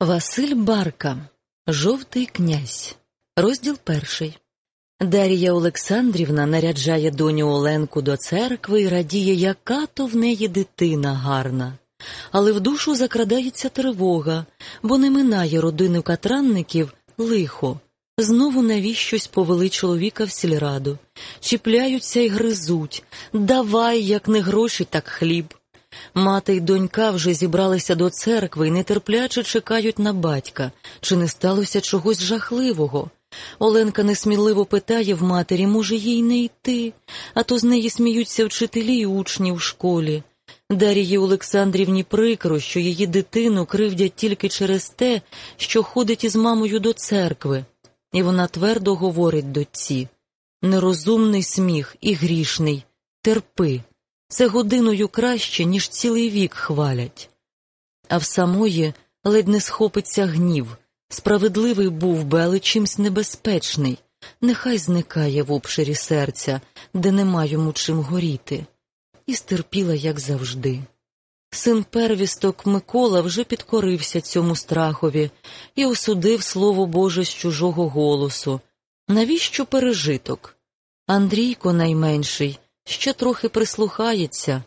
Василь Барка, Жовтий князь, розділ перший. Дарія Олександрівна наряджає доню Оленку до церкви і радіє, яка то в неї дитина гарна. Але в душу закрадається тривога, бо не минає родину катранників лихо. Знову навіщось повели чоловіка в сільраду, чіпляються й гризуть. Давай, як не гроші, так хліб. Мати й донька вже зібралися до церкви і нетерпляче чекають на батька, чи не сталося чогось жахливого. Оленка несміливо питає в матері, може, їй не йти, а то з неї сміються вчителі й учні в школі. Дарії Олександрівні прикро, що її дитину кривдять тільки через те, що ходить із мамою до церкви, і вона твердо говорить дочці нерозумний сміх і грішний, терпи. Це годиною краще, ніж цілий вік хвалять. А в самої ледь не схопиться гнів. Справедливий був би, але чимсь небезпечний. Нехай зникає в обширі серця, де нема йому чим горіти. І стерпіла, як завжди. Син первісток Микола вже підкорився цьому страхові і осудив слово Боже з чужого голосу. Навіщо пережиток? Андрійко найменший ще трохи прислухається.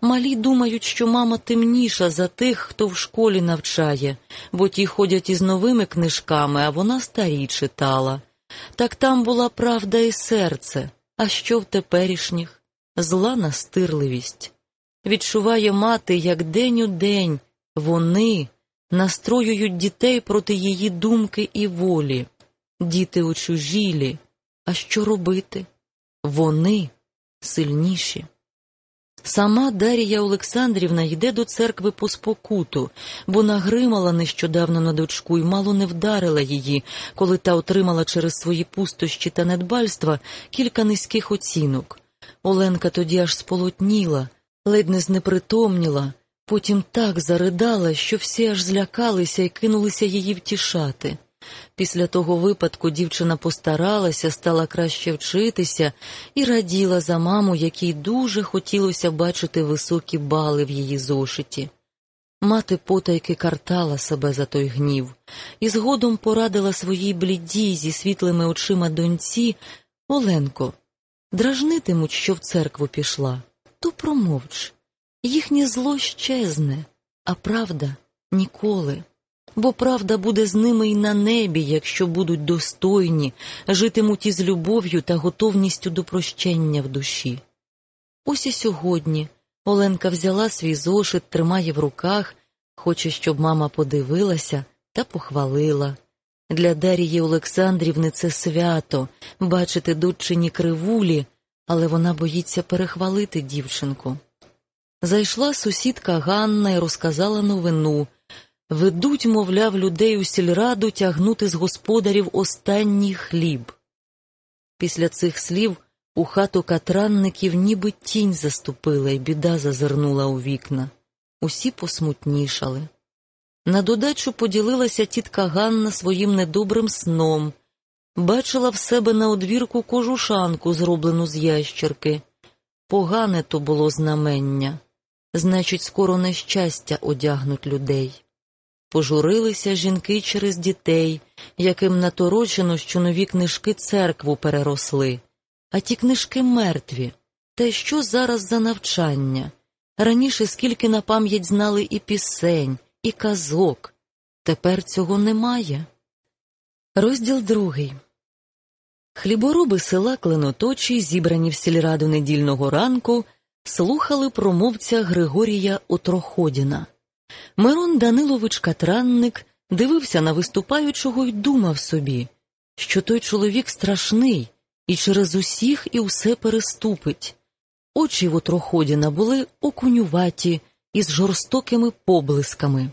Малі думають, що мама темніша за тих, хто в школі навчає, бо ті ходять із новими книжками, а вона старі читала. Так там була правда і серце, а що в теперішніх? Зла настирливість. Відчуває мати, як день у день вони настроюють дітей проти її думки і волі. Діти очужілі. А що робити? Вони сильніші. Сама Дарія Олександрівна йде до церкви по спокуту, бо нагримала нещодавно на дочку і мало не вдарила її, коли та отримала через свої пустощі та недбальства кілька низьких оцінок. Оленка тоді аж сполотніла, ледь не знепритомніла, потім так заридала, що всі аж злякалися і кинулися її втішати. Після того випадку дівчина постаралася, стала краще вчитися і раділа за маму, якій дуже хотілося бачити високі бали в її зошиті. Мати потайки картала себе за той гнів і згодом порадила своїй блідій зі світлими очима доньці Оленко, дражнитимуть, що в церкву пішла, то промовч. Їхнє зло щезне, а правда ніколи бо правда буде з ними й на небі, якщо будуть достойні, житимуть із любов'ю та готовністю до прощення в душі. Ось і сьогодні Оленка взяла свій зошит, тримає в руках, хоче, щоб мама подивилася та похвалила. Для Дарії Олександрівни це свято бачити дочині кривулі, але вона боїться перехвалити дівчинку. Зайшла сусідка Ганна і розказала новину, Ведуть, мовляв, людей у сільраду тягнути з господарів останній хліб. Після цих слів у хату катранників ніби тінь заступила, і біда зазирнула у вікна. Усі посмутнішали. На додачу поділилася тітка Ганна своїм недобрим сном, бачила в себе на одвірку кожушанку, зроблену з ящерки. Погане то було знамення, значить, скоро нещастя одягнуть людей. Пожурилися жінки через дітей, яким наторочено, що нові книжки церкву переросли, а ті книжки мертві. Та що зараз за навчання? Раніше скільки на пам'ять знали і пісень, і казок. Тепер цього немає. Розділ другий. Хлібороби села Кленоточі, зібрані в сільраду недільного ранку, слухали промовця Григорія Отроходіна. Мирон Данилович Катранник дивився на виступаючого й думав собі, що той чоловік страшний і через усіх і усе переступить. Очі Вотроходіна були окунюваті із жорстокими поблисками.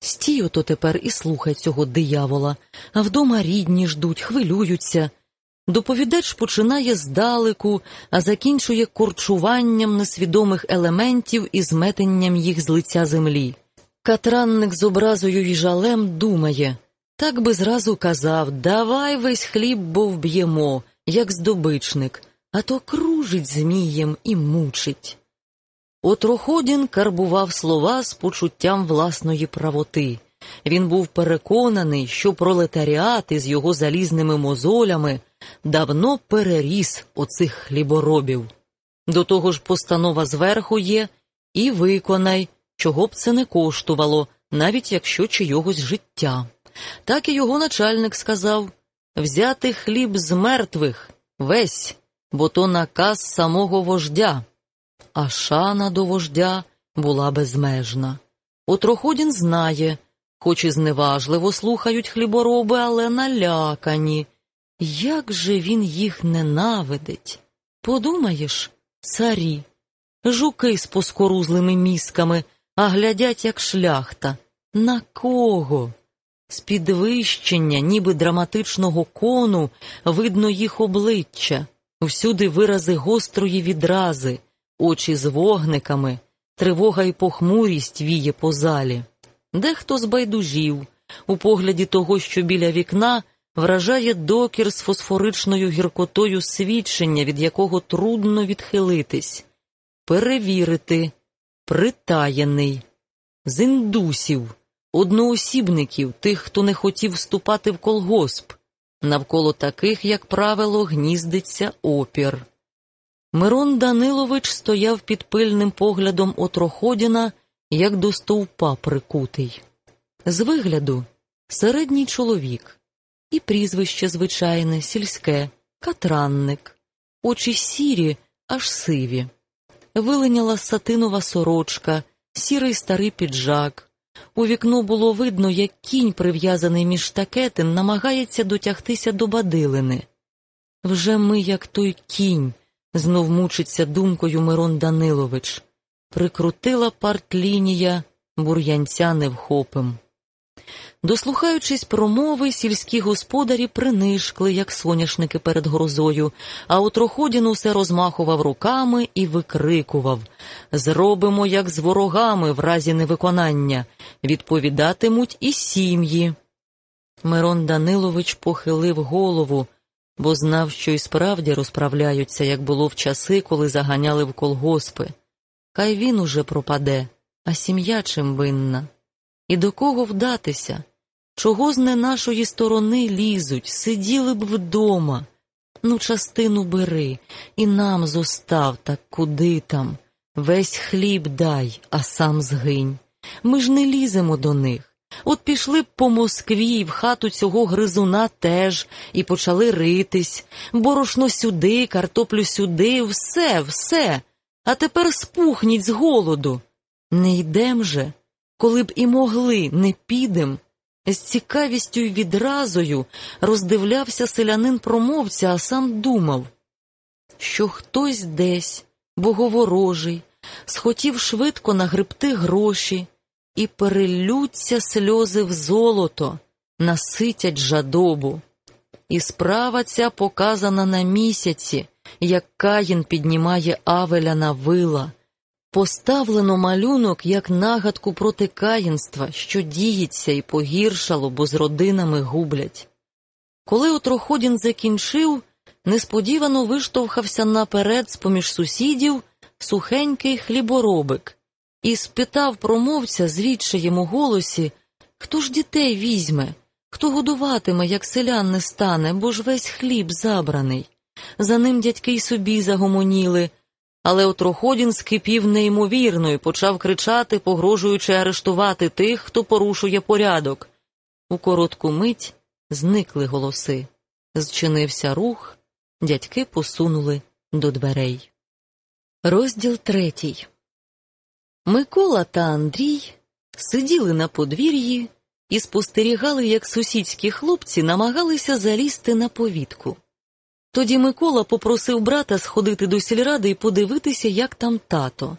Стій ото тепер і слухай цього диявола, а вдома рідні ждуть, хвилюються. Доповідач починає здалеку, а закінчує корчуванням несвідомих елементів і зметенням їх з лиця землі. Катранник з образою й жалем думає так би зразу казав давай весь хліб, бо вб'ємо, як здобичник, а то кружить змієм і мучить. Отроходін карбував слова з почуттям власної правоти він був переконаний, що пролетаріат із його залізними мозолями давно переріс оцих хліборобів. До того ж, постанова зверху є і виконай, чого б це не коштувало, навіть якщо чийогось життя. Так і його начальник сказав взяти хліб з мертвих весь, бо то наказ самого вождя. А шана до вождя була безмежна. Отроходін знає, хоч і зневажливо слухають хлібороби, але налякані. Як же він їх ненавидить? Подумаєш, царі, жуки з поскорузлими мізками, а глядять, як шляхта. На кого? З підвищення, ніби драматичного кону, видно їх обличчя, всюди вирази гострої відрази, очі з вогниками, тривога і похмурість віє по залі. Дехто збайдужів, у погляді того, що біля вікна вражає докір з фосфоричною гіркотою свідчення, від якого трудно відхилитись, перевірити, притаєний, з індусів, одноосібників, тих, хто не хотів вступати в колгосп. Навколо таких, як правило, гніздиться опір. Мирон Данилович стояв під пильним поглядом отроходіна, як до стовпа прикутий. З вигляду середній чоловік, і прізвище звичайне, сільське, катранник, очі сірі, аж сиві, вилиняла сатинова сорочка, сірий старий піджак. У вікно було видно, як кінь, прив'язаний між штакетин, намагається дотягтися до бадилини. Вже ми, як той кінь, знов мучиться думкою Мирон Данилович, прикрутила партлінія бур'янця невхопим. Дослухаючись промови, сільські господарі принишкли, як соняшники перед грозою, а отроходін усе розмахував руками і викрикував Зробимо, як з ворогами, в разі невиконання, відповідатимуть і сім'ї. Мирон Данилович похилив голову, бо знав, що і справді розправляються, як було в часи, коли заганяли в колгоспи. Хай він уже пропаде, а сім'я чим винна. І до кого вдатися? Чого з не нашої сторони лізуть, сиділи б вдома. Ну, частину бери, і нам зостав, так куди там. Весь хліб дай, а сам згинь. Ми ж не ліземо до них. От пішли б по Москві в хату цього гризуна теж і почали ритись, борошно сюди, картоплю сюди, все, все. А тепер спухніть з голоду. Не йдем же, коли б і могли, не підем. З цікавістю й відразою роздивлявся селянин промовця, а сам думав, що хтось десь, боговорожий, схотів швидко нагребти гроші і перелються сльози в золото, наситять жадобу. І справа ця показана на місяці, як Каїн піднімає Авеля на вила. Поставлено малюнок як нагадку проти каїнства, що діється і погіршало, бо з родинами гублять. Коли отроходін закінчив, несподівано виштовхався наперед з поміж сусідів сухенький хліборобик і спитав промовця з відчаєм у голосі, хто ж дітей візьме, хто годуватиме, як селян не стане, бо ж весь хліб забраний. За ним дядьки й собі загомоніли. Але отроходін скипів неймовірно і почав кричати, погрожуючи арештувати тих, хто порушує порядок. У коротку мить зникли голоси. Зчинився рух, дядьки посунули до дверей. Розділ третій. Микола та Андрій сиділи на подвір'ї і спостерігали, як сусідські хлопці намагалися залізти на повітку. Тоді Микола попросив брата сходити до сільради і подивитися, як там тато.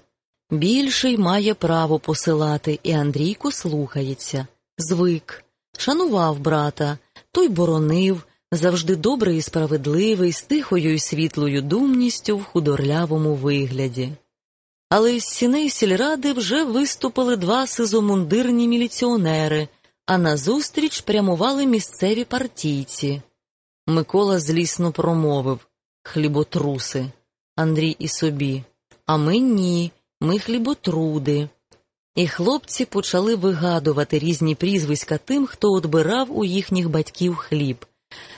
Більший має право посилати, і Андрійко слухається, звик, шанував брата, той боронив, завжди добрий і справедливий, з тихою і світлою думністю в худорлявому вигляді. Але із сіней сільради вже виступили два сизомундирні міліціонери, а назустріч прямували місцеві партійці. Микола злісно промовив хліботруси, Андрій і собі. А ми ні, ми хліботруди. і хлопці почали вигадувати різні прізвиська тим, хто отбирав у їхніх батьків хліб.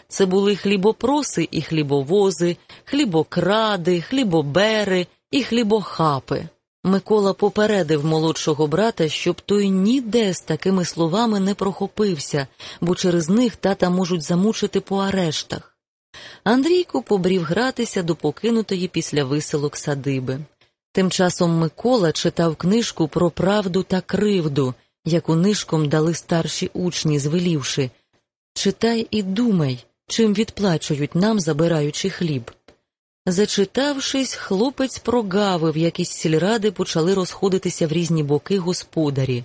Це були хлібопроси і хлібовози, хлібокради, хлібобери і хлібохапи. Микола попередив молодшого брата, щоб той ніде з такими словами не прохопився, бо через них тата можуть замучити по арештах. Андрійко побрів гратися до покинутої після виселок садиби. Тим часом Микола читав книжку про правду та кривду, яку нишком дали старші учні, звелівши Читай і думай, чим відплачують нам, забираючи хліб. Зачитавшись, хлопець прогавив, як із сільради почали розходитися в різні боки господарі.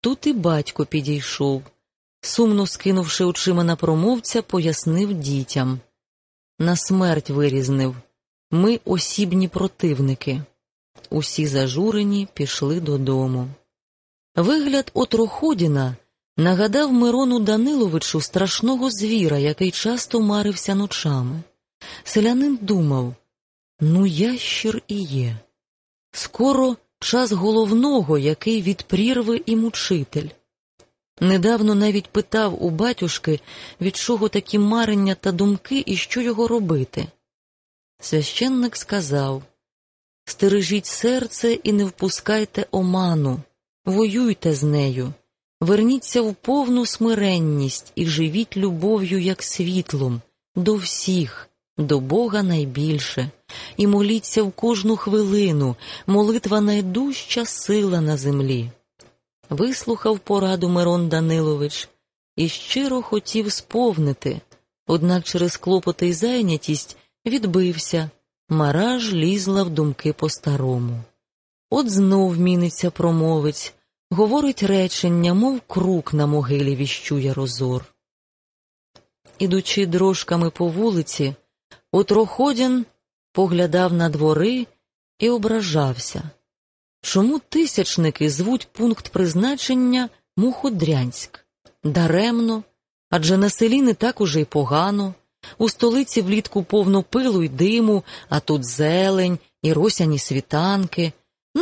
Тут і батько підійшов. Сумно скинувши очима на промовця, пояснив дітям. На смерть вирізнив. Ми осібні противники. Усі зажурені пішли додому. Вигляд отроходіна нагадав Мирону Даниловичу страшного звіра, який часто марився ночами. Селянин думав ну, ящір і є. Скоро час головного, який від прірви і мучитель. Недавно навіть питав у батюшки, від чого такі марення та думки і що його робити. Священник сказав Стережіть серце і не впускайте оману, воюйте з нею, верніться в повну смиренність і живіть любов'ю, як світлом, до всіх, до Бога найбільше, і моліться в кожну хвилину, молитва найдужча сила на землі. Вислухав пораду Мирон Данилович і щиро хотів сповнити, однак через клопоти й зайнятість відбився, мараж лізла в думки по-старому. От знов міниться промовець, говорить речення, мов крук на могилі віщує розор. Ідучи дрожками по вулиці, Утроходін поглядав на двори і ображався. Чому тисячники звуть пункт призначення Муходрянськ? Даремно, адже на селі не так уже й погано. У столиці влітку повно пилу й диму, а тут зелень і росяні світанки.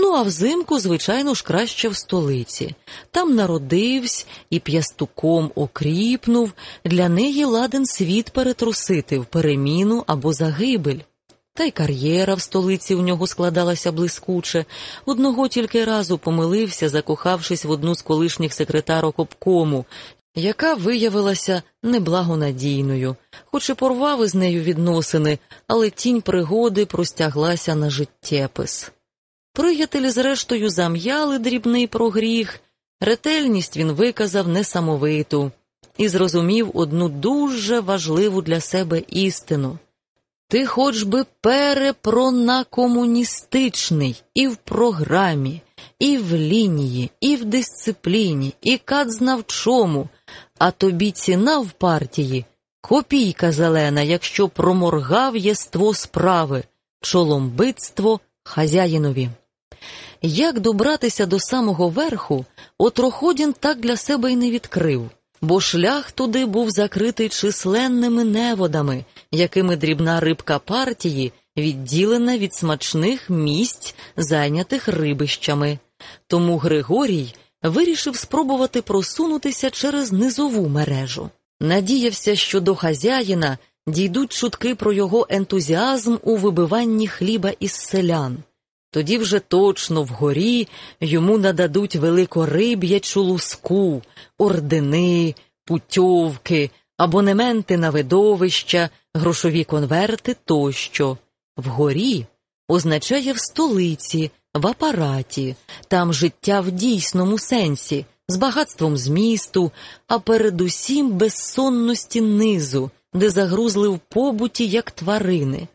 Ну, а взимку, звичайно ж, краще в столиці. Там народився і п'ястуком окріпнув, для неї ладен світ перетрусити в переміну або загибель. Та й кар'єра в столиці у нього складалася блискуче. Одного тільки разу помилився, закохавшись в одну з колишніх секретарок обкому, яка виявилася неблагонадійною, хоч і порвав із нею відносини, але тінь пригоди простяглася на життєпис. Приятелі, зрештою, зам'яли дрібний прогріх, ретельність він виказав несамовиту і зрозумів одну дуже важливу для себе істину. Ти хоч би перепронакомуністичний і в програмі, і в лінії, і в дисципліні, і кадзнавчому, а тобі ціна в партії копійка зелена, якщо проморгав єство справи, чоломбитство хазяїнові. Як добратися до самого верху, отроходін так для себе й не відкрив, бо шлях туди був закритий численними неводами, якими дрібна рибка партії відділена від смачних місць, зайнятих рибищами. Тому Григорій вирішив спробувати просунутися через низову мережу. Надіявся, що до хазяїна дійдуть чутки про його ентузіазм у вибиванні хліба із селян. Тоді вже точно вгорі йому нададуть великориб'ячу луску, ордени, путьовки, абонементи на видовища, грошові конверти тощо. Вгорі означає в столиці, в апараті, там життя в дійсному сенсі, з багатством змісту, а передусім безсонності низу, де загрузли в побуті, як тварини.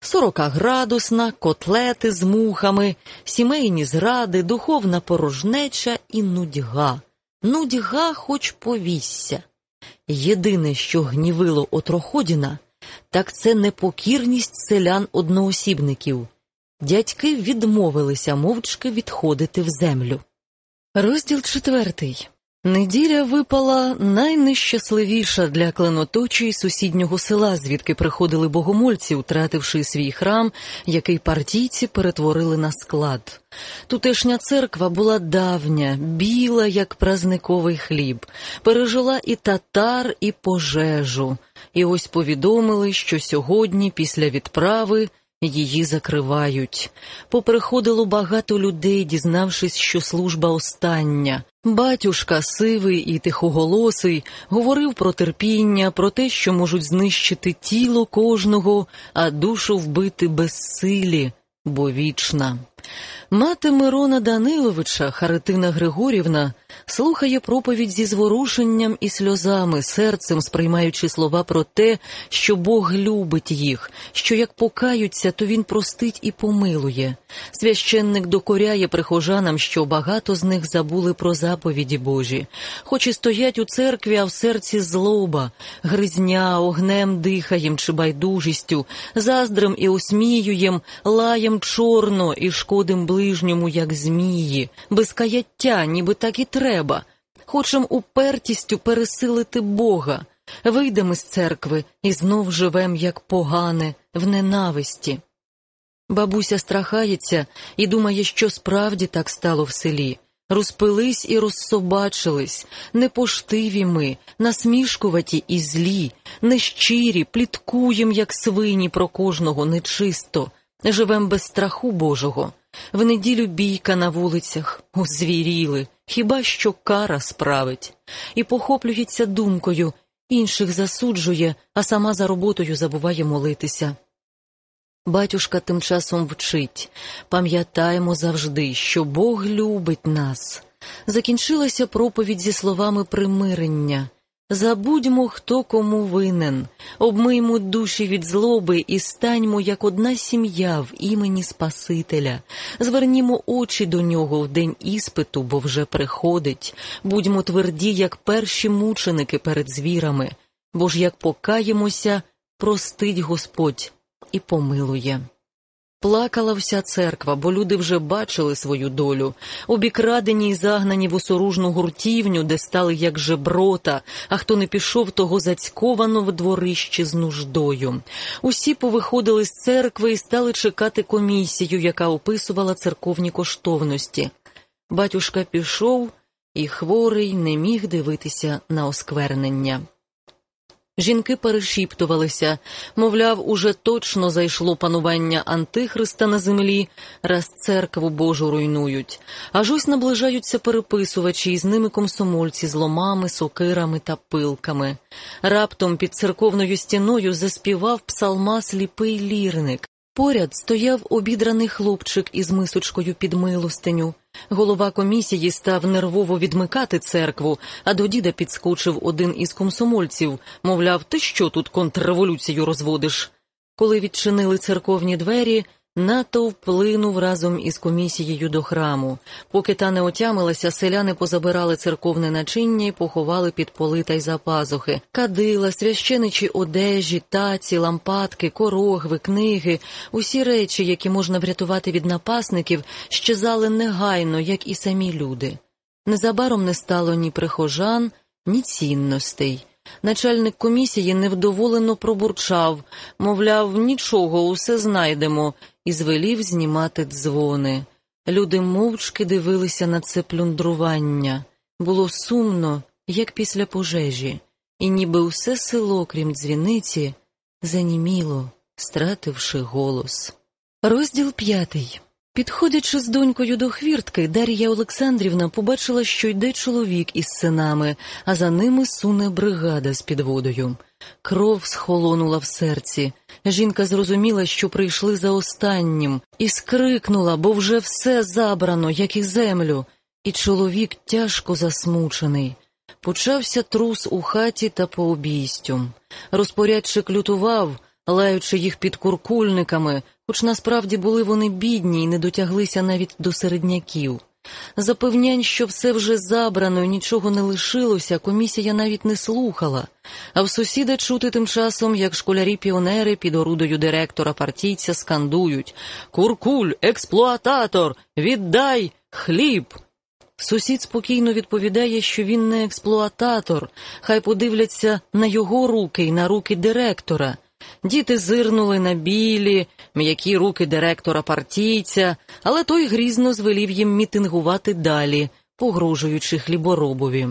Сорокаградусна, котлети з мухами, сімейні зради, духовна порожнеча і нудьга. Нудьга хоч повісся. Єдине, що гнівило отроходіна, так це непокірність селян одноосібників. Дядьки відмовилися мовчки відходити в землю. Розділ четвертий. Неділя випала найнещасливіша для кленоточі сусіднього села, звідки приходили богомольці, втративши свій храм, який партійці перетворили на склад. Тутешня церква була давня, біла, як празниковий хліб, пережила і татар, і пожежу. І ось повідомили, що сьогодні, після відправи, Її закривають. Поприходило багато людей, дізнавшись, що служба остання. Батюшка, сивий і тихоголосий, говорив про терпіння, про те, що можуть знищити тіло кожного, а душу вбити безсилі, бо вічна. Мати Мирона Даниловича, Харитина Григорівна, слухає проповідь зі зворушенням і сльозами, серцем сприймаючи слова про те, що Бог любить їх, що як покаються, то він простить і помилує. Священник докоряє прихожанам, що багато з них забули про заповіді Божі, хоч і стоять у церкві, а в серці злоба, гризня, огнем дихаєм чи байдужістю, заздрем і осміюєм, лаєм чорно і шкодим ближньому, як змії, без каяття, ніби так і треба. Хочем упертістю пересилити Бога. Вийдемо з церкви і знов живем, як погане, в ненависті. Бабуся страхається і думає, що справді так стало в селі. Розпились і розсобачились, непоштиві ми, насмішкуваті і злі, нещирі, пліткуєм, як свині про кожного нечисто, живем без страху Божого. В неділю бійка на вулицях, озвіріли, хіба що кара справить, і похоплюється думкою, інших засуджує, а сама за роботою забуває молитися. Батюшка тим часом вчить пам'ятаємо завжди, що Бог любить нас. Закінчилася проповідь зі словами примирення. Забудьмо, хто кому винен, обмиймо душі від злоби і станьмо, як одна сім'я в імені Спасителя, звернімо очі до нього в день іспиту, бо вже приходить, будьмо тверді, як перші мученики перед звірами, бо ж як покаємося, простить Господь і помилує. Плакала вся церква, бо люди вже бачили свою долю, обікрадені й загнані в осоружну гуртівню, де стали як жеброта, а хто не пішов, того зацьковано в дворищі з нуждою. Усі повиходили з церкви і стали чекати комісію, яка описувала церковні коштовності. Батюшка пішов, і хворий не міг дивитися на осквернення. Жінки перешіптувалися, мовляв, уже точно зайшло панування Антихриста на землі, раз церкву Божу руйнують. Аж ось наближаються переписувачі, і з ними комсомольці з ломами, сокирами та пилками. Раптом під церковною стіною заспівав псалма сліпий лірник. Поряд стояв обідраний хлопчик із мисочкою під милостиню. Голова комісії став нервово відмикати церкву, а до діда підскочив один із комсомольців, мовляв, ти що тут контрреволюцію розводиш? Коли відчинили церковні двері, Натовп плинув разом із комісією до храму. Поки та не отямилася, селяни позабирали церковне начиння і поховали під поли та й за пазухи. Кадила, священичі одежі, таці, лампадки, корогви, книги, усі речі, які можна врятувати від напасників, щезали негайно, як і самі люди. Незабаром не стало ні прихожан, ні цінностей. Начальник комісії невдоволено пробурчав, мовляв, нічого, усе знайдемо, і звелів знімати дзвони. Люди мовчки дивилися на це плюндрування. Було сумно, як після пожежі, і ніби усе село, крім дзвіниці, заніміло, стративши голос. Розділ п'ятий. Підходячи з донькою до хвіртки, Дар'я Олександрівна побачила, що йде чоловік із синами, а за ними суне бригада з підводою. Кров схолонула в серці. Жінка зрозуміла, що прийшли за останнім, і скрикнула, бо вже все забрано, як і землю, і чоловік тяжко засмучений. Почався трус у хаті та по обійстю. Розпорядчик лютував, лаючи їх під куркульниками, хоч насправді були вони бідні і не дотяглися навіть до середняків. Запевнянь, що все вже забрано і нічого не лишилося, комісія навіть не слухала, а в сусіда чути тим часом, як школярі-піонери під орудою директора партійця скандують Куркуль, експлуататор, віддай хліб. Сусід спокійно відповідає, що він не експлуататор, хай подивляться на його руки і на руки директора. Діти зирнули на білі, м'які руки директора партійця, але той грізно звелів їм мітингувати далі, погрожуючи хліборобові.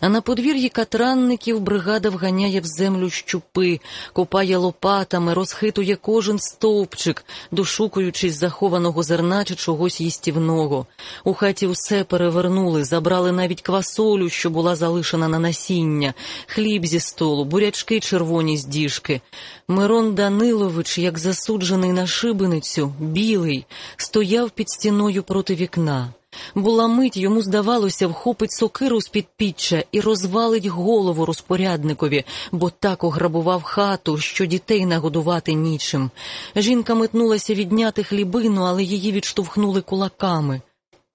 А на подвір'ї катранників бригада вганяє в землю щупи, копає лопатами, розхитує кожен стовпчик, дошукуючись захованого зерна чи чогось їстівного. У хаті усе перевернули, забрали навіть квасолю, що була залишена на насіння, хліб зі столу, бурячки червоні з діжки. Мирон Данилович, як засуджений на шибеницю, білий, стояв під стіною проти вікна. Була мить, йому здавалося, вхопить сокиру з під піччя і розвалить голову розпорядникові, бо так ограбував хату, що дітей нагодувати нічим. Жінка метнулася відняти хлібину, але її відштовхнули кулаками.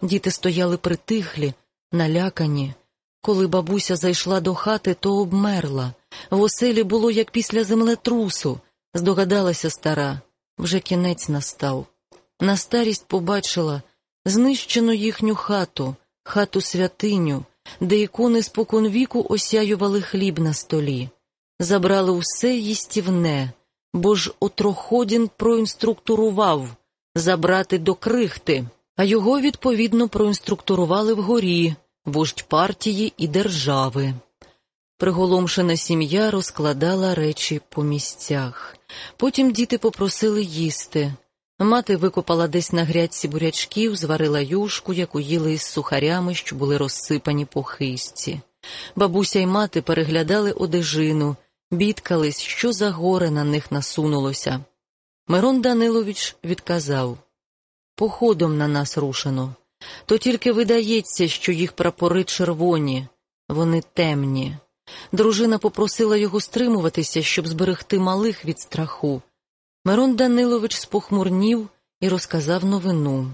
Діти стояли притихлі, налякані. Коли бабуся зайшла до хати, то обмерла. В оселі було, як після землетрусу. Здогадалася стара, вже кінець настав. На старість побачила знищено їхню хату, хату святиню, де ікони споконвіку осяювали хліб на столі, забрали усе їстівне, бо ж отроходін проінструктурував забрати до крихти, а його відповідно проінструктурували вгорі, вождь партії і держави. Приголомшена сім'я розкладала речі по місцях. Потім діти попросили їсти. Мати викопала десь на грядці бурячків, зварила юшку, яку їли із сухарями, що були розсипані по хистці. Бабуся й мати переглядали одежину, бідкались, що за горе на них насунулося. Мирон Данилович відказав походом на нас рушено. То тільки видається, що їх прапори червоні, вони темні. Дружина попросила його стримуватися, щоб зберегти малих від страху. Мирон Данилович спохмурнів і розказав новину.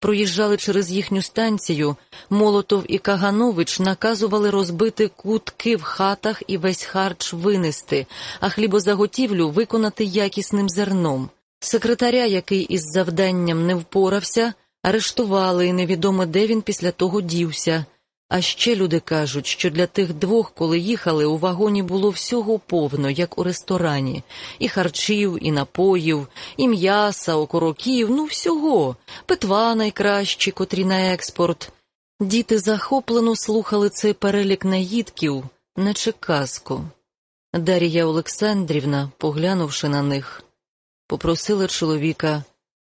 Проїжджали через їхню станцію, Молотов і Каганович наказували розбити кутки в хатах і весь харч винести, а хлібозаготівлю виконати якісним зерном. Секретаря, який із завданням не впорався, арештували, і невідомо де він після того дівся. А ще люди кажуть, що для тих двох, коли їхали, у вагоні було всього повно, як у ресторані, і харчів, і напоїв, і м'яса, окороків, ну всього, питва найкращі, котрі на експорт. Діти захоплено слухали цей перелік наїдків, наче казку. Дар'я Олександрівна, поглянувши на них, попросила чоловіка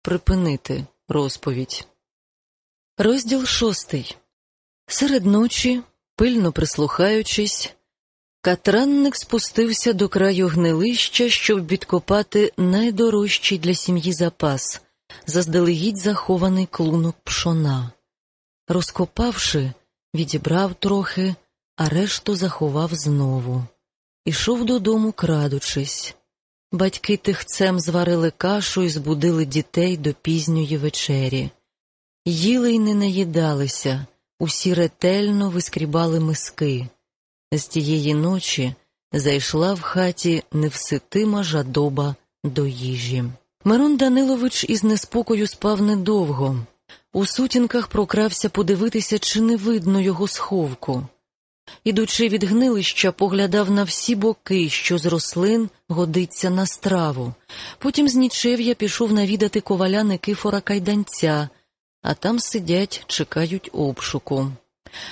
припинити розповідь. Розділ шостий. Серед ночі, пильно прислухаючись, катранник спустився до краю гнилища, щоб відкопати найдорожчий для сім'ї запас, заздалегідь захований клунок пшона. Розкопавши, відібрав трохи, а решту заховав знову. Ішов додому, крадучись. Батьки тихцем зварили кашу і збудили дітей до пізньої вечері. Їли й не наїдалися усі ретельно вискрібали миски. З тієї ночі зайшла в хаті невситима жадоба до їжі. Мирон Данилович із неспокою спав недовго. У сутінках прокрався подивитися, чи не видно його сховку. Ідучи від гнилища, поглядав на всі боки, що з рослин годиться на страву. Потім з нічев'я пішов навідати коваля Никифора Кайданця, а там сидять, чекають обшуку.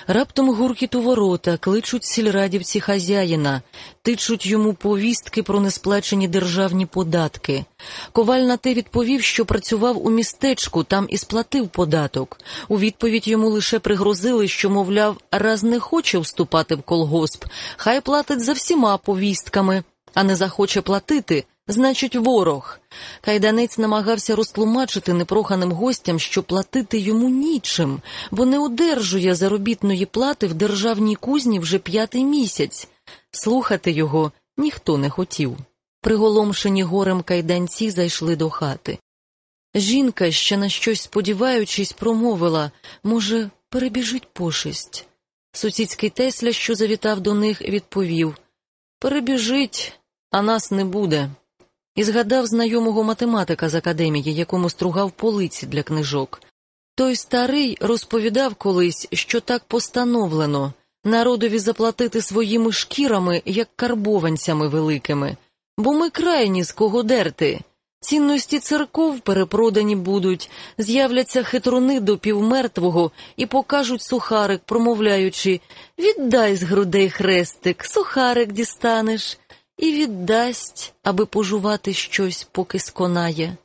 Раптом гуркіт у ворота, кличуть сільрадівці хазяїна, тичуть йому повістки про несплачені державні податки. Коваль на те відповів, що працював у містечку, там і сплатив податок. У відповідь йому лише пригрозили, що, мовляв, раз не хоче вступати в колгосп, хай платить за всіма повістками, а не захоче платити, Значить, ворог. Кайданець намагався розтлумачити непроханим гостям, що платити йому нічим, бо не одержує заробітної плати в державній кузні вже п'ятий місяць. Слухати його ніхто не хотів. Приголомшені горем кайданці зайшли до хати. Жінка, ще на щось сподіваючись, промовила може, перебіжить пошесть. Сусідський Тесля, що завітав до них, відповів Перебіжить, а нас не буде і згадав знайомого математика з академії, якому стругав полиці для книжок. Той старий розповідав колись, що так постановлено народові заплатити своїми шкірами, як карбованцями великими, бо ми крайні з кого дерти. Цінності церков перепродані будуть, з'являться хитруни до півмертвого і покажуть сухарик, промовляючи Віддай з грудей хрестик, сухарик дістанеш, і віддасть, аби пожувати щось, поки сконає.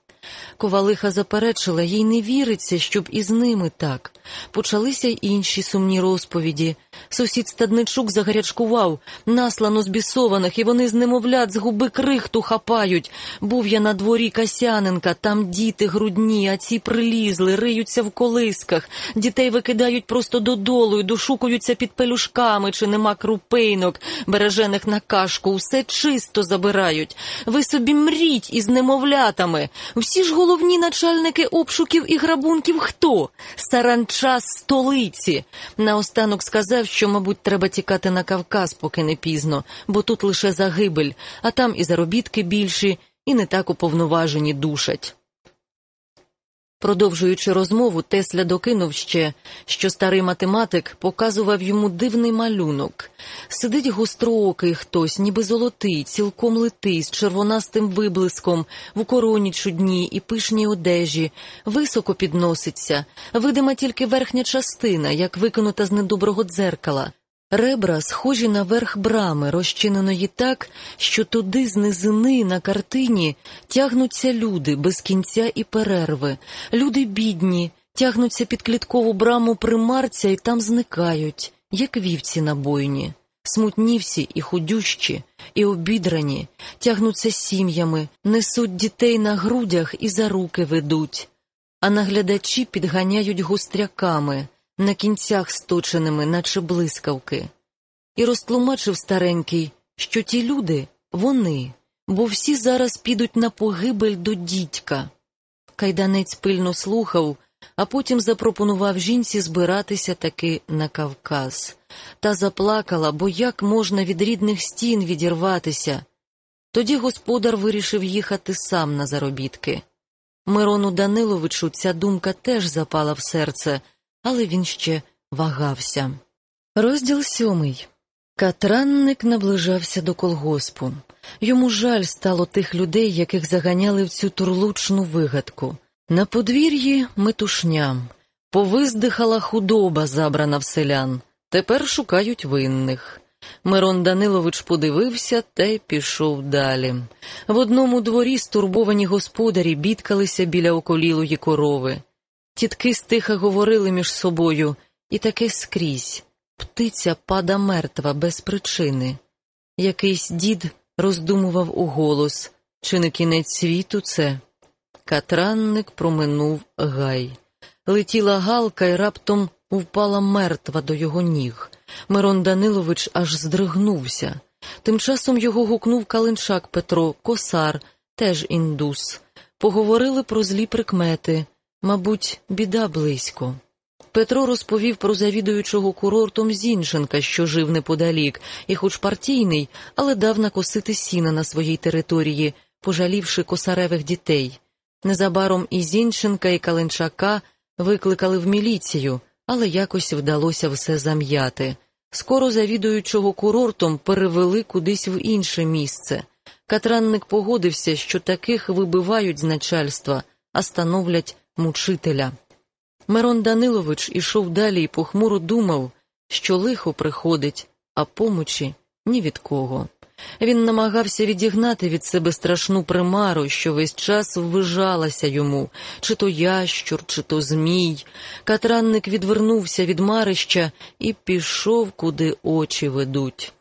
Ковалиха заперечила, їй не віриться, щоб із ними так. Почалися й інші сумні розповіді. Сусід стадничук загарячкував, наслано збісованих, і вони з немовлят з губи крихту хапають. Був я на дворі Касяненка, там діти грудні, а ці прилізли, риються в колисках, дітей викидають просто додолу і дошукуються під пелюшками, чи нема крупинок, бережених на кашку, усе чисто забирають. Ви собі мріть із немовлятами. Всі ж головні начальники обшуків і грабунків хто? Саранча столиці. Наостанок сказав, що, мабуть, треба тікати на Кавказ, поки не пізно, бо тут лише загибель, а там і заробітки більші, і не так уповноважені душать. Продовжуючи розмову, Тесля докинув ще, що старий математик показував йому дивний малюнок. Сидить гостроокий хтось, ніби золотий, цілком литий, з червонастим виблиском, в короні чудній і пишній одежі, високо підноситься, видима тільки верхня частина, як викинута з недоброго дзеркала. Ребра схожі на верх брами, розчиненої так, що туди з низини на картині тягнуться люди без кінця і перерви, люди бідні, тягнуться під кліткову браму примарця і там зникають, як вівці на бойні. Смутні всі і худющі, і обідрані, тягнуться сім'ями, несуть дітей на грудях і за руки ведуть, а наглядачі підганяють гостряками на кінцях сточеними, наче блискавки, і розтлумачив старенький, що ті люди вони, бо всі зараз підуть на погибель до дідька. Кайданець пильно слухав, а потім запропонував жінці збиратися таки на Кавказ. Та заплакала, бо як можна від рідних стін відірватися. Тоді господар вирішив їхати сам на заробітки. Мирону Даниловичу ця думка теж запала в серце але він ще вагався. Розділ сьомий. Катранник наближався до колгоспу. Йому жаль стало тих людей, яких заганяли в цю турлучну вигадку. На подвір'ї метушня, повиздихала худоба, забрана в селян. Тепер шукають винних. Мирон Данилович подивився та й пішов далі. В одному дворі стурбовані господарі бідкалися біля околілої корови. Тітки стиха говорили між собою, і таке скрізь птиця пада мертва без причини. Якийсь дід роздумував у голос, чи не кінець світу це. Катранник проминув гай. Летіла галка і раптом впала мертва до його ніг. Мирон Данилович аж здригнувся. Тим часом його гукнув калинчак Петро, косар, теж індус. Поговорили про злі прикмети. Мабуть, біда близько. Петро розповів про завідуючого курортом Зінченка, що жив неподалік, і, хоч партійний, але дав накосити сіна на своїй території, пожалівши косаревих дітей. Незабаром і Зінченка, і Каленчака викликали в міліцію, але якось вдалося все зам'яти. Скоро завідуючого курортом перевели кудись в інше місце. Катранник погодився, що таких вибивають з начальства, а становлять мучителя. Мирон Данилович ішов далі і похмуро думав, що лихо приходить, а помочі ні від кого. Він намагався відігнати від себе страшну примару, що весь час ввижалася йому, чи то ящур, чи то змій. Катранник відвернувся від марища і пішов, куди очі ведуть.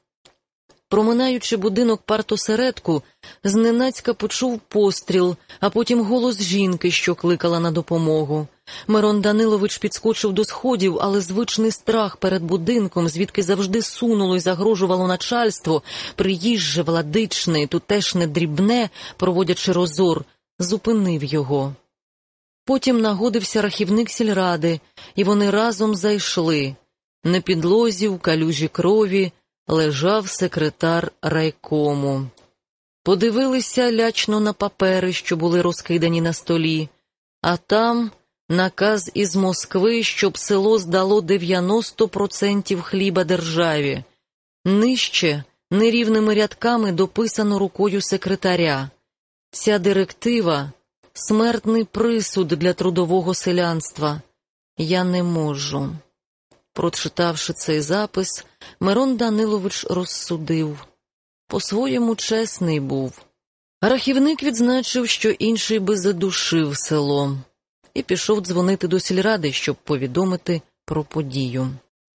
Проминаючи будинок партосередку, зненацька почув постріл, а потім голос жінки, що кликала на допомогу. Мирон Данилович підскочив до сходів, але звичний страх перед будинком, звідки завжди сунуло і загрожувало начальство, приїждже, владичне, тутешне дрібне, проводячи розор, зупинив його. Потім нагодився рахівник сільради, і вони разом зайшли. На підлозі, в калюжі крові лежав секретар райкому. Подивилися лячно на папери, що були розкидані на столі, а там наказ із Москви, щоб село здало 90% хліба державі. Нижче нерівними рядками дописано рукою секретаря. Ця директива смертний присуд для трудового селянства. Я не можу. Прочитавши цей запис, Мирон Данилович розсудив по-своєму чесний був. Рахівник відзначив, що інший би задушив село, і пішов дзвонити до сільради, щоб повідомити про подію.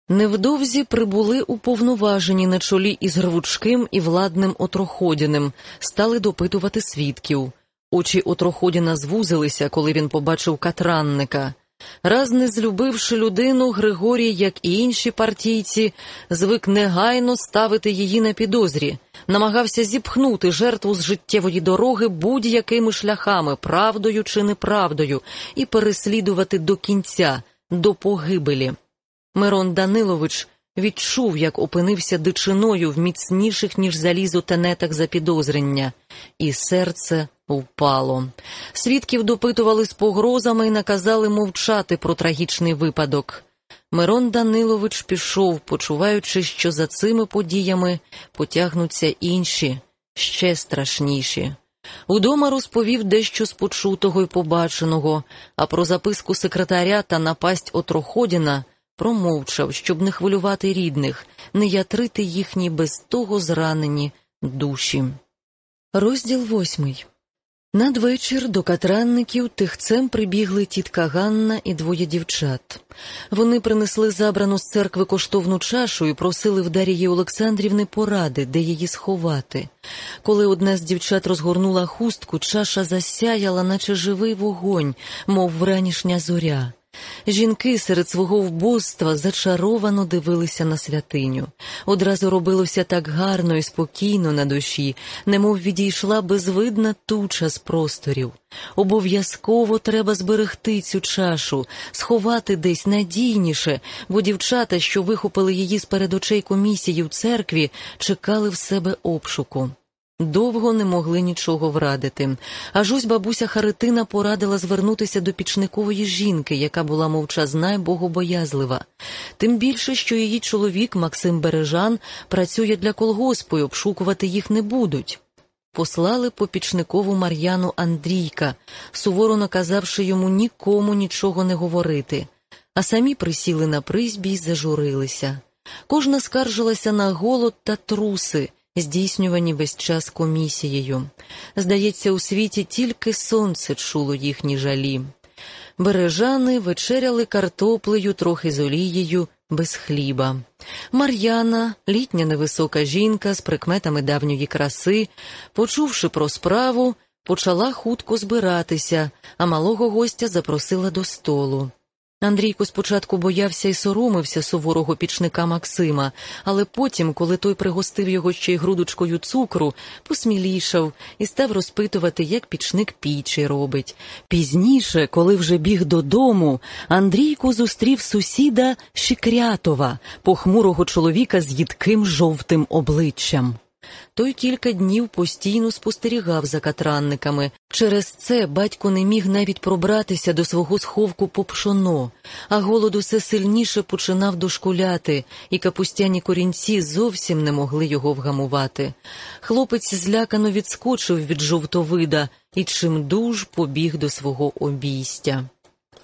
Невдовзі прибули уповноважені на чолі із Грвучким і владним Отроходіним, стали допитувати свідків. Очі Отроходіна звузилися, коли він побачив катранника. Раз не злюбивши людину, Григорій, як і інші партійці, звик негайно ставити її на підозрі, намагався зіпхнути жертву з життєвої дороги будь-якими шляхами, правдою чи неправдою, і переслідувати до кінця, до погибелі. Мирон Данилович відчув, як опинився дичиною в міцніших, ніж залізо тенетах запідозрення, і серце впало. Свідків допитували з погрозами і наказали мовчати про трагічний випадок. Мирон Данилович пішов, почуваючи, що за цими подіями потягнуться інші, ще страшніші. Удома розповів дещо з почутого й побаченого, а про записку секретаря та напасть Отроходіна промовчав, щоб не хвилювати рідних, не ятрити їхні без того зранені душі. Розділ восьмий Надвечір до катранників тихцем прибігли тітка Ганна і двоє дівчат. Вони принесли забрану з церкви коштовну чашу і просили в Дарії Олександрівни поради, де її сховати. Коли одна з дівчат розгорнула хустку, чаша засяяла, наче живий вогонь, мов вранішня зоря. Жінки серед свого вбоства зачаровано дивилися на святиню. Одразу робилося так гарно і спокійно на душі, немов відійшла безвидна туча з просторів. Обов'язково треба зберегти цю чашу, сховати десь надійніше, бо дівчата, що вихопили її з перед очей комісії в церкві, чекали в себе обшуку. Довго не могли нічого врадити. Аж ось бабуся Харитина порадила звернутися до пічникової жінки, яка була мовчазна й богобоязлива. Тим більше, що її чоловік Максим Бережан працює для колгоспу і обшукувати їх не будуть. Послали по пічникову Мар'яну Андрійка, суворо наказавши йому нікому нічого не говорити, а самі присіли на призбі й зажурилися. Кожна скаржилася на голод та труси здійснювані весь час комісією. Здається, у світі тільки сонце чуло їхні жалі. Бережани вечеряли картоплею трохи з олією, без хліба. Мар'яна, літня невисока жінка з прикметами давньої краси, почувши про справу, почала хутко збиратися, а малого гостя запросила до столу. Андрійко спочатку боявся і соромився суворого пічника Максима, але потім, коли той пригостив його ще й грудочкою цукру, посмілішав і став розпитувати, як пічник пічі робить. Пізніше, коли вже біг додому, Андрійко зустрів сусіда Шикрятова, похмурого чоловіка з їдким жовтим обличчям. Той кілька днів постійно спостерігав за катранниками. Через це батько не міг навіть пробратися до свого сховку по пшоно, а голод усе сильніше починав дошкуляти, і капустяні корінці зовсім не могли його вгамувати. Хлопець злякано відскочив від жовтовида і чимдуж побіг до свого обійстя.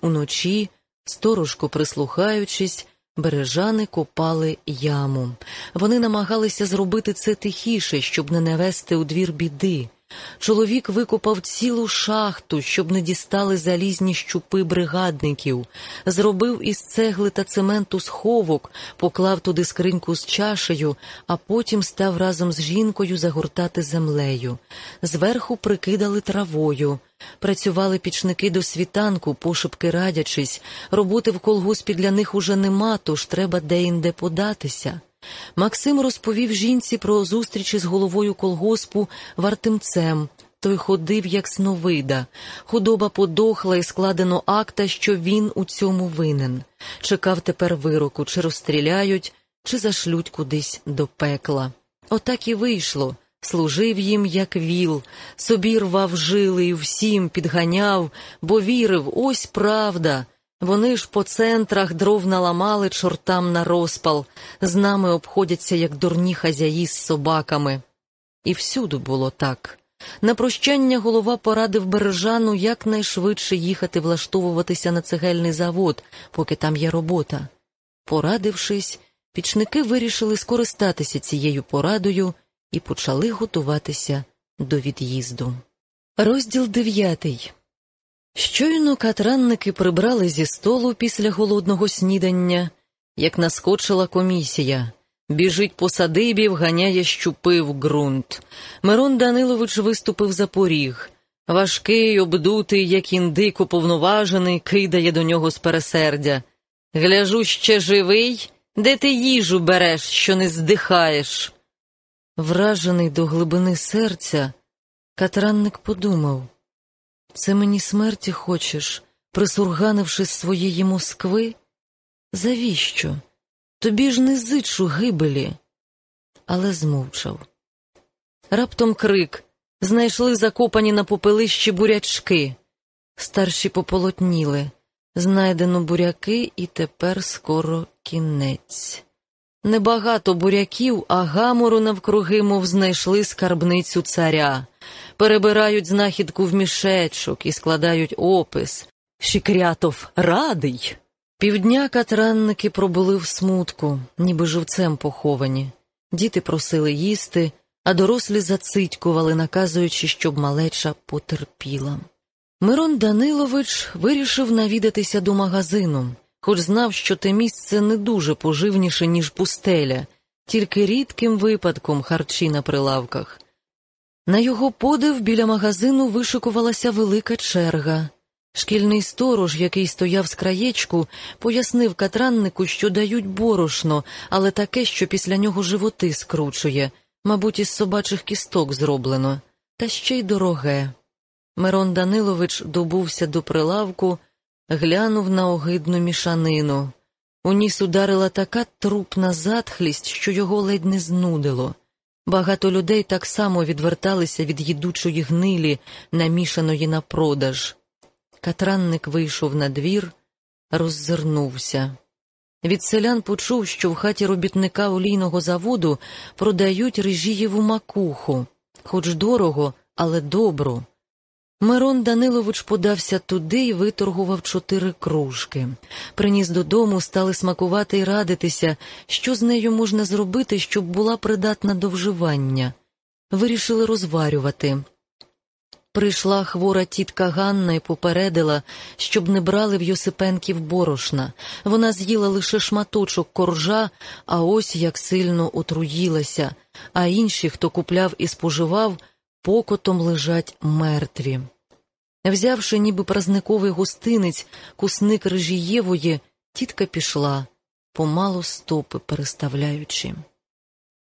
Уночі, сторожко прислухаючись, Бережани копали яму. Вони намагалися зробити це тихіше, щоб не навести у двір біди. Чоловік викопав цілу шахту, щоб не дістали залізні щупи бригадників, зробив із цегли та цементу сховок, поклав туди скриньку з чашею, а потім став разом з жінкою загортати землею. Зверху прикидали травою. Працювали пічники до світанку, пошепки радячись. Роботи в колгоспі для них уже нема, тож треба деінде податися. Максим розповів жінці про зустрічі з головою колгоспу Вартимцем. Той ходив, як сновида. Худоба подохла і складено акта, що він у цьому винен. Чекав тепер вироку, чи розстріляють, чи зашлють кудись до пекла. Отак і вийшло. служив їм, як віл, собі рвав жили і всім підганяв, бо вірив, ось правда. Вони ж по центрах дров наламали чортам на розпал, з нами обходяться, як дурні хазяї з собаками. І всюди було так. На прощання голова порадив Бережану якнайшвидше їхати влаштовуватися на цегельний завод, поки там є робота. Порадившись, пічники вирішили скористатися цією порадою і почали готуватися до від'їзду. Розділ дев'ятий. Щойно катранники прибрали зі столу після голодного снідання, як наскочила комісія. Біжить по садибі, вганяє щупи в ґрунт. Мирон Данилович виступив за поріг. Важкий, обдутий, як індик уповноважений, кидає до нього з пересердя. Гляжу, ще живий, де ти їжу береш, що не здихаєш. Вражений до глибини серця, катранник подумав це мені смерті хочеш, присурганивши з своєї Москви? Завіщо? Тобі ж не зичу гибелі. Але змовчав. Раптом крик знайшли закопані на попелищі бурячки. Старші пополотніли. Знайдено буряки, і тепер скоро кінець. Небагато буряків, а гамору навкруги, мов знайшли скарбницю царя, перебирають знахідку в мішечок і складають опис. Шікрятов радий. Півдня катранники пробули в смутку, ніби живцем поховані. Діти просили їсти, а дорослі зацитькували, наказуючи, щоб малеча потерпіла. Мирон Данилович вирішив навідатися до магазину, хоч знав, що те місце не дуже поживніше, ніж пустеля, тільки рідким випадком харчі на прилавках. На його подив біля магазину вишикувалася велика черга. Шкільний сторож, який стояв з краєчку, пояснив катраннику, що дають борошно, але таке, що після нього животи скручує, мабуть, із собачих кісток зроблено, та ще й дороге. Мирон Данилович добувся до прилавку, глянув на огидну мішанину. У ніс ударила така трупна затхлість, що його ледь не знудило. Багато людей так само відверталися від їдучої гнилі, намішаної на продаж. Катранник вийшов на двір, роззирнувся. Від селян почув, що в хаті робітника олійного заводу продають режієву макуху, хоч дорого, але добру. Мирон Данилович подався туди і виторгував чотири кружки. Приніс додому, стали смакувати і радитися, що з нею можна зробити, щоб була придатна до вживання. Вирішили розварювати. Прийшла хвора тітка Ганна і попередила, щоб не брали в Йосипенків борошна. Вона з'їла лише шматочок коржа, а ось як сильно отруїлася, а інші, хто купляв і споживав, покотом лежать мертві. Взявши ніби празниковий гостинець, кусник Режієвої, тітка пішла, помалу стопи переставляючи.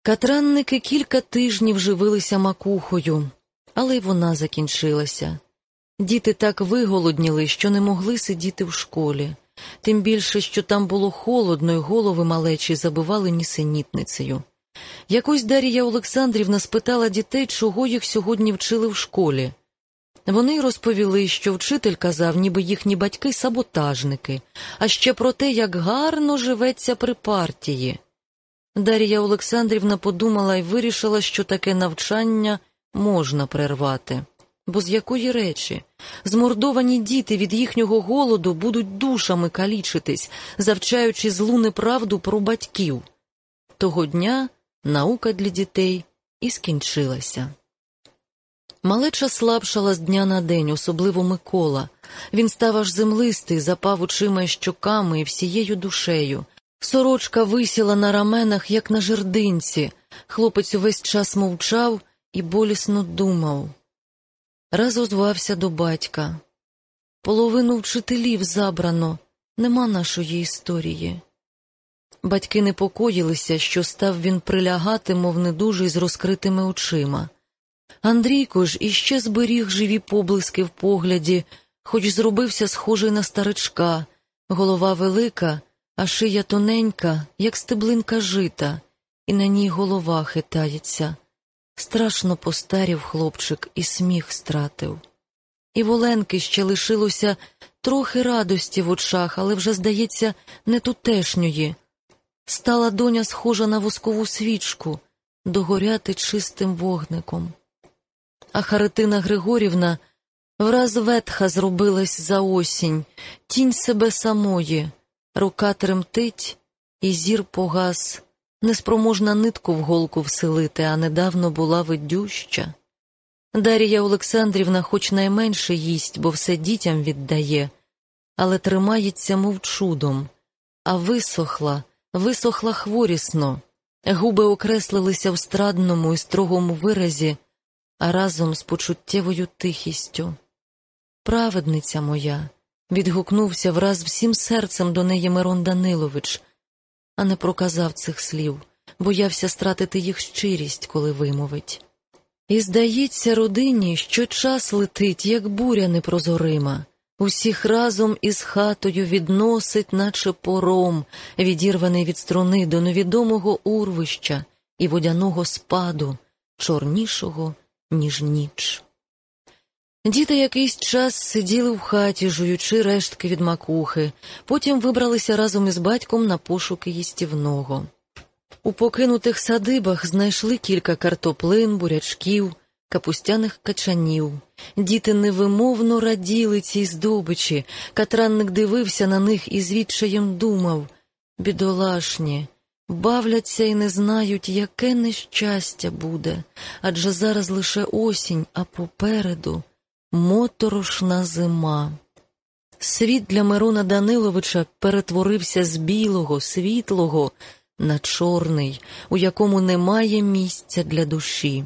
Катранники кілька тижнів живилися макухою, але й вона закінчилася. Діти так виголодніли, що не могли сидіти в школі, тим більше, що там було холодно, і голови малечі забивали нісенітницею. Якось Дарія Олександрівна спитала дітей, чого їх сьогодні вчили в школі. Вони розповіли, що вчитель казав, ніби їхні батьки саботажники, а ще про те, як гарно живеться при партії. Дарія Олександрівна подумала і вирішила, що таке навчання можна перервати. Бо з якої речі? Змордовані діти від їхнього голоду будуть душами калічитись, завчаючи злу неправду про батьків. Того дня наука для дітей і скінчилася. Малеча слабшала з дня на день, особливо Микола. Він став аж землистий, запав очима щоками і всією душею. Сорочка висіла на раменах, як на жердинці. Хлопець увесь час мовчав і болісно думав. Раз озвався до батька. Половину вчителів забрано, нема нашої історії. Батьки непокоїлися, що став він прилягати, мов недужий з розкритими очима. Андрійко ж іще зберіг живі поблиски в погляді, хоч зробився схожий на старичка, голова велика, а шия тоненька, як стеблинка жита, і на ній голова хитається. Страшно постарів хлопчик і сміх стратив. І в Оленки ще лишилося трохи радості в очах, але вже, здається, не тутешньої. Стала доня схожа на воскову свічку, догоряти чистим вогником. А Харитина Григорівна враз ветха зробилась за осінь, тінь себе самої, рука тремтить, і зір погас, неспроможна нитку в голку вселити, а недавно була видюща. Дарія Олександрівна хоч найменше їсть, бо все дітям віддає, але тримається, мов чудом, а висохла, висохла хворісно, губи окреслилися в страдному і строгому виразі, а разом з почуттєвою тихістю. Праведниця моя, відгукнувся враз всім серцем до неї Мирон Данилович, а не проказав цих слів, боявся стратити їх щирість, коли вимовить. І здається родині, що час летить, як буря непрозорима, усіх разом із хатою відносить, наче пором, відірваний від струни до невідомого урвища і водяного спаду, чорнішого, ніж ніч. Діти якийсь час сиділи в хаті, жуючи рештки від макухи, потім вибралися разом із батьком на пошуки їстівного. У покинутих садибах знайшли кілька картоплин, бурячків, капустяних качанів. Діти невимовно раділи цій здобичі. Катранник дивився на них і з відчаєм думав бідолашні, бавляться і не знають, яке нещастя буде, адже зараз лише осінь, а попереду моторошна зима. Світ для Мирона Даниловича перетворився з білого, світлого на чорний, у якому немає місця для душі.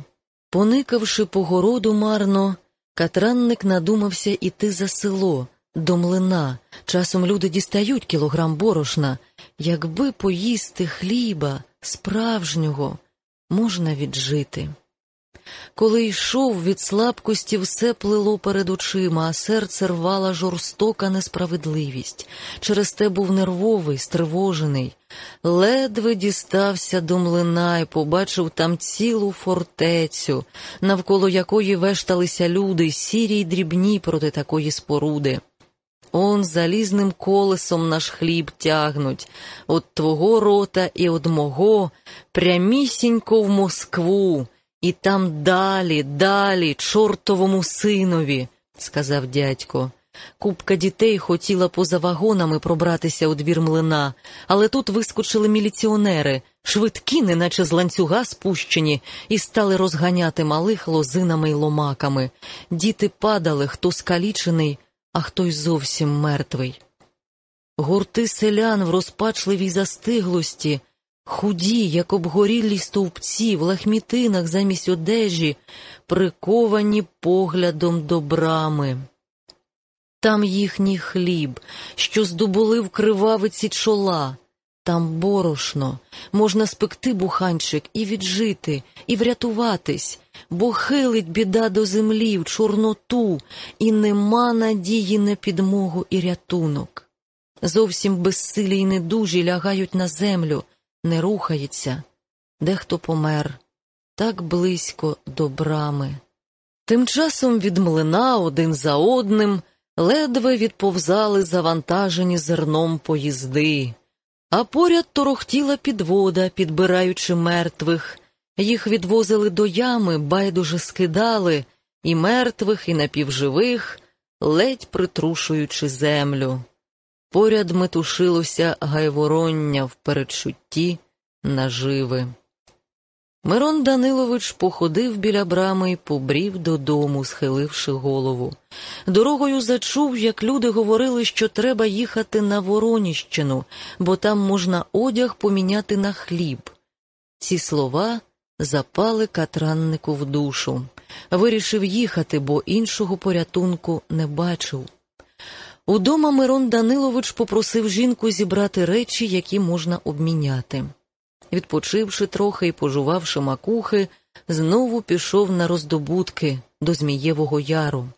Поникавши по городу марно, катранник надумався іти за село, до млина. Часом люди дістають кілограм борошна. Якби поїсти хліба справжнього, можна віджити. Коли йшов від слабкості, все плило перед очима, а серце рвала жорстока несправедливість. Через те був нервовий, стривожений. Ледве дістався до млина і побачив там цілу фортецю, навколо якої вешталися люди, сірі й дрібні проти такої споруди. Он залізним колесом наш хліб тягнуть, от твого рота і од мого, прямісінько в Москву. І там далі, далі, чортовому синові, сказав дядько. Купка дітей хотіла поза вагонами пробратися у двір млина, але тут вискочили міліціонери, швидкі, неначе з ланцюга спущені, і стали розганяти малих лозинами й ломаками. Діти падали, хто скалічений, а хто й зовсім мертвий. Гурти селян в розпачливій застиглості худі, як обгорілі стовпці в лахмітинах замість одежі, приковані поглядом до брами. Там їхній хліб, що здобули в кривавиці чола, там борошно, можна спекти буханчик і віджити, і врятуватись, бо хилить біда до землі в чорноту, і нема надії на підмогу і рятунок. Зовсім безсилі й недужі лягають на землю, не рухається, дехто помер. Так близько до брами. Тим часом від млина один за одним ледве відповзали завантажені зерном поїзди, а поряд торохтіла підвода, підбираючи мертвих. Їх відвозили до ями, байдуже скидали, і мертвих, і напівживих, ледь притрушуючи землю. Поряд метушилося гайвороння в передчутті наживи. Мирон Данилович походив біля брами й побрів додому, схиливши голову. Дорогою зачув, як люди говорили, що треба їхати на Вороніщину, бо там можна одяг поміняти на хліб. Ці слова запали катраннику в душу. Вирішив їхати, бо іншого порятунку не бачив. Удома Мирон Данилович попросив жінку зібрати речі, які можна обміняти. Відпочивши трохи і пожувавши макухи, знову пішов на роздобутки до Змієвого яру.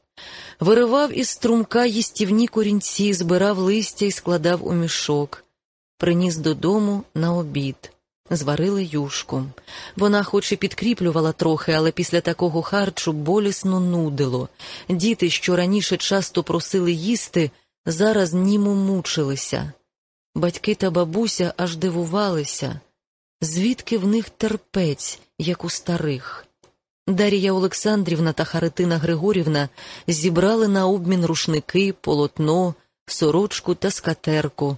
Виривав із струмка їстівні корінці, збирав листя і складав у мішок, приніс додому на обід. зварили юшку. Вона хоч і підкріплювала трохи, але після такого харчу болісно нудило. Діти, що раніше часто просили їсти, зараз німо мучилися. Батьки та бабуся аж дивувалися, звідки в них терпець, як у старих. Дарія Олександрівна та Харитина Григорівна зібрали на обмін рушники, полотно, сорочку та скатерку.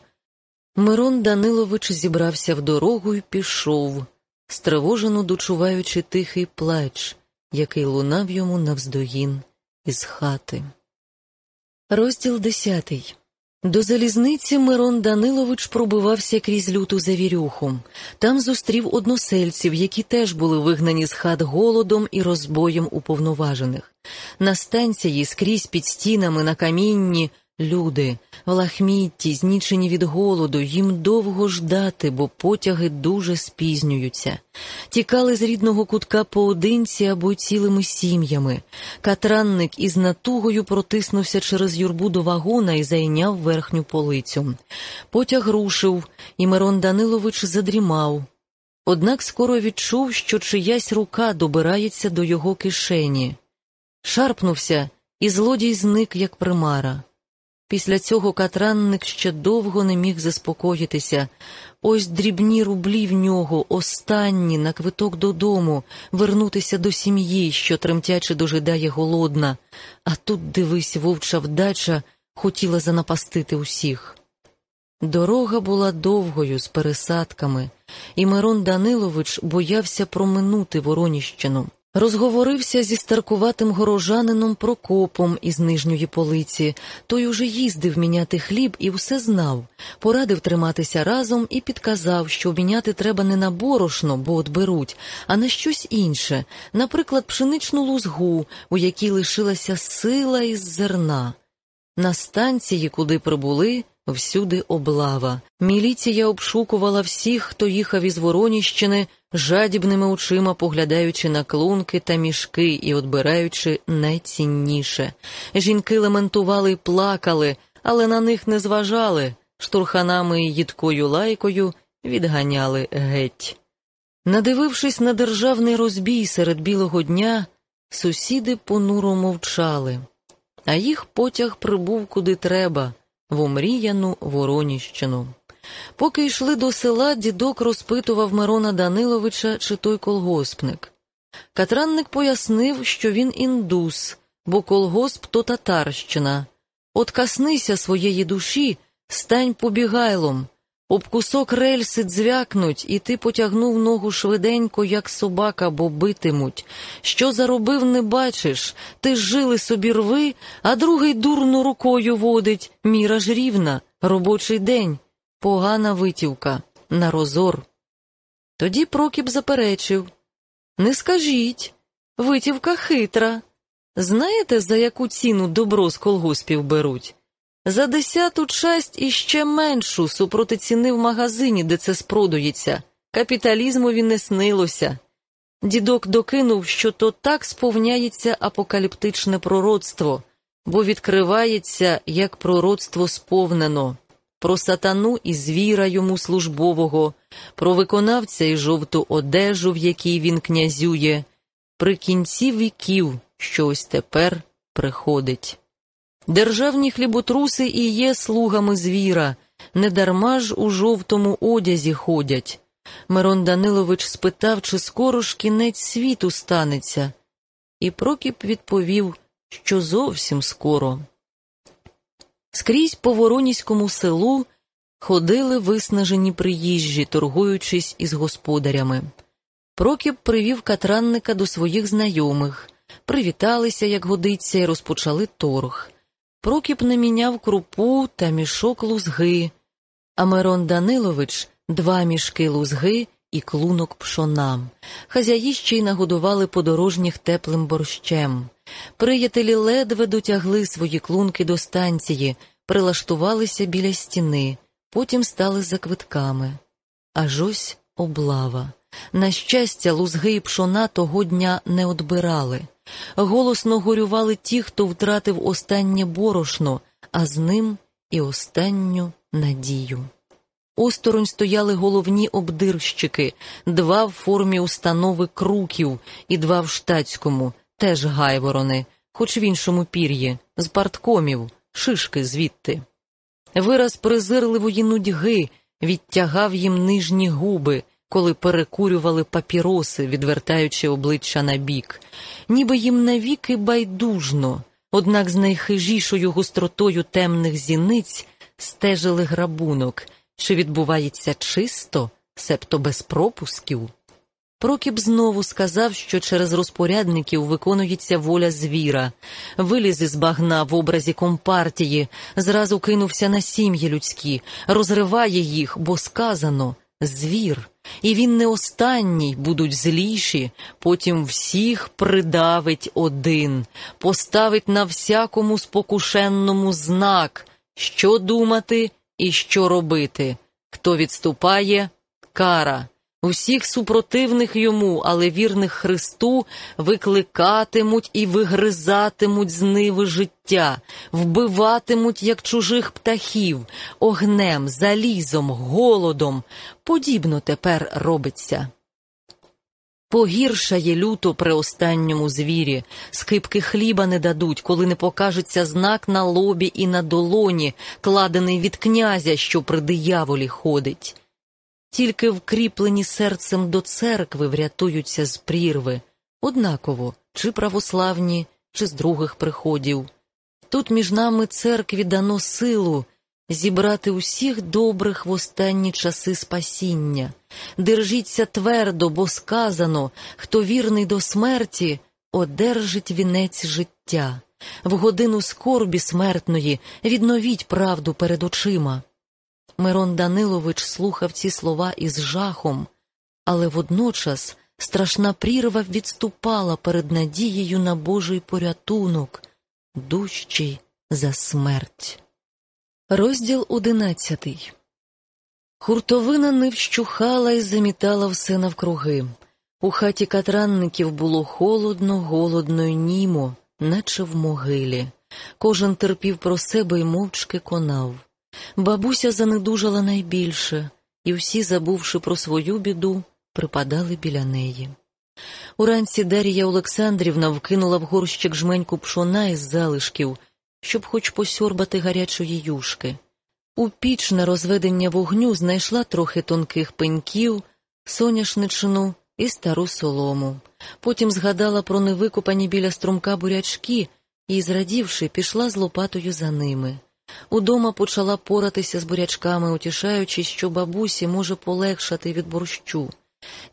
Мирон Данилович зібрався в дорогу і пішов, стривожено дочуваючи тихий плач, який лунав йому навздогін із хати. Розділ десятий до залізниці Мирон Данилович пробивався крізь люту завірюху. Там зустрів односельців, які теж були вигнані з хат голодом і розбоєм уповноважених. На станції скрізь під стінами на камінні Люди, в лахмітті, знічені від голоду, їм довго ждати, бо потяги дуже спізнюються. Тікали з рідного кутка поодинці або цілими сім'ями. Катранник із натугою протиснувся через юрбу до вагона і зайняв верхню полицю. Потяг рушив, і Мирон Данилович задрімав. Однак скоро відчув, що чиясь рука добирається до його кишені. Шарпнувся, і злодій зник, як примара. Після цього катранник ще довго не міг заспокоїтися. Ось дрібні рублі в нього, останні на квиток додому, вернутися до сім'ї, що тремтячи дожидає голодна. А тут, дивись, вовча вдача хотіла занапастити усіх. Дорога була довгою, з пересадками, і Мирон Данилович боявся проминути Вороніщину. Розговорився зі старкуватим горожанином Прокопом із нижньої полиці. Той уже їздив міняти хліб і все знав. Порадив триматися разом і підказав, що міняти треба не на борошно, бо от беруть, а на щось інше, наприклад, пшеничну лузгу, у якій лишилася сила із зерна. На станції, куди прибули, всюди облава. Міліція обшукувала всіх, хто їхав із Вороніщини жадібними очима поглядаючи на клунки та мішки і отбираючи найцінніше. Жінки лементували й плакали, але на них не зважали, штурханами і їдкою лайкою відганяли геть. Надивившись на державний розбій серед білого дня, сусіди понуро мовчали, а їх потяг прибув куди треба, в омріяну Вороніщину. Поки йшли до села, дідок розпитував Мирона Даниловича, чи той колгоспник. Катранник пояснив, що він індус, бо колгосп то татарщина. От каснися своєї душі, стань побігайлом, об кусок рельси дзвякнуть, і ти потягнув ногу швиденько, як собака, бо битимуть. Що заробив, не бачиш, ти жили собі рви, а другий дурно рукою водить, міра ж рівна, робочий день погана витівка, на розор. Тоді Прокіп заперечив Не скажіть, витівка хитра. Знаєте, за яку ціну добро з колгоспів беруть? За десяту часть і ще меншу супроти ціни в магазині, де це спродується. Капіталізмові не снилося. Дідок докинув, що то так сповняється апокаліптичне пророцтво, бо відкривається як пророцтво сповнено про сатану і звіра йому службового, про виконавця і жовту одежу, в якій він князює, при кінці віків, що ось тепер приходить. Державні хліботруси і є слугами звіра, недарма ж у жовтому одязі ходять. Мирон Данилович спитав, чи скоро ж кінець світу станеться, і Прокіп відповів, що зовсім скоро. Скрізь по Вороніському селу ходили виснажені приїжджі, торгуючись із господарями. Прокіп привів катранника до своїх знайомих, привіталися, як годиться, і розпочали торг. Прокіп не міняв крупу та мішок лузги, а Мирон Данилович два мішки лузги і клунок пшона. Хазяї ще й нагодували подорожніх теплим борщем. Приятелі ледве дотягли свої клунки до станції, прилаштувалися біля стіни, потім стали за квитками. Аж ось облава. На щастя, лузги і пшона того дня не одбирали. Голосно горювали ті, хто втратив останнє борошно, а з ним і останню надію. Осторонь стояли головні обдирщики, два в формі установи круків і два в штатському, теж гайворони, хоч в іншому пір'ї, з парткомів, шишки звідти. Вираз презирливої нудьги відтягав їм нижні губи, коли перекурювали папіроси, відвертаючи обличчя на бік. ніби їм навіки байдужно, однак з найхижішою гостротою темних зіниць стежили грабунок, чи відбувається чисто, себто без пропусків. Прокіп знову сказав, що через розпорядників виконується воля звіра, виліз із багна в образі компартії, зразу кинувся на сім'ї людські, розриває їх, бо сказано звір, і він не останній, будуть зліші, потім всіх придавить один, поставить на всякому спокушенному знак, що думати і що робити. Хто відступає кара. Усіх супротивних йому, але вірних Христу, викликатимуть і вигризатимуть з ниви життя, вбиватимуть, як чужих птахів, огнем, залізом, голодом. Подібно тепер робиться. Погіршає люто при останньому звірі, скипки хліба не дадуть, коли не покажеться знак на лобі і на долоні, кладений від князя, що при дияволі ходить. Тільки вкріплені серцем до церкви врятуються з прірви, однаково, чи православні, чи з других приходів. Тут між нами церкві дано силу зібрати усіх добрих в останні часи спасіння. Держіться твердо, бо сказано, хто вірний до смерті, одержить вінець життя. В годину скорбі смертної відновіть правду перед очима. Мирон Данилович слухав ці слова із жахом, але водночас страшна прірва відступала перед надією на Божий порятунок, дужчий за смерть. Розділ одинадцятий Хуртовина не вщухала і замітала все навкруги. У хаті катранників було холодно, голодно й німо, наче в могилі. Кожен терпів про себе й мовчки конав. Бабуся занедужала найбільше, і всі, забувши про свою біду, припадали біля неї. Уранці Дар'я Олександрівна вкинула в горщик жменьку пшона із залишків, щоб хоч посьорбати гарячої юшки. У піч на розведення вогню знайшла трохи тонких пеньків, соняшничину і стару солому. Потім згадала про невикопані біля струмка бурячки і, зрадівши, пішла з лопатою за ними. Удома почала поратися з бурячками, утішаючись, що бабусі може полегшати від борщу.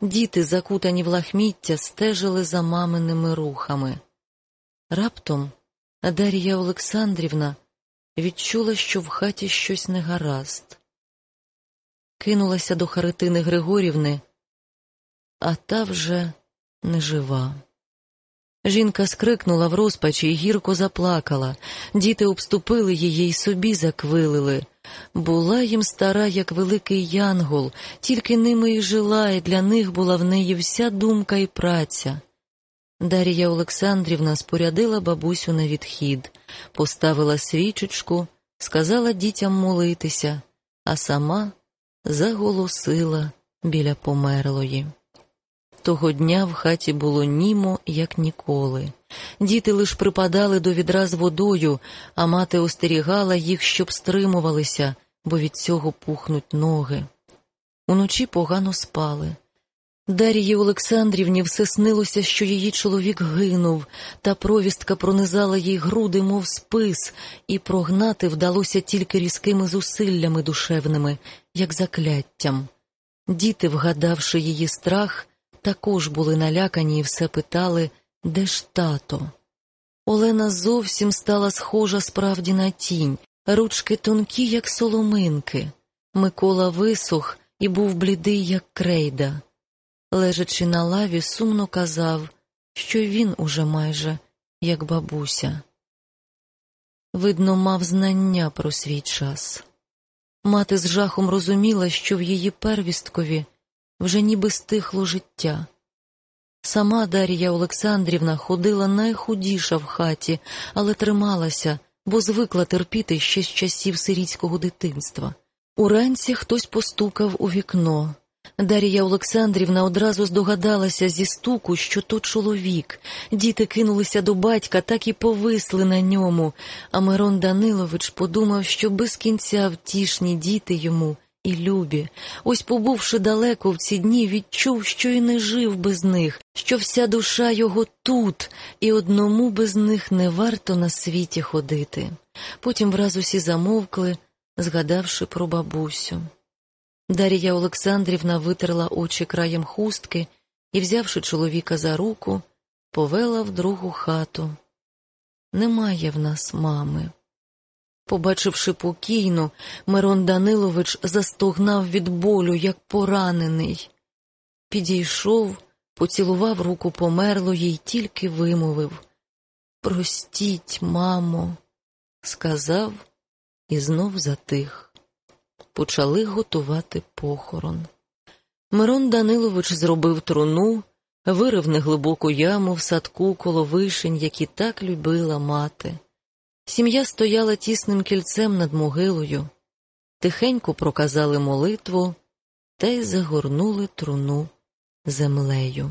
Діти, закутані в лахміття, стежили за маминими рухами. Раптом Дар'я Олександрівна відчула, що в хаті щось негаразд. Кинулася до Харитини Григорівни, а та вже не жива. Жінка скрикнула в розпачі і гірко заплакала. Діти обступили її й собі заквилили. Була їм стара, як великий янгол, тільки ними й жила, і для них була в неї вся думка і праця. Дар'я Олександрівна спорядила бабусю на відхід, поставила свічечку, сказала дітям молитися, а сама заголосила біля померлої. Того дня в хаті було німо, як ніколи. Діти лиш припадали до відра з водою, а мати остерігала їх, щоб стримувалися, бо від цього пухнуть ноги. Уночі погано спали. Дар'ї Олександрівні все снилося, що її чоловік гинув, та провістка пронизала їй груди, мов спис, і прогнати вдалося тільки різкими зусиллями душевними, як закляттям. Діти, вгадавши її страх, також були налякані і все питали, де ж тато. Олена зовсім стала схожа справді на тінь, ручки тонкі, як соломинки. Микола висох і був блідий, як крейда. Лежачи на лаві, сумно казав, що він уже майже як бабуся. Видно, мав знання про свій час. Мати з жахом розуміла, що в її первісткові вже ніби стихло життя. Сама Дар'я Олександрівна ходила найхудіша в хаті, але трималася, бо звикла терпіти ще з часів сирітського дитинства. Уранці хтось постукав у вікно. Дар'я Олександрівна одразу здогадалася зі стуку, що то чоловік. Діти кинулися до батька, так і повисли на ньому. А Мирон Данилович подумав, що без кінця втішні діти йому і любі. Ось, побувши далеко в ці дні, відчув, що й не жив без них, що вся душа його тут, і одному без них не варто на світі ходити. Потім враз усі замовкли, згадавши про бабусю. Дар'я Олександрівна витерла очі краєм хустки і, взявши чоловіка за руку, повела в другу хату. Немає в нас мами. Побачивши покійну, Мирон Данилович застогнав від болю, як поранений. Підійшов, поцілував руку померлої й тільки вимовив Простіть, мамо, сказав і знов затих почали готувати похорон. Мирон Данилович зробив труну, вирив неглибоку яму в садку коло вишень, які так любила мати. Сім'я стояла тісним кільцем над могилою, тихенько проказали молитву та й загорнули труну землею.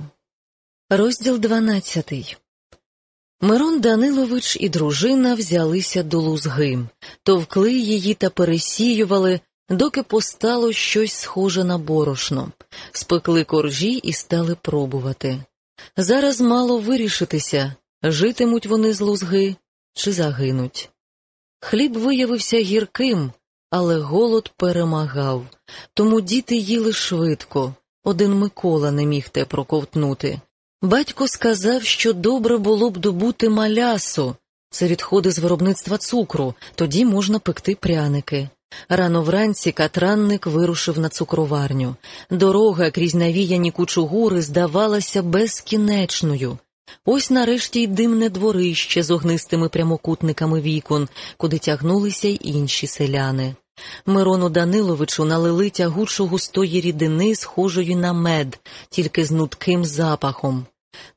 Розділ дванадцятий Мирон Данилович і дружина взялися до лузги, товкли її та пересіювали, доки постало щось схоже на борошно, спекли коржі і стали пробувати. Зараз мало вирішитися, житимуть вони з лузги чи загинуть. Хліб виявився гірким, але голод перемагав, тому діти їли швидко. Один Микола не міг те проковтнути. Батько сказав, що добре було б добути малясу, це відходи з виробництва цукру, тоді можна пекти пряники. Рано вранці катранник вирушив на цукроварню. Дорога крізь навіяні кучугури здавалася безкінечною. Ось нарешті й димне дворище з огнистими прямокутниками вікон, куди тягнулися й інші селяни. Мирону Даниловичу налили тягучу густої рідини, схожої на мед, тільки з нудким запахом.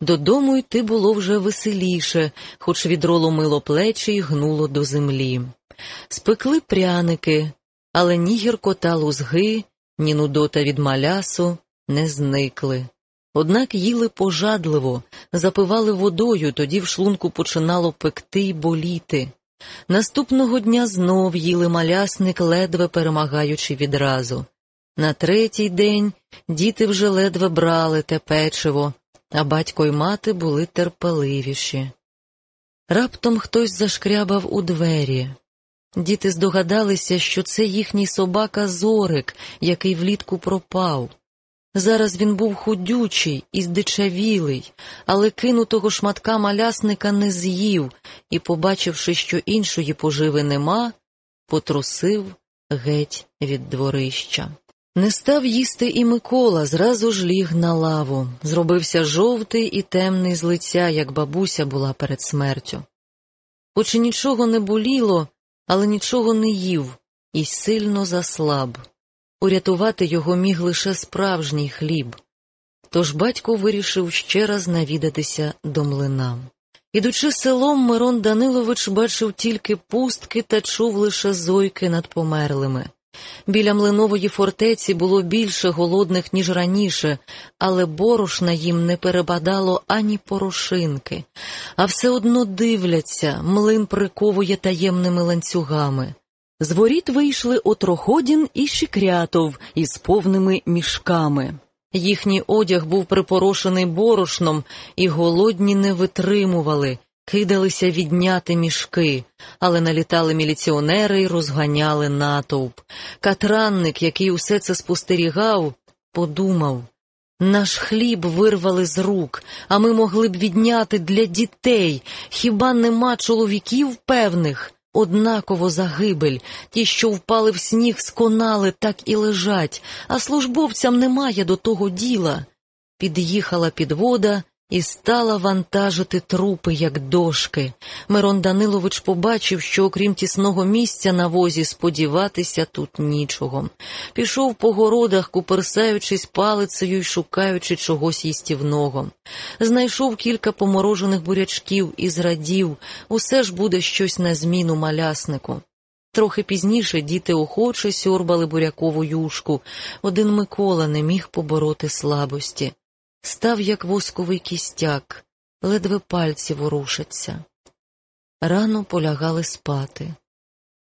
Додому йти було вже веселіше, хоч відро ломило плечі й гнуло до землі. Спекли пряники, але ні гіркота лузги, ні нудота від малясу не зникли. Однак їли пожадливо, запивали водою, тоді в шлунку починало пекти й боліти. Наступного дня знов їли малясник, ледве перемагаючи відразу. На третій день діти вже ледве брали те печиво, а батько й мати були терпеливіші. Раптом хтось зашкрябав у двері. Діти здогадалися, що це їхній собака Зорик, який влітку пропав. Зараз він був худючий і здичавілий, але кинутого шматка малясника не з'їв і, побачивши, що іншої поживи нема, потрусив геть від дворища. Не став їсти і Микола, зразу ж ліг на лаву, зробився жовтий і темний з лиця, як бабуся була перед смертю. Хоч і нічого не боліло, але нічого не їв і сильно заслаб. Урятувати його міг лише справжній хліб. Тож батько вирішив ще раз навідатися до млина. Ідучи селом, Мирон Данилович бачив тільки пустки та чув лише зойки над померлими. Біля млинової фортеці було більше голодних, ніж раніше, але борошна їм не перебадало ані порошинки, а все одно дивляться, млин приковує таємними ланцюгами. З воріт вийшли Отроходін і Шикрятов із повними мішками. Їхній одяг був припорошений борошном, і голодні не витримували, кидалися відняти мішки, але налітали міліціонери й розганяли натовп. Катранник, який усе це спостерігав, подумав наш хліб вирвали з рук, а ми могли б відняти для дітей. Хіба нема чоловіків певних? Однаково загибель, ті, що впали в сніг, сконали, так і лежать, а службовцям немає до того діла. Під'їхала підвода, і стала вантажити трупи, як дошки. Мирон Данилович побачив, що окрім тісного місця на возі сподіватися тут нічого. Пішов по городах, куперсаючись палицею й шукаючи чогось їстівного. Знайшов кілька поморожених бурячків і зрадів, усе ж буде щось на зміну маляснику. Трохи пізніше діти охоче сьорбали бурякову юшку. Один Микола не міг побороти слабості. Став, як восковий кістяк, ледве пальці ворушаться. Рано полягали спати.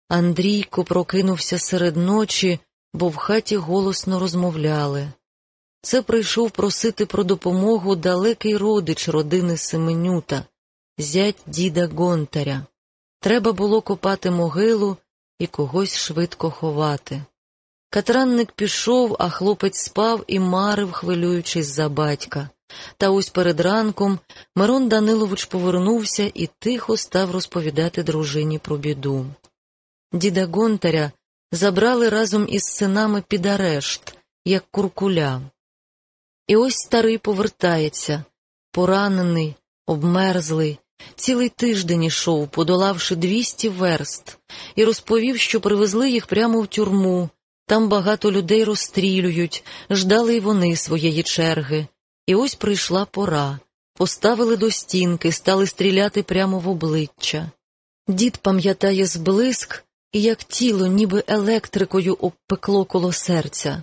Андрійко прокинувся серед ночі, бо в хаті голосно розмовляли. Це прийшов просити про допомогу далекий родич родини Семенюта, зять діда Гонтаря. Треба було копати могилу і когось швидко ховати. Катранник пішов, а хлопець спав і марив, хвилюючись за батька. Та ось перед ранком Мирон Данилович повернувся і тихо став розповідати дружині про біду. Діда Гонтаря забрали разом із синами під арешт, як куркуля. І ось старий повертається, поранений, обмерзлий, цілий тиждень ішов, подолавши двісті верст, і розповів, що привезли їх прямо в тюрму. Там багато людей розстрілюють, ждали й вони своєї черги. І ось прийшла пора. Поставили до стінки, стали стріляти прямо в обличчя. Дід пам'ятає зблиск, і як тіло, ніби електрикою обпекло коло серця.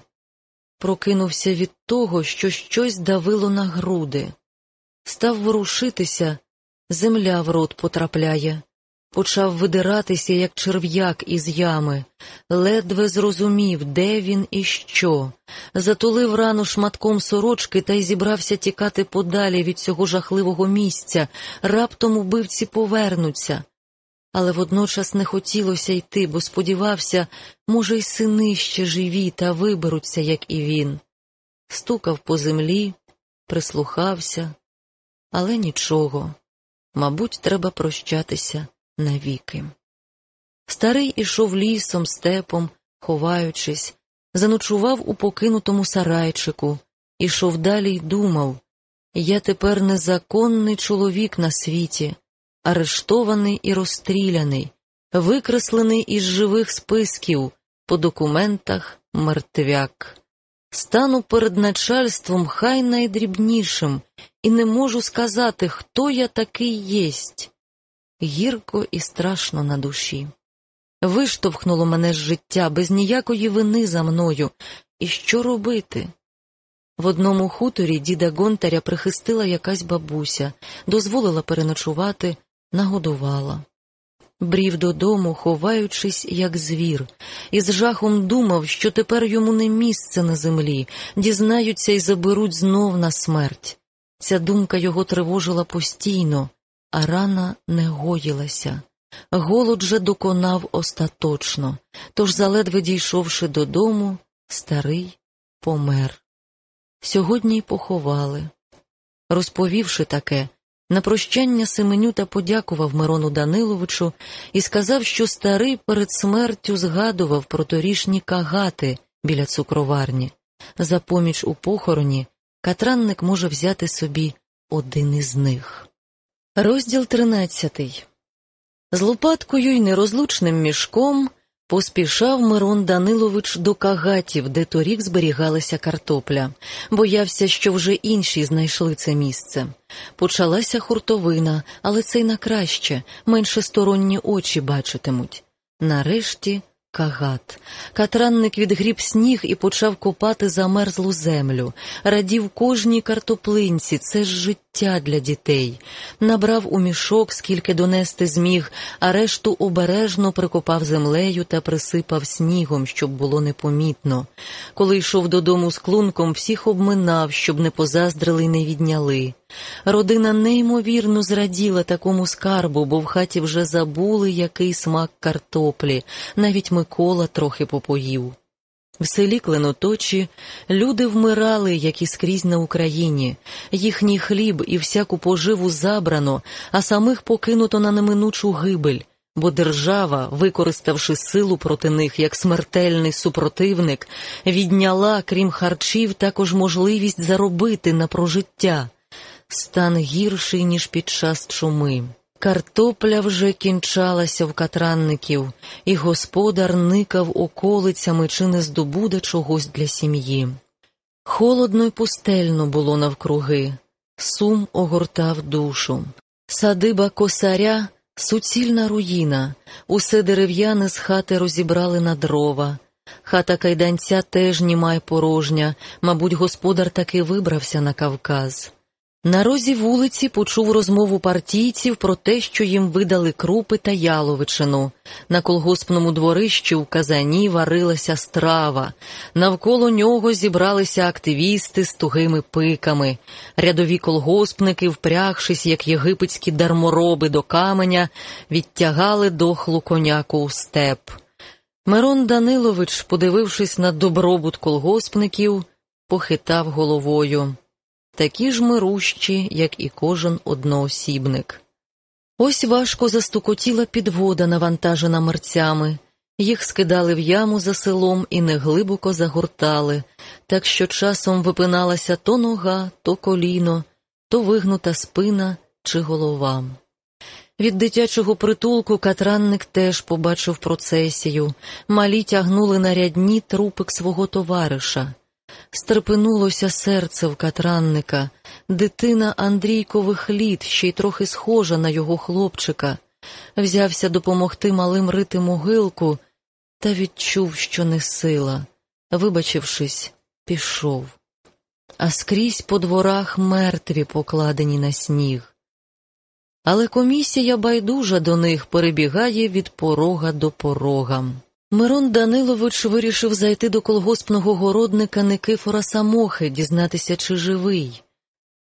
Прокинувся від того, що щось давило на груди. Став ворушитися, земля в рот потрапляє, почав видиратися, як черв'як із ями, ледве зрозумів, де він і що, затулив рану шматком сорочки та й зібрався тікати подалі від цього жахливого місця, раптом убивці повернуться. Але водночас не хотілося йти, бо сподівався, може, й сини ще живі та виберуться, як і він. Стукав по землі, прислухався, але нічого. Мабуть, треба прощатися навіки. Старий ішов лісом, степом, ховаючись, заночував у покинутому сарайчику, ішов далі й думав я тепер незаконний чоловік на світі, арештований і розстріляний, викреслений із живих списків, по документах мертвяк. Стану перед начальством хай найдрібнішим, і не можу сказати, хто я такий єсть гірко і страшно на душі. Виштовхнуло мене з життя без ніякої вини за мною. І що робити? В одному хуторі діда Гонтаря прихистила якась бабуся, дозволила переночувати, нагодувала. Брів додому, ховаючись, як звір, і з жахом думав, що тепер йому не місце на землі, дізнаються і заберуть знов на смерть. Ця думка його тривожила постійно, а рана не гоїлася. Голод же доконав остаточно, тож, заледве дійшовши додому, старий помер. Сьогодні й поховали. Розповівши таке, на прощання Семенюта подякував Мирону Даниловичу і сказав, що старий перед смертю згадував про торішні кагати біля цукроварні. За поміч у похороні катранник може взяти собі один із них. Розділ тринадцятий. З лопаткою й нерозлучним мішком поспішав Мирон Данилович до кагатів, де торік зберігалася картопля. Боявся, що вже інші знайшли це місце. Почалася хуртовина, але це й на краще, менше сторонні очі бачитимуть. Нарешті Кагат. Катранник відгріб сніг і почав копати замерзлу землю. Радів кожній картоплинці, це ж життя для дітей. Набрав у мішок, скільки донести зміг, а решту обережно прикопав землею та присипав снігом, щоб було непомітно. Коли йшов додому з клунком, всіх обминав, щоб не позаздрили й не відняли. Родина неймовірно зраділа такому скарбу, бо в хаті вже забули, який смак картоплі, навіть Микола трохи попоїв. В селі Кленоточі люди вмирали, як і скрізь на Україні, їхній хліб і всяку поживу забрано, а самих покинуто на неминучу гибель, бо держава, використавши силу проти них як смертельний супротивник, відняла, крім харчів, також можливість заробити на прожиття стан гірший, ніж під час чуми. Картопля вже кінчалася в катранників, і господар никав околицями, чи не здобуде чогось для сім'ї. Холодно й пустельно було навкруги, сум огортав душу. Садиба косаря Суцільна руїна, усе дерев'яне з хати розібрали на дрова. Хата кайданця теж німай порожня, мабуть, господар таки вибрався на Кавказ. На розі вулиці почув розмову партійців про те, що їм видали крупи та яловичину. На колгоспному дворищі у казані варилася страва. Навколо нього зібралися активісти з тугими пиками. Рядові колгоспники, впрягшись, як єгипетські дармороби до каменя, відтягали дохлу коняку у степ. Мирон Данилович, подивившись на добробут колгоспників, похитав головою такі ж мирущі, як і кожен одноосібник. Ось важко застукотіла підвода, навантажена мерцями, їх скидали в яму за селом і неглибоко загортали, так що часом випиналася то нога, то коліно, то вигнута спина чи голова. Від дитячого притулку катранник теж побачив процесію, малі тягнули на рядні трупик свого товариша. Стерпенулося серце в катранника, дитина Андрійкових літ, ще й трохи схожа на його хлопчика, взявся допомогти малим рити могилку та відчув, що не сила. Вибачившись, пішов. А скрізь по дворах мертві покладені на сніг. Але комісія байдужа до них перебігає від порога до порога. Мирон Данилович вирішив зайти до колгоспного городника Никифора Самохи, дізнатися, чи живий.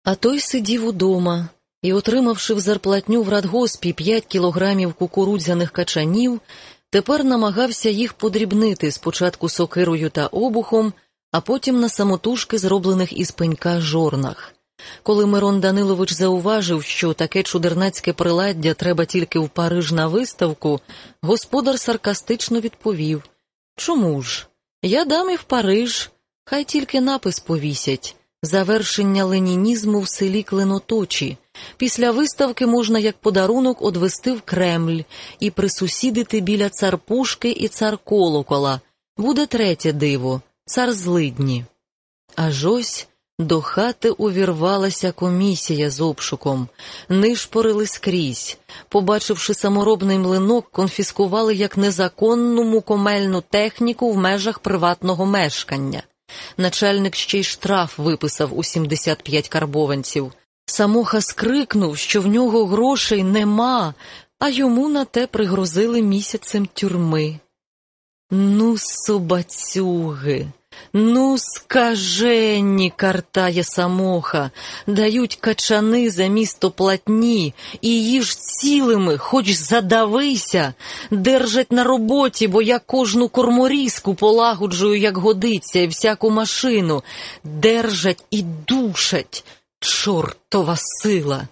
А той сидів удома і, отримавши в зарплатню в радгоспі п'ять кілограмів кукурудзяних качанів, тепер намагався їх подрібнити спочатку сокирою та обухом, а потім на самотужки, зроблених із пенька жорнах. Коли Мирон Данилович зауважив, що таке чудернацьке приладдя треба тільки в Париж на виставку, господар саркастично відповів Чому ж? Я дам і в Париж, хай тільки напис повісять. Завершення ленінізму в селі Кленоточі. Після виставки можна як подарунок одвести в Кремль і присусідити біля цар Пушки і цар Колокола. Буде третє диво цар злидні. Аж ось до хати увірвалася комісія з обшуком, нишпорили скрізь. Побачивши саморобний млинок, конфіскували як незаконну мукомельну техніку в межах приватного мешкання. Начальник ще й штраф виписав у 75 карбованців. Самоха скрикнув, що в нього грошей нема, а йому на те пригрозили місяцем тюрми. Ну, собацюги. Ну, скаженні, картає самоха, дають качани за місто платні, і їж цілими, хоч задавися, держать на роботі, бо я кожну корморізку полагоджую, як годиться, і всяку машину. Держать і душать. Чортова сила.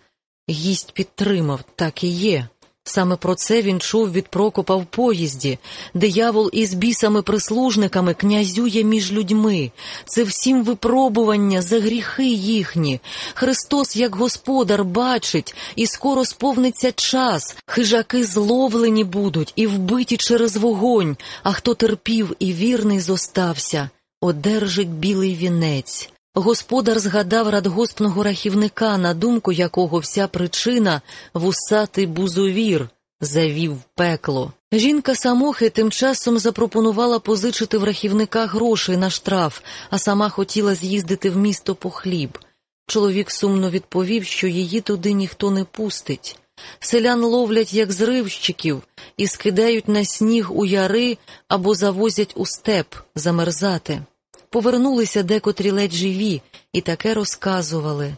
Гість підтримав, так і є. Саме про це він чув від Прокопа в поїзді. Диявол із бісами-прислужниками князює між людьми. Це всім випробування за гріхи їхні. Христос, як господар, бачить, і скоро сповниться час. Хижаки зловлені будуть і вбиті через вогонь, а хто терпів і вірний зостався, одержить білий вінець. Господар згадав радгоспного рахівника, на думку якого вся причина вусатий бузовір завів пекло. Жінка самохи тим часом запропонувала позичити в рахівника грошей на штраф, а сама хотіла з'їздити в місто по хліб. Чоловік сумно відповів, що її туди ніхто не пустить. Селян ловлять як зривщиків і скидають на сніг у яри або завозять у степ замерзати. Повернулися декотрі ледь живі і таке розказували.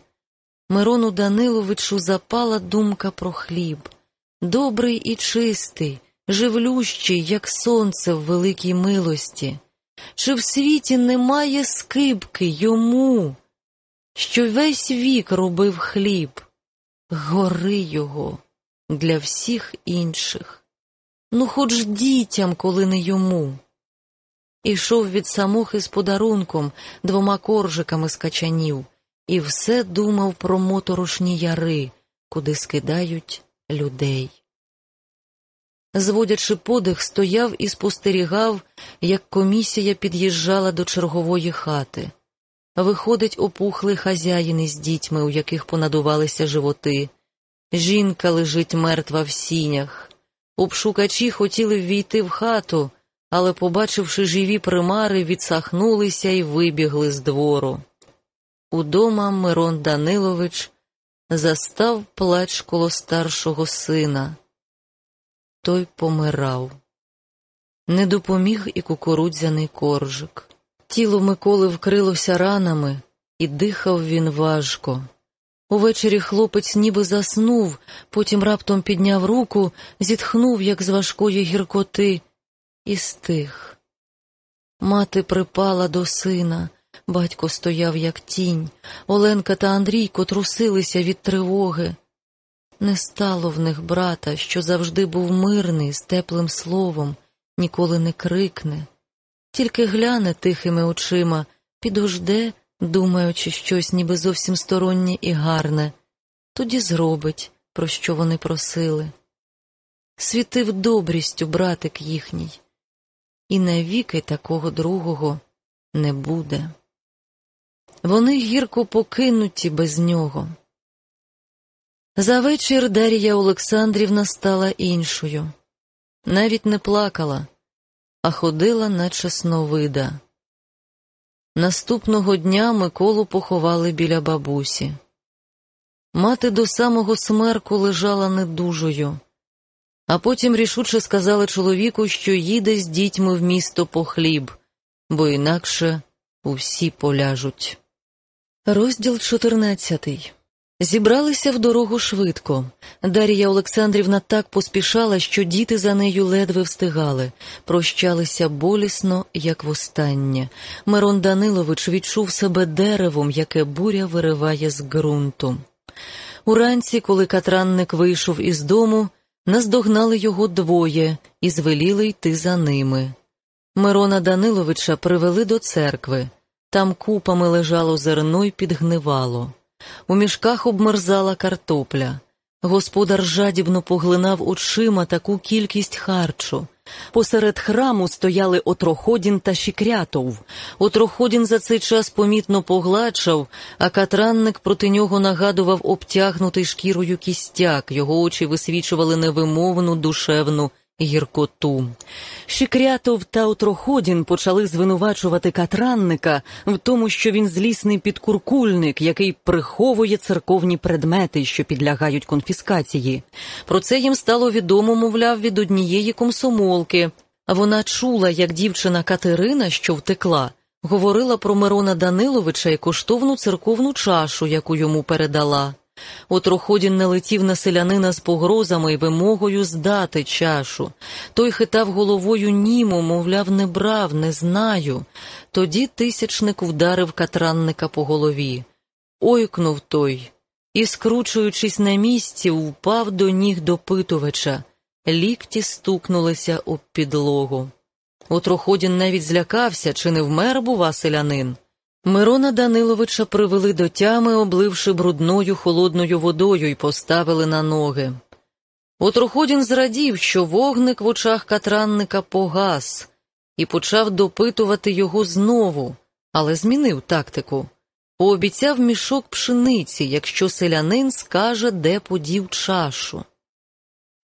Мирону Даниловичу запала думка про хліб. Добрий і чистий, живлющий, як сонце в великій милості. Чи в світі немає скибки йому, що весь вік робив хліб, гори його для всіх інших, ну хоч дітям, коли не йому. Ішов від самохи з подарунком, двома коржиками з качанів, і все думав про моторошні яри, куди скидають людей. Зводячи подих, стояв і спостерігав, як комісія під'їжджала до чергової хати. Виходить опухлий хазяїн із дітьми, у яких понадувалися животи. Жінка лежить мертва в сінях. Обшукачі хотіли ввійти в хату, але, побачивши живі примари, відсахнулися і вибігли з двору. Удома Мирон Данилович застав плач коло старшого сина. Той помирав. Не допоміг і кукурудзяний коржик. Тіло Миколи вкрилося ранами, і дихав він важко. Увечері хлопець ніби заснув, потім раптом підняв руку, зітхнув, як з важкої гіркоти, і стих. Мати припала до сина, батько стояв, як тінь, Оленка та Андрійко трусилися від тривоги. Не стало в них брата, що завжди був мирний, з теплим словом, ніколи не крикне, тільки гляне тихими очима, підожде, думаючи щось, ніби зовсім стороннє і гарне, тоді зробить, про що вони просили. Світив добрістю братик їхній, і навіки такого другого не буде. Вони гірко покинуті без нього. За вечір Дар'я Олександрівна стала іншою, навіть не плакала, а ходила на чесновида. Наступного дня Миколу поховали біля бабусі. Мати до самого смерку лежала недужою, а потім рішуче сказала чоловіку, що їде з дітьми в місто по хліб, бо інакше усі поляжуть. Розділ чотирнадцятий Зібралися в дорогу швидко. Дар'я Олександрівна так поспішала, що діти за нею ледве встигали, прощалися болісно, як востаннє. Мирон Данилович відчув себе деревом, яке буря вириває з ґрунту. Уранці, коли катранник вийшов із дому, наздогнали його двоє і звеліли йти за ними. Мирона Даниловича привели до церкви. Там купами лежало зерно й підгнивало. У мішках обмерзала картопля. Господар жадібно поглинав очима таку кількість харчу. Посеред храму стояли Отроходін та Шікрятов. Отроходін за цей час помітно погладшав, а катранник проти нього нагадував обтягнутий шкірою кістяк, його очі висвічували невимовну душевну гіркоту. Шикрятов та Отроходін почали звинувачувати катранника в тому, що він злісний підкуркульник, який приховує церковні предмети, що підлягають конфіскації. Про це їм стало відомо, мовляв, від однієї комсомолки. Вона чула, як дівчина Катерина, що втекла, говорила про Мирона Даниловича і коштовну церковну чашу, яку йому передала. Отроходін налетів на селянина з погрозами і вимогою здати чашу. Той хитав головою німо, мовляв, не брав, не знаю. Тоді тисячник вдарив катранника по голові. Ойкнув той і, скручуючись на місці, впав до ніг допитувача. Лікті стукнулися об підлогу. Отроходін навіть злякався, чи не вмер, бува, селянин. Мирона Даниловича привели до тями, обливши брудною холодною водою, і поставили на ноги. Отроходін зрадів, що вогник в очах катранника погас, і почав допитувати його знову, але змінив тактику. Пообіцяв мішок пшениці, якщо селянин скаже, де подів чашу.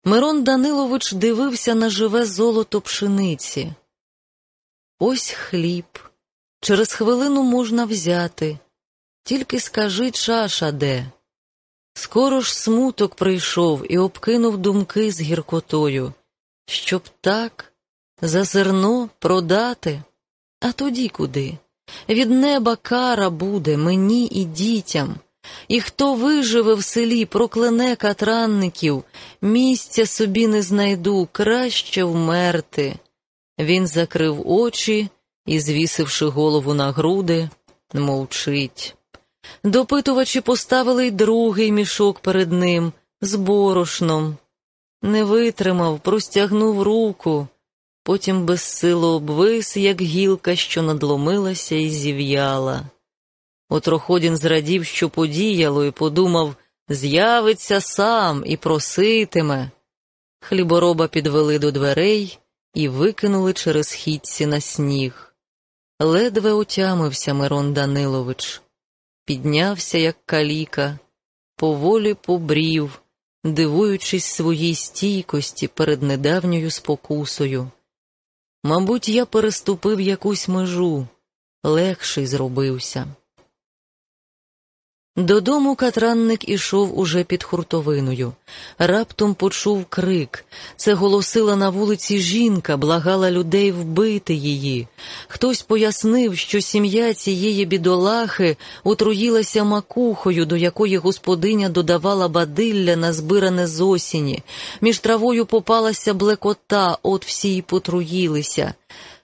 Мирон Данилович дивився на живе золото пшениці. Ось хліб. Через хвилину можна взяти, тільки скажи чаша де. Скоро ж смуток прийшов і обкинув думки з гіркотою, щоб так за зерно продати, а тоді куди? Від неба кара буде мені і дітям, і хто виживе в селі, проклене катранників, місця собі не знайду, краще вмерти. Він закрив очі і, звісивши голову на груди, мовчить. Допитувачі поставили й другий мішок перед ним з борошном. Не витримав, простягнув руку, потім безсило обвис, як гілка, що надломилася і зів'яла. Отроходін зрадів, що подіяло, і подумав з'явиться сам і проситиме. Хлібороба підвели до дверей і викинули через хідці на сніг. Ледве отямився Мирон Данилович, піднявся, як каліка, поволі побрів, дивуючись своїй стійкості перед недавньою спокусою. Мабуть, я переступив якусь межу, легший зробився. Додому катранник ішов уже під хуртовиною. Раптом почув крик. Це голосила на вулиці жінка, благала людей вбити її. Хтось пояснив, що сім'я цієї бідолахи отруїлася макухою, до якої господиня додавала бадилля, назбиране з осені. Між травою попалася блекота, от всі й потруїлися.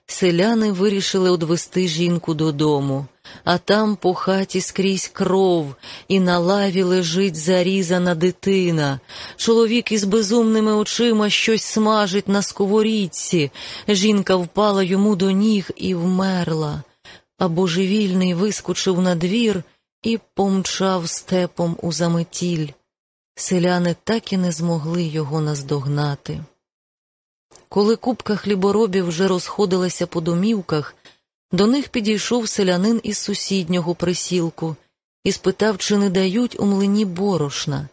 Селяни вирішили одвести жінку додому а там по хаті скрізь кров, і на лаві лежить зарізана дитина. Чоловік із безумними очима щось смажить на сковорідці. Жінка впала йому до ніг і вмерла. А божевільний вискочив на двір і помчав степом у заметіль. Селяни так і не змогли його наздогнати. Коли купка хліборобів вже розходилася по домівках, до них підійшов селянин із сусіднього присілку і спитав, чи не дають у млині борошна.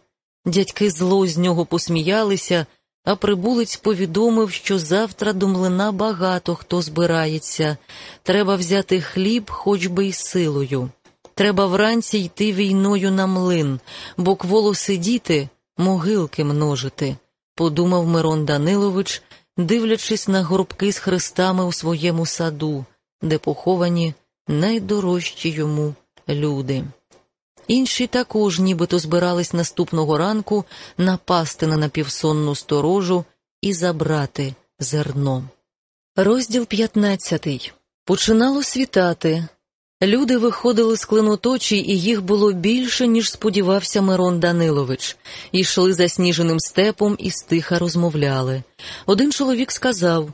Дядьки зло з нього посміялися, а прибулець повідомив, що завтра до млина багато хто збирається. Треба взяти хліб, хоч би й силою. Треба вранці йти війною на млин, бо кволо сидіти, могилки множити, подумав Мирон Данилович, дивлячись на горбки з хрестами у своєму саду де поховані найдорожчі йому люди. Інші також нібито збирались наступного ранку напасти на напівсонну сторожу і забрати зерно. Розділ 15. Починало світати. Люди виходили з клиноточі, і їх було більше, ніж сподівався Мирон Данилович, йшли засніженим степом і стиха розмовляли. Один чоловік сказав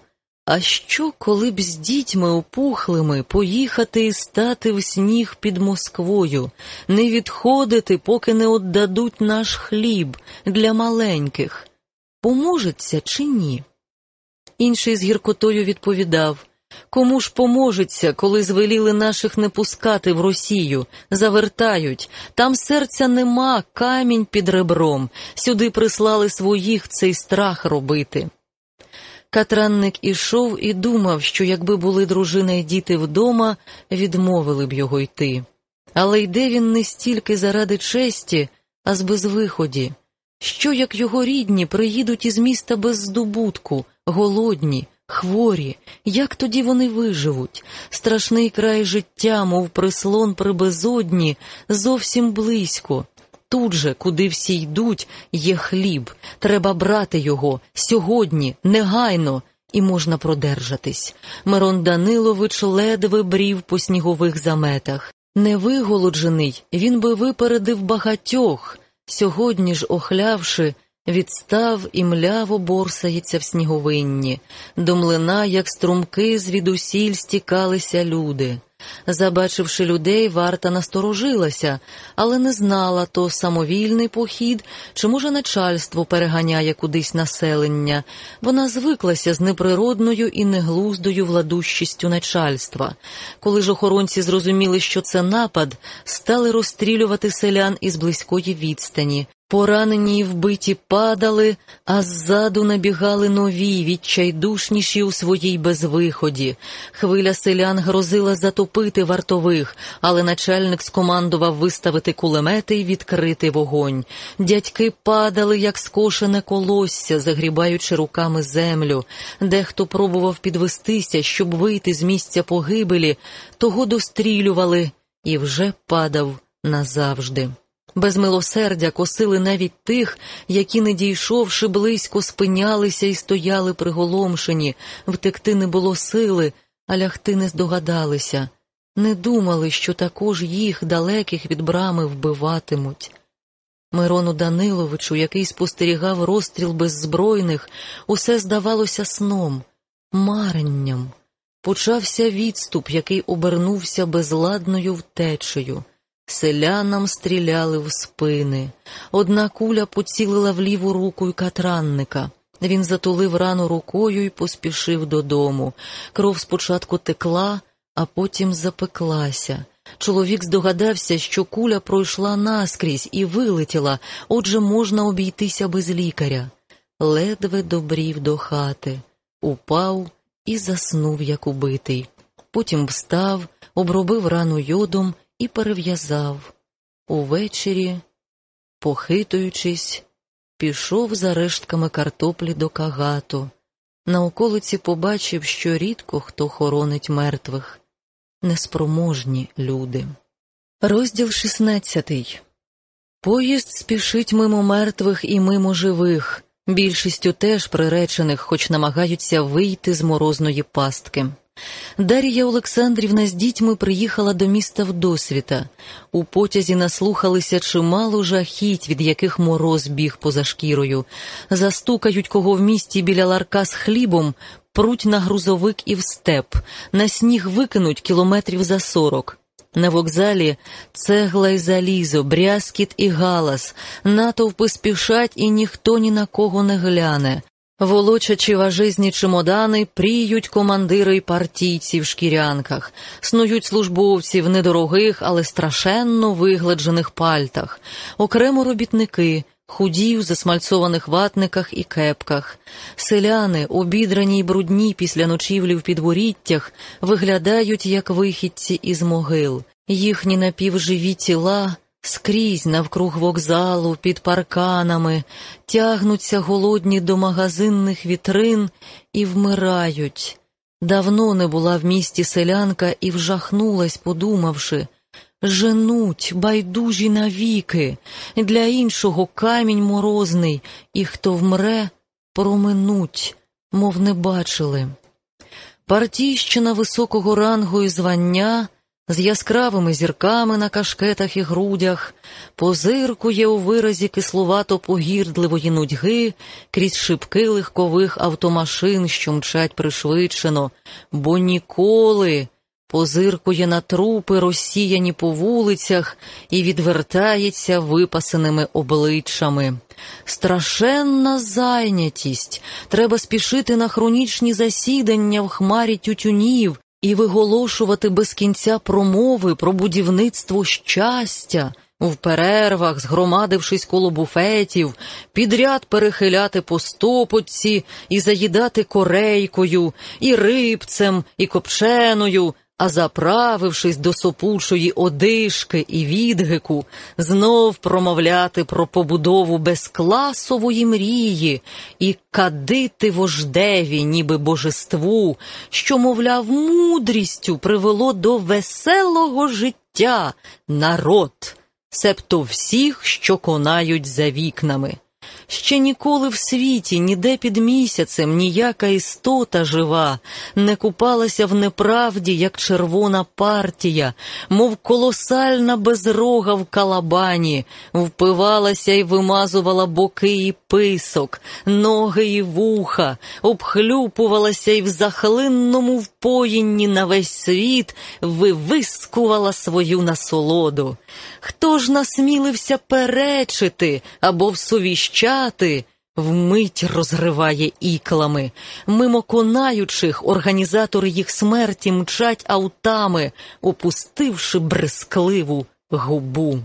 а що, коли б з дітьми опухлими поїхати і стати в сніг під Москвою, не відходити, поки не отдадуть наш хліб для маленьких? Поможеться чи ні? Інший з гіркотою відповідав Кому ж поможеться, коли звеліли наших не пускати в Росію, завертають, там серця нема, камінь під ребром, сюди прислали своїх цей страх робити. Катранник ішов і думав, що якби були дружина і діти вдома, відмовили б його йти. Але йде він не стільки заради честі, а з безвиході. Що, як його рідні приїдуть із міста без здобутку, голодні, хворі, як тоді вони виживуть? Страшний край життя, мов прислон при безодні, зовсім близько, Тут же, куди всі йдуть, є хліб. Треба брати його сьогодні, негайно, і можна продержатись. Мирон Данилович ледве брів по снігових заметах. Невиголоджений, він би випередив багатьох. Сьогодні ж, охлявши, відстав і мляво борсається в сніговинні. До млина, як струмки, звідусіль стікалися люди. Забачивши людей, варта насторожилася, але не знала то самовільний похід, чи, може, начальство переганяє кудись населення. Вона звиклася з неприродною і неглуздою владущістю начальства. Коли ж охоронці зрозуміли, що це напад, стали розстрілювати селян із близької відстані. Поранені й вбиті падали, а ззаду набігали нові, відчайдушніші у своїй безвиході. Хвиля селян грозила затопити вартових, але начальник скомандував виставити кулемети й відкрити вогонь. Дядьки падали, як скошене колосся, загрібаючи руками землю. Дехто пробував підвестися, щоб вийти з місця погибелі, того дострілювали і вже падав назавжди. Без милосердя косили навіть тих, які, не дійшовши близько, спинялися і стояли приголомшені, втекти не було сили, а лягти не здогадалися, не думали, що також їх, далеких від брами, вбиватимуть. Мирону Даниловичу, який спостерігав розстріл беззбройних, усе здавалося сном, маренням. Почався відступ, який обернувся безладною втечею. Селянам стріляли в спини. Одна куля поцілила в ліву руку й катранника. Він затулив рану рукою і поспішив додому. Кров спочатку текла, а потім запеклася. Чоловік здогадався, що куля пройшла наскрізь і вилетіла, отже, можна обійтися без лікаря. Ледве добрів до хати, упав і заснув, як убитий. Потім встав, обробив рану йодом і перев'язав. Увечері, похитуючись, пішов за рештками картоплі до кагату. На околиці побачив, що рідко хто хоронить мертвих, неспроможні люди. Розділ шістнадцятий. Поїзд спішить мимо мертвих і мимо живих, більшістю теж приречених, хоч намагаються вийти з морозної пастки. Дар'я Олександрівна з дітьми приїхала до міста вдосвіта. У потязі наслухалися чимало жахіть, від яких мороз біг поза шкірою. Застукають кого в місті біля ларка з хлібом, пруть на грузовик і в степ, на сніг викинуть кілометрів за сорок. На вокзалі цегла й залізо, брязкіт і галас, натовпи спішать, і ніхто ні на кого не гляне. Волочачи важезні чемодани, пріють командири й партійці в шкірянках, снують службовці в недорогих, але страшенно вигладжених пальтах, окремо робітники, худі в засмальцованих ватниках і кепках. Селяни, обідрані й брудні після ночівлі в підворіттях, виглядають, як вихідці із могил. Їхні напівживі тіла. Скрізь навкруг вокзалу, під парканами, тягнуться голодні до магазинних вітрин і вмирають. Давно не була в місті селянка і вжахнулась, подумавши женуть, байдужі навіки, для іншого камінь морозний, і хто вмре, проминуть, мов не бачили. Партійщина високого рангу і звання з яскравими зірками на кашкетах і грудях, позиркує у виразі кислувато погірдливої нудьги крізь шибки легкових автомашин, що мчать пришвидшено, бо ніколи позиркує на трупи, розсіяні по вулицях, і відвертається випасеними обличчями. Страшенна зайнятість. Треба спішити на хронічні засідання в хмарі тютюнів і виголошувати без кінця промови про будівництво щастя. В перервах, згромадившись коло буфетів, підряд перехиляти по стопотці і заїдати корейкою, і рибцем, і копченою, а заправившись до сопучої одишки і відгику, знов промовляти про побудову безкласової мрії і кадити вождеві, ніби божеству, що, мовляв, мудрістю привело до веселого життя народ, себто всіх, що конають за вікнами. Ще ніколи в світі, ніде під місяцем ніяка істота жива не купалася в неправді, як червона партія, мов колосальна безрога в калабані, впивалася і вимазувала боки і писок, ноги і вуха, обхлюпувалася і в захлинному впоїнні на весь світ вивискувала свою насолоду. Хто ж насмілився перечити або всовіщати, вмить розриває іклами, мимо конаючих організатори їх смерті мчать аутами, опустивши брескливу губу.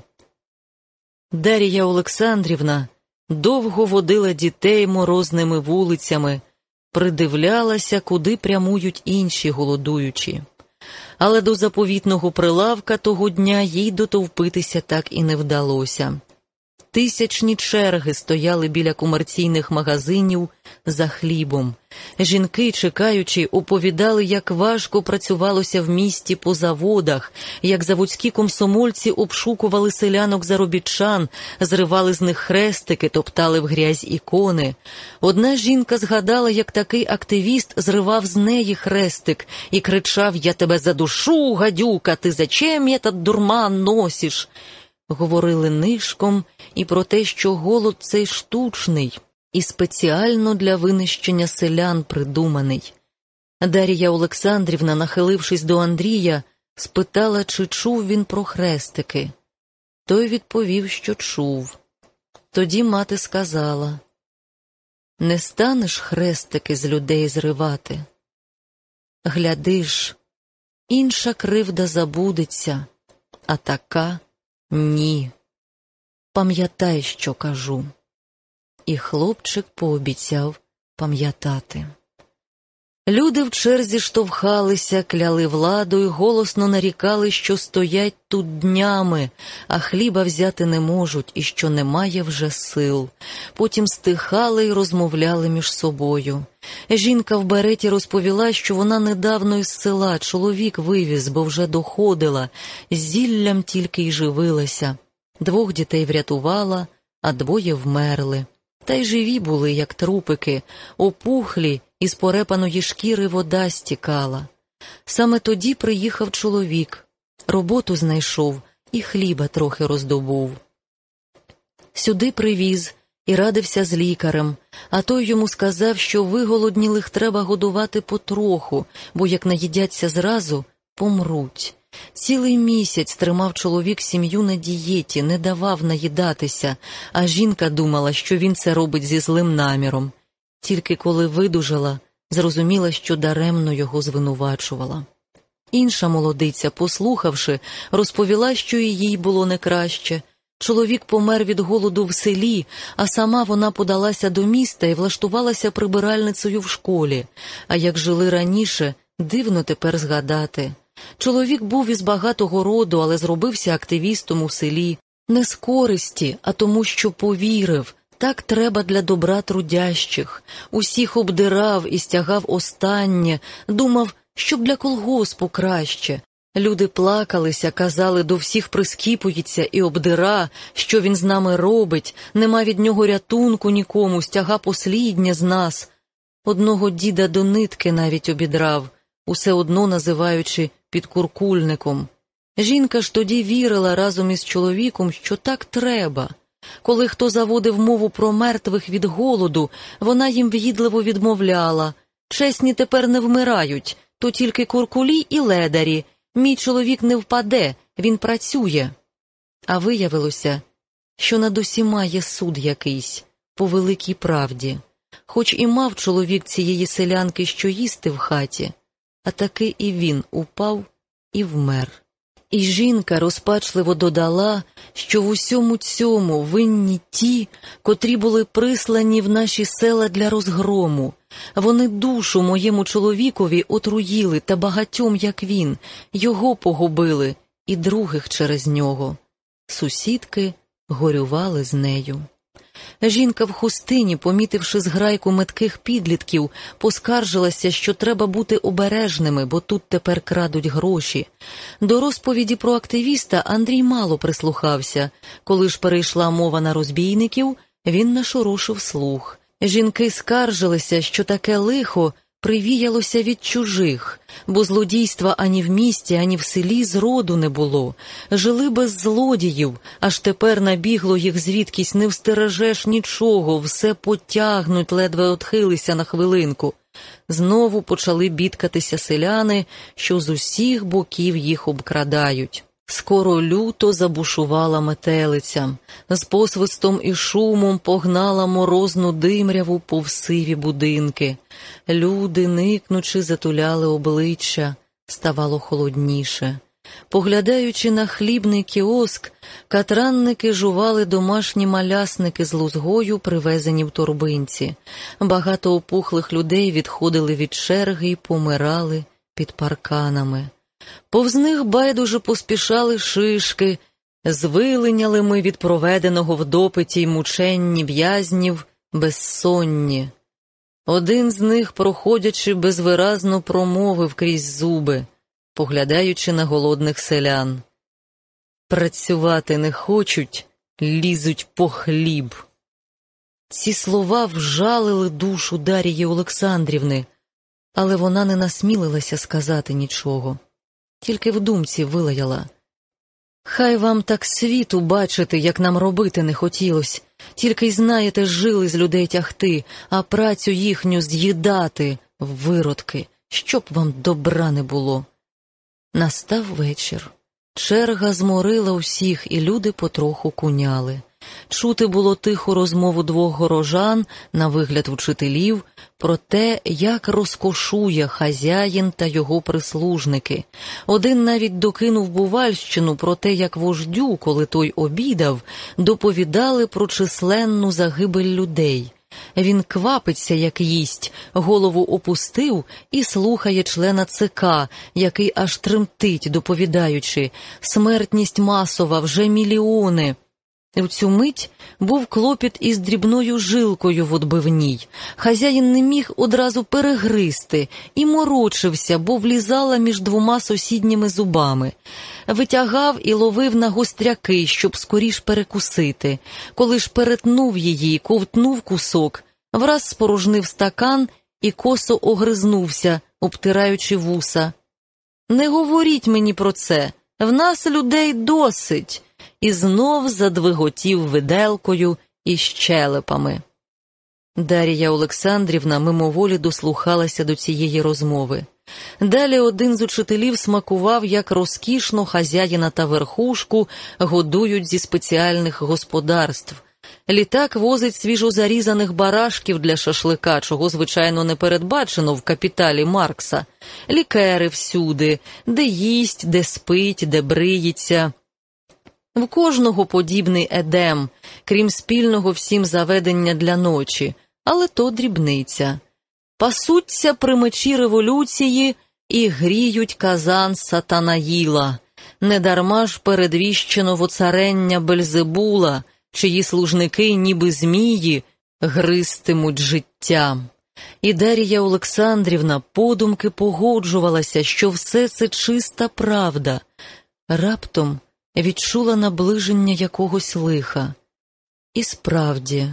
Дарія Олександрівна довго водила дітей морозними вулицями, придивлялася, куди прямують інші голодуючі але до заповітного прилавка того дня їй дотовпитися так і не вдалося. Тисячні черги стояли біля комерційних магазинів за хлібом. Жінки, чекаючи, оповідали, як важко працювалося в місті по заводах, як заводські комсомольці обшукували селянок заробітчан, зривали з них хрестики, топтали в грязь ікони. Одна жінка згадала, як такий активіст зривав з неї хрестик і кричав: Я тебе задушу, гадюка, ти зачем я этот дурман носиш? Говорили нишком і про те, що голод цей штучний і спеціально для винищення селян придуманий. Дар'я Олександрівна, нахилившись до Андрія, спитала, чи чув він про хрестики. Той відповів, що чув. Тоді мати сказала Не станеш хрестики з людей зривати. Гляди ж, інша кривда забудеться а така ні. Пам'ятай, що кажу. І хлопчик пообіцяв пам'ятати. Люди в черзі штовхалися, кляли владу і голосно нарікали, що стоять тут днями, а хліба взяти не можуть і що немає вже сил. Потім стихали й розмовляли між собою. Жінка в береті розповіла, що вона недавно із села чоловік вивіз, бо вже доходила, зіллям тільки й живилася. Двох дітей врятувала, а двоє вмерли. Та й живі були, як трупики, опухлі, із порепаної шкіри вода стікала. Саме тоді приїхав чоловік, роботу знайшов і хліба трохи роздобув. Сюди привіз і радився з лікарем, а той йому сказав, що виголоднілих треба годувати потроху, бо як наїдяться зразу, помруть. Цілий місяць тримав чоловік сім'ю на дієті, не давав наїдатися, а жінка думала, що він це робить зі злим наміром. Тільки коли видужала, зрозуміла, що даремно його звинувачувала. Інша молодиця, послухавши, розповіла, що і їй було не краще. Чоловік помер від голоду в селі, а сама вона подалася до міста і влаштувалася прибиральницею в школі. А як жили раніше, дивно тепер згадати. Чоловік був із багатого роду, але зробився активістом у селі, не з користі, а тому, що повірив. Так треба для добра трудящих, усіх обдирав і стягав останнє, думав, щоб для колгоспу краще. Люди плакалися, казали, до всіх прискіпується і обдира, що він з нами робить, нема від нього рятунку нікому, стяга посліднє з нас. Одного діда до нитки навіть обідрав, усе одно називаючи підкуркульником. Жінка ж тоді вірила разом із чоловіком, що так треба. Коли хто заводив мову про мертвих від голоду, вона їм в'їдливо відмовляла чесні тепер не вмирають, то тільки куркулі і ледарі. Мій чоловік не впаде, він працює. А виявилося, що над усіма є суд якийсь, по великій правді, хоч і мав чоловік цієї селянки що їсти в хаті, а таки і він упав і вмер. І жінка розпачливо додала, що в усьому цьому винні ті, котрі були прислані в наші села для розгрому. Вони душу моєму чоловікові отруїли та багатьом, як він, його погубили, і других через нього. Сусідки горювали з нею. Жінка в хустині, помітивши зграйку метких підлітків, поскаржилася, що треба бути обережними, бо тут тепер крадуть гроші. До розповіді про активіста Андрій мало прислухався. Коли ж перейшла мова на розбійників, він нашорошив слух. Жінки скаржилися, що таке лихо привіялося від чужих, бо злодійства ані в місті, ані в селі зроду не було. Жили без злодіїв, аж тепер набігло їх звідкись не встережеш нічого, все потягнуть, ледве отхилися на хвилинку. Знову почали бідкатися селяни, що з усіх боків їх обкрадають. Скоро люто забушувала метелиця, з посвистом і шумом погнала морозну димряву повсиві будинки. Люди, никнучи, затуляли обличчя, ставало холодніше. Поглядаючи на хлібний кіоск, катранники жували домашні малясники з лузгою, привезені в торбинці. Багато опухлих людей відходили від черги й помирали під парканами. Повз них байдуже поспішали шишки, звилиняли ми від проведеного в допиті й мученні в'язнів безсонні. Один з них, проходячи, безвиразно промовив крізь зуби, поглядаючи на голодних селян. Працювати не хочуть, лізуть по хліб. Ці слова вжалили душу Дарії Олександрівни, але вона не насмілилася сказати нічого тільки в думці вилаяла. Хай вам так світу бачити, як нам робити не хотілось, тільки й знаєте, жили з людей тягти, а працю їхню з'їдати, виродки, щоб вам добра не було. Настав вечір. Черга зморила усіх, і люди потроху куняли. Чути було тиху розмову двох горожан, на вигляд вчителів, про те, як розкошує хазяїн та його прислужники. Один навіть докинув Бувальщину про те, як вождю, коли той обідав, доповідали про численну загибель людей. Він квапиться, як їсть, голову опустив і слухає члена ЦК, який аж тремтить, доповідаючи смертність масова вже мільйони. В цю мить був клопіт із дрібною жилкою в отбивній. Хазяїн не міг одразу перегристи і морочився, бо влізала між двома сусідніми зубами. Витягав і ловив на гостряки, щоб скоріш перекусити. Коли ж перетнув її, ковтнув кусок, враз спорожнив стакан і косо огризнувся, обтираючи вуса. Не говоріть мені про це, в нас людей досить і знов задвиготів виделкою і щелепами. Дарія Олександрівна мимоволі дослухалася до цієї розмови. Далі один з учителів смакував, як розкішно хазяїна та верхушку годують зі спеціальних господарств. Літак возить свіжозарізаних барашків для шашлика, чого, звичайно, не передбачено в капіталі Маркса, лікери всюди, де їсть, де спить, де бриється. В кожного подібний едем, крім спільного всім заведення для ночі, але то дрібниця. Пасуться при мечі революції і гріють казан Сатанаїла. Недарма ж передвіщено воцарення Бельзебула, чиї служники, ніби змії, гристимуть життя. І Дарія Олександрівна подумки погоджувалася, що все це чиста правда. Раптом відчула наближення якогось лиха. І справді,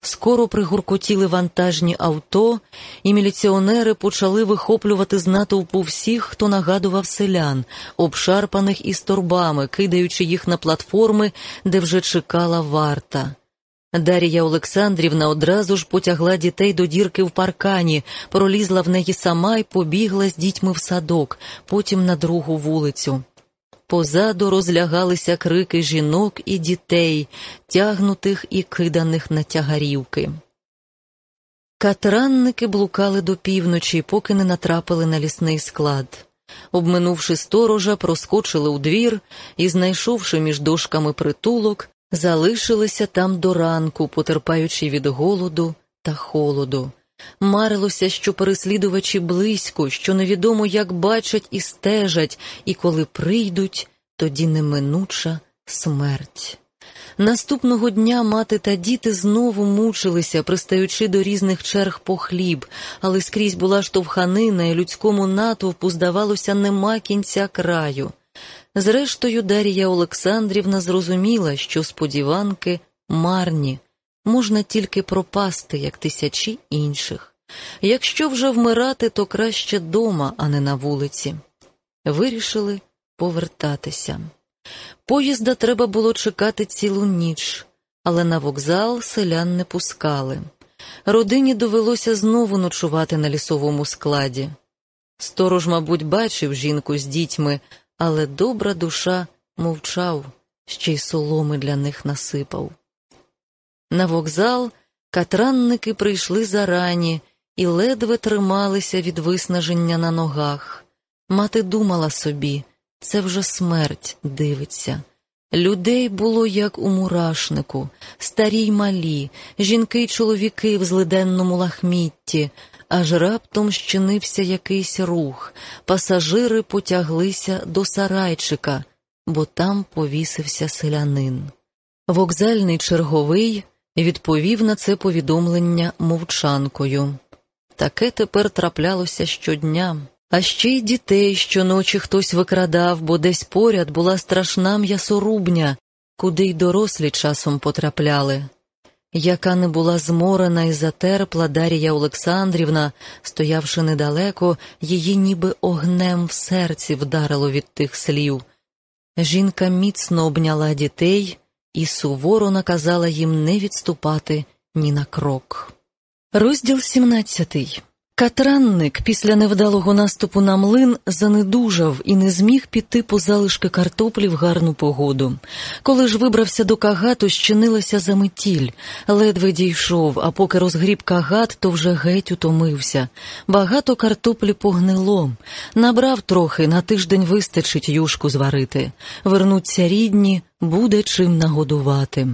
скоро пригуркотіли вантажні авто, і міліціонери почали вихоплювати з натовпу всіх, хто нагадував селян, обшарпаних із торбами, кидаючи їх на платформи, де вже чекала варта. Дарія Олександрівна одразу ж потягла дітей до дірки в паркані, пролізла в неї сама і побігла з дітьми в садок, потім на другу вулицю. Позаду розлягалися крики жінок і дітей, тягнутих і киданих на тягарівки. Катранники блукали до півночі, поки не натрапили на лісний склад. Обминувши сторожа, проскочили у двір і, знайшовши між дошками притулок, залишилися там до ранку, потерпаючи від голоду та холоду. Марилося, що переслідувачі близько, що невідомо як бачать і стежать, і коли прийдуть, тоді неминуча смерть. Наступного дня мати та діти знову мучилися, пристаючи до різних черг по хліб, але скрізь була штовханина, і людському натовпу, здавалося, нема кінця краю. Зрештою, Дарія Олександрівна зрозуміла, що сподіванки марні можна тільки пропасти, як тисячі інших. Якщо вже вмирати, то краще дома, а не на вулиці. Вирішили повертатися. Поїзда треба було чекати цілу ніч, але на вокзал селян не пускали. Родині довелося знову ночувати на лісовому складі. Сторож, мабуть, бачив жінку з дітьми, але добра душа мовчав, ще й соломи для них насипав. На вокзал катранники прийшли зарані і ледве трималися від виснаження на ногах. Мати думала собі, це вже смерть дивиться. Людей було, як у мурашнику, старі й малі, жінки й чоловіки в злиденному лахмітті, аж раптом щинився якийсь рух, пасажири потяглися до сарайчика, бо там повісився селянин. Вокзальний черговий відповів на це повідомлення мовчанкою. Таке тепер траплялося щодня, а ще й дітей щоночі хтось викрадав, бо десь поряд була страшна м'ясорубня, куди й дорослі часом потрапляли. Яка не була зморена і затерпла Дарія Олександрівна, стоявши недалеко, її ніби огнем в серці вдарило від тих слів. Жінка міцно обняла дітей і суворо наказала їм не відступати ні на крок. Розділ 17. Катранник після невдалого наступу на млин занедужав і не зміг піти по залишки картоплі в гарну погоду. Коли ж вибрався до кагату, щинилася заметіль, ледве дійшов, а поки розгріб кагат, то вже геть утомився. Багато картоплі погнило. Набрав трохи, на тиждень вистачить юшку зварити. Вернуться рідні, Буде чим нагодувати.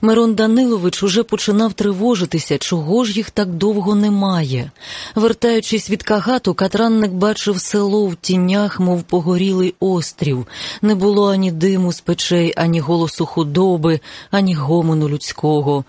Мирон Данилович уже починав тривожитися, чого ж їх так довго немає. Вертаючись від кагату, катранник бачив село в тінях, мов погорілий острів. Не було ані диму з печей, ані голосу худоби, ані гомону людського.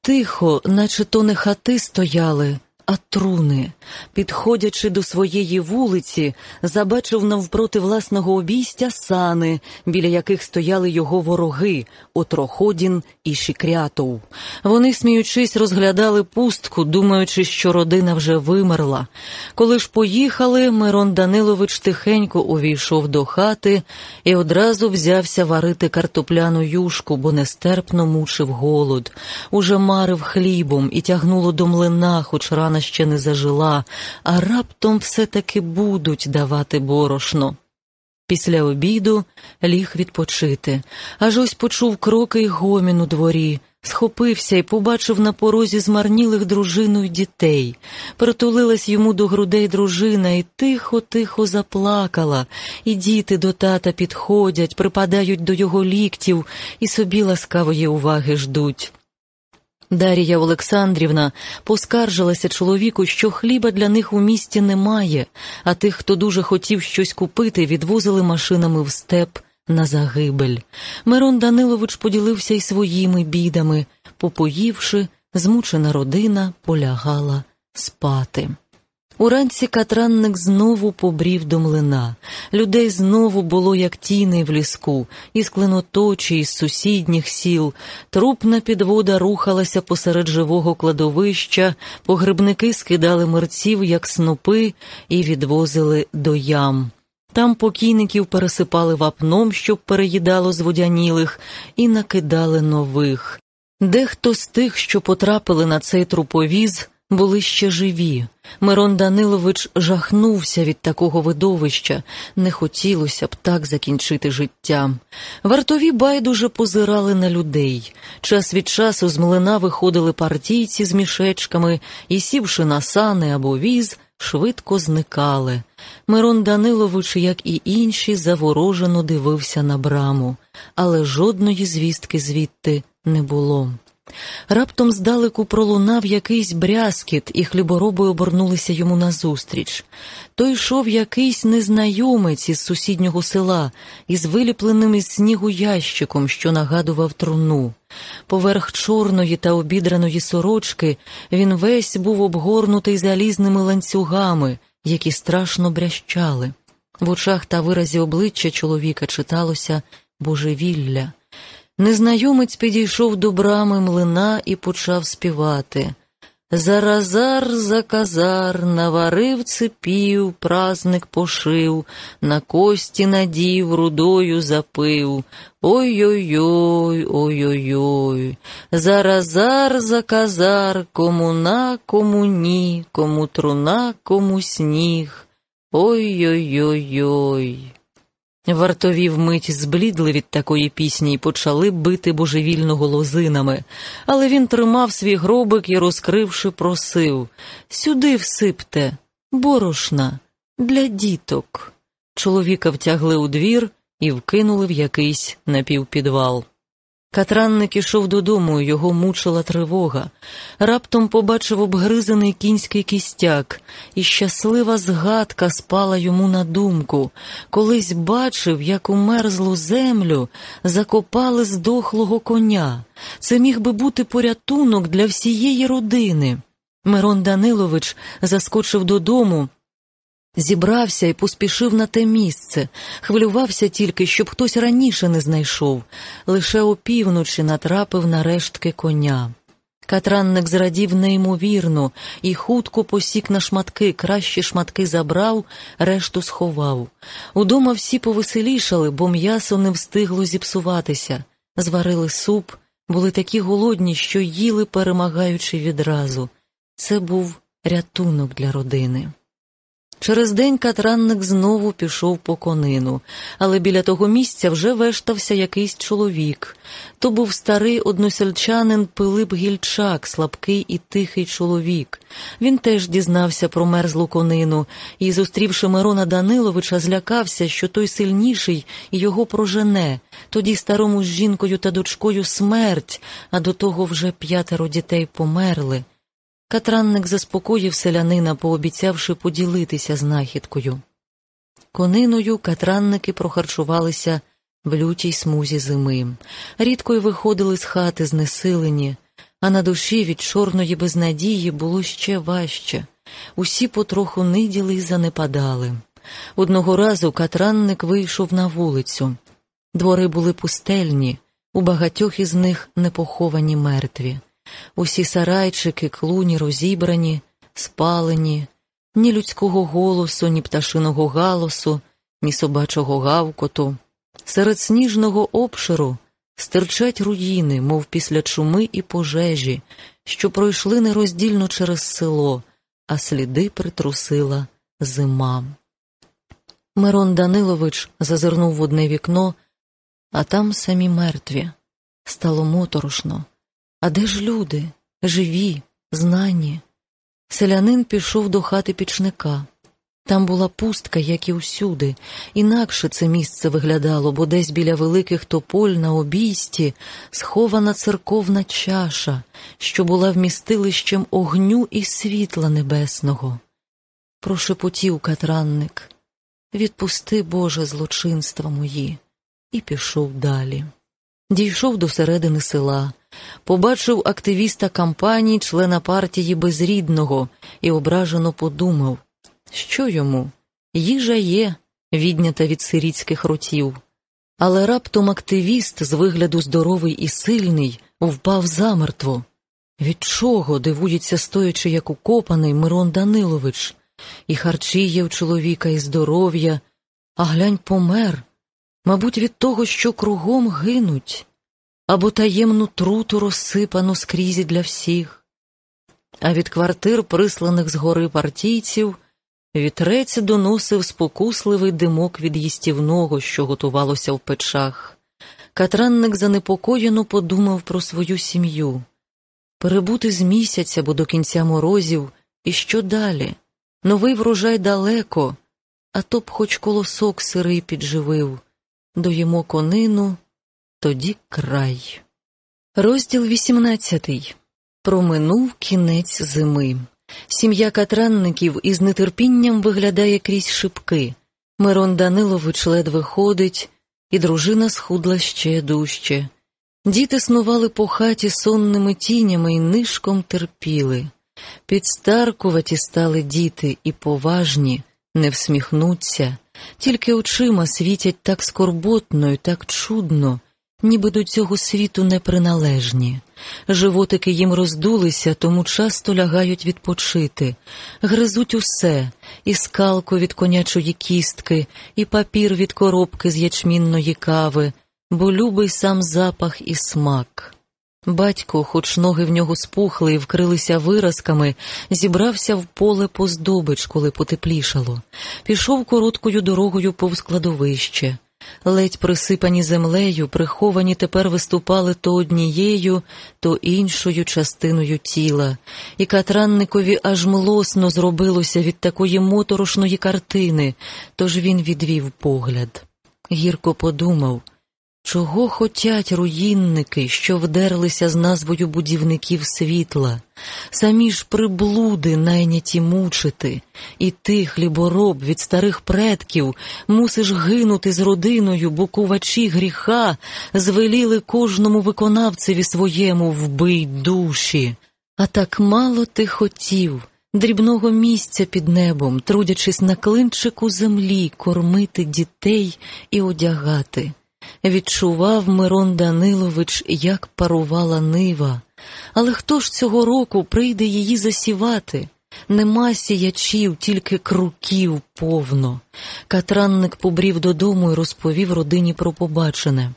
Тихо, наче то не хати стояли, а труни, підходячи до своєї вулиці, забачив навпроти власного обійстя сани, біля яких стояли його вороги Отроходін і Шікрятов. Вони, сміючись, розглядали пустку, думаючи, що родина вже вимерла. Коли ж поїхали, Мирон Данилович тихенько увійшов до хати і одразу взявся варити картопляну юшку, бо нестерпно мучив голод. Уже марив хлібом і тягнуло до млина, хоч рано рана ще не зажила, а раптом все-таки будуть давати борошно. Після обіду ліг відпочити, аж ось почув кроки й гомін у дворі, схопився і побачив на порозі змарнілих дружину й дітей. Притулилась йому до грудей дружина і тихо-тихо заплакала, і діти до тата підходять, припадають до його ліктів і собі ласкавої уваги ждуть. Дарія Олександрівна поскаржилася чоловіку, що хліба для них у місті немає, а тих, хто дуже хотів щось купити, відвозили машинами в степ на загибель. Мирон Данилович поділився й своїми бідами, попоївши, змучена родина полягала спати. Уранці катранник знову побрів до млина. Людей знову було, як тіни в ліску, із клиноточі, із сусідніх сіл. Трупна підвода рухалася посеред живого кладовища, погребники скидали мерців, як снопи, і відвозили до ям. Там покійників пересипали вапном, щоб переїдало зводянілих, і накидали нових. Дехто з тих, що потрапили на цей труповіз, були ще живі. Мирон Данилович жахнувся від такого видовища, не хотілося б так закінчити життя. Вартові байдуже позирали на людей. Час від часу з млина виходили партійці з мішечками і, сівши на сани або віз, швидко зникали. Мирон Данилович, як і інші, заворожено дивився на браму, але жодної звістки звідти не було. Раптом здалеку пролунав якийсь брязкіт, і хлібороби обернулися йому назустріч. То йшов якийсь незнайомець із сусіднього села із виліпленим із снігу ящиком, що нагадував труну. Поверх чорної та обідраної сорочки він весь був обгорнутий залізними ланцюгами, які страшно брящали. В очах та виразі обличчя чоловіка читалося божевілля. Незнайомець підійшов до брами млина і почав співати. Заразар заказар, наварив цепів, празник пошив, на кості надів, рудою запив. Ой-ой-ой, ой-ой-ой. Заразар заказар, кому на, кому ні, кому труна, кому сніг. Ой-ой-ой. Вартові вмить зблідли від такої пісні і почали бити божевільного лозинами, але він тримав свій гробик і, розкривши, просив Сюди всипте, борошна, для діток. Чоловіка втягли у двір і вкинули в якийсь напівпідвал. Катранник ішов додому, його мучила тривога. Раптом побачив обгризаний кінський кістяк, і щаслива згадка спала йому на думку. Колись бачив, як у мерзлу землю закопали здохлого коня. Це міг би бути порятунок для всієї родини. Мирон Данилович заскочив додому. Зібрався і поспішив на те місце, хвилювався тільки, щоб хтось раніше не знайшов, лише опівночі натрапив на рештки коня. Катранник зрадів неймовірно і хутко посік на шматки, кращі шматки забрав, решту сховав. Удома всі повеселішали, бо м'ясо не встигло зіпсуватися. Зварили суп, були такі голодні, що їли, перемагаючи відразу. Це був рятунок для родини. Через день катранник знову пішов по конину, але біля того місця вже вештався якийсь чоловік. То був старий односельчанин Пилип Гільчак, слабкий і тихий чоловік. Він теж дізнався про мерзлу конину і, зустрівши Мирона Даниловича, злякався, що той сильніший його прожене. Тоді старому з жінкою та дочкою смерть, а до того вже п'ятеро дітей померли. Катранник заспокоїв селянина, пообіцявши поділитися знахідкою. Кониною катранники прохарчувалися в лютій смузі зими, рідко й виходили з хати знесилені, а на душі від чорної безнадії було ще важче. Усі потроху ниділи й занепадали. Одного разу катранник вийшов на вулицю. Двори були пустельні, у багатьох із них непоховані мертві. Усі сарайчики, клуні розібрані, спалені, ні людського голосу, ні пташиного галосу, ні собачого гавкоту. Серед сніжного обширу стирчать руїни, мов після чуми і пожежі, що пройшли нероздільно через село, а сліди притрусила зима. Мирон Данилович зазирнув в одне вікно, а там самі мертві. Стало моторошно. А де ж люди, живі, знані? Селянин пішов до хати пічника. Там була пустка, як і усюди, інакше це місце виглядало, бо десь біля великих тополь на обійсті схована церковна чаша, що була вмістилищем огню і світла небесного. Прошепотів катранник відпусти, Боже, злочинства мої, і пішов далі. Дійшов до середини села. Побачив активіста кампанії, члена партії безрідного, і ображено подумав, що йому? Їжа є, віднята від сирітських ротів. Але раптом активіст, з вигляду здоровий і сильний, впав замертво. Від чого дивується, стоячи, як укопаний Мирон Данилович, і харчі є в чоловіка, і здоров'я, а глянь помер, мабуть, від того, що кругом гинуть або таємну труту розсипану скрізь для всіх, а від квартир, присланих з гори партійців, вітрець доносив спокусливий димок від їстівного, що готувалося в печах. Катранник занепокоєно подумав про свою сім'ю перебути з місяця, бо до кінця морозів, і що далі? Новий врожай далеко, а то б хоч колосок сирий підживив, доїмо конину тоді край. Розділ 18. Проминув кінець зими. Сім'я катранників із нетерпінням виглядає крізь шибки. Мирон Данилович ледве ходить, і дружина схудла ще дужче. Діти снували по хаті сонними тінями і нишком терпіли. Підстаркуваті стали діти і поважні, не всміхнуться, тільки очима світять так скорботно і так чудно ніби до цього світу неприналежні. Животики їм роздулися, тому часто лягають відпочити, гризуть усе, і скалку від конячої кістки, і папір від коробки з ячмінної кави, бо любий сам запах і смак. Батько, хоч ноги в нього спухли і вкрилися виразками, зібрався в поле по здобич, коли потеплішало, пішов короткою дорогою повз кладовище. Ледь присипані землею, приховані тепер виступали то однією, то іншою частиною тіла, і катранникові аж млосно зробилося від такої моторошної картини, тож він відвів погляд. Гірко подумав Чого хотять руїнники, що вдерлися з назвою будівників світла, самі ж приблуди найняті мучити, і ти, хлібороб від старих предків, мусиш гинути з родиною, бо кувачі гріха звеліли кожному виконавцеві своєму вбий душі. А так мало ти хотів дрібного місця під небом, трудячись на клинчику землі, кормити дітей і одягати. Відчував Мирон Данилович, як парувала нива, але хто ж цього року прийде її засівати? Нема сіячів, тільки круків повно. Катранник побрів додому і розповів родині про побачене.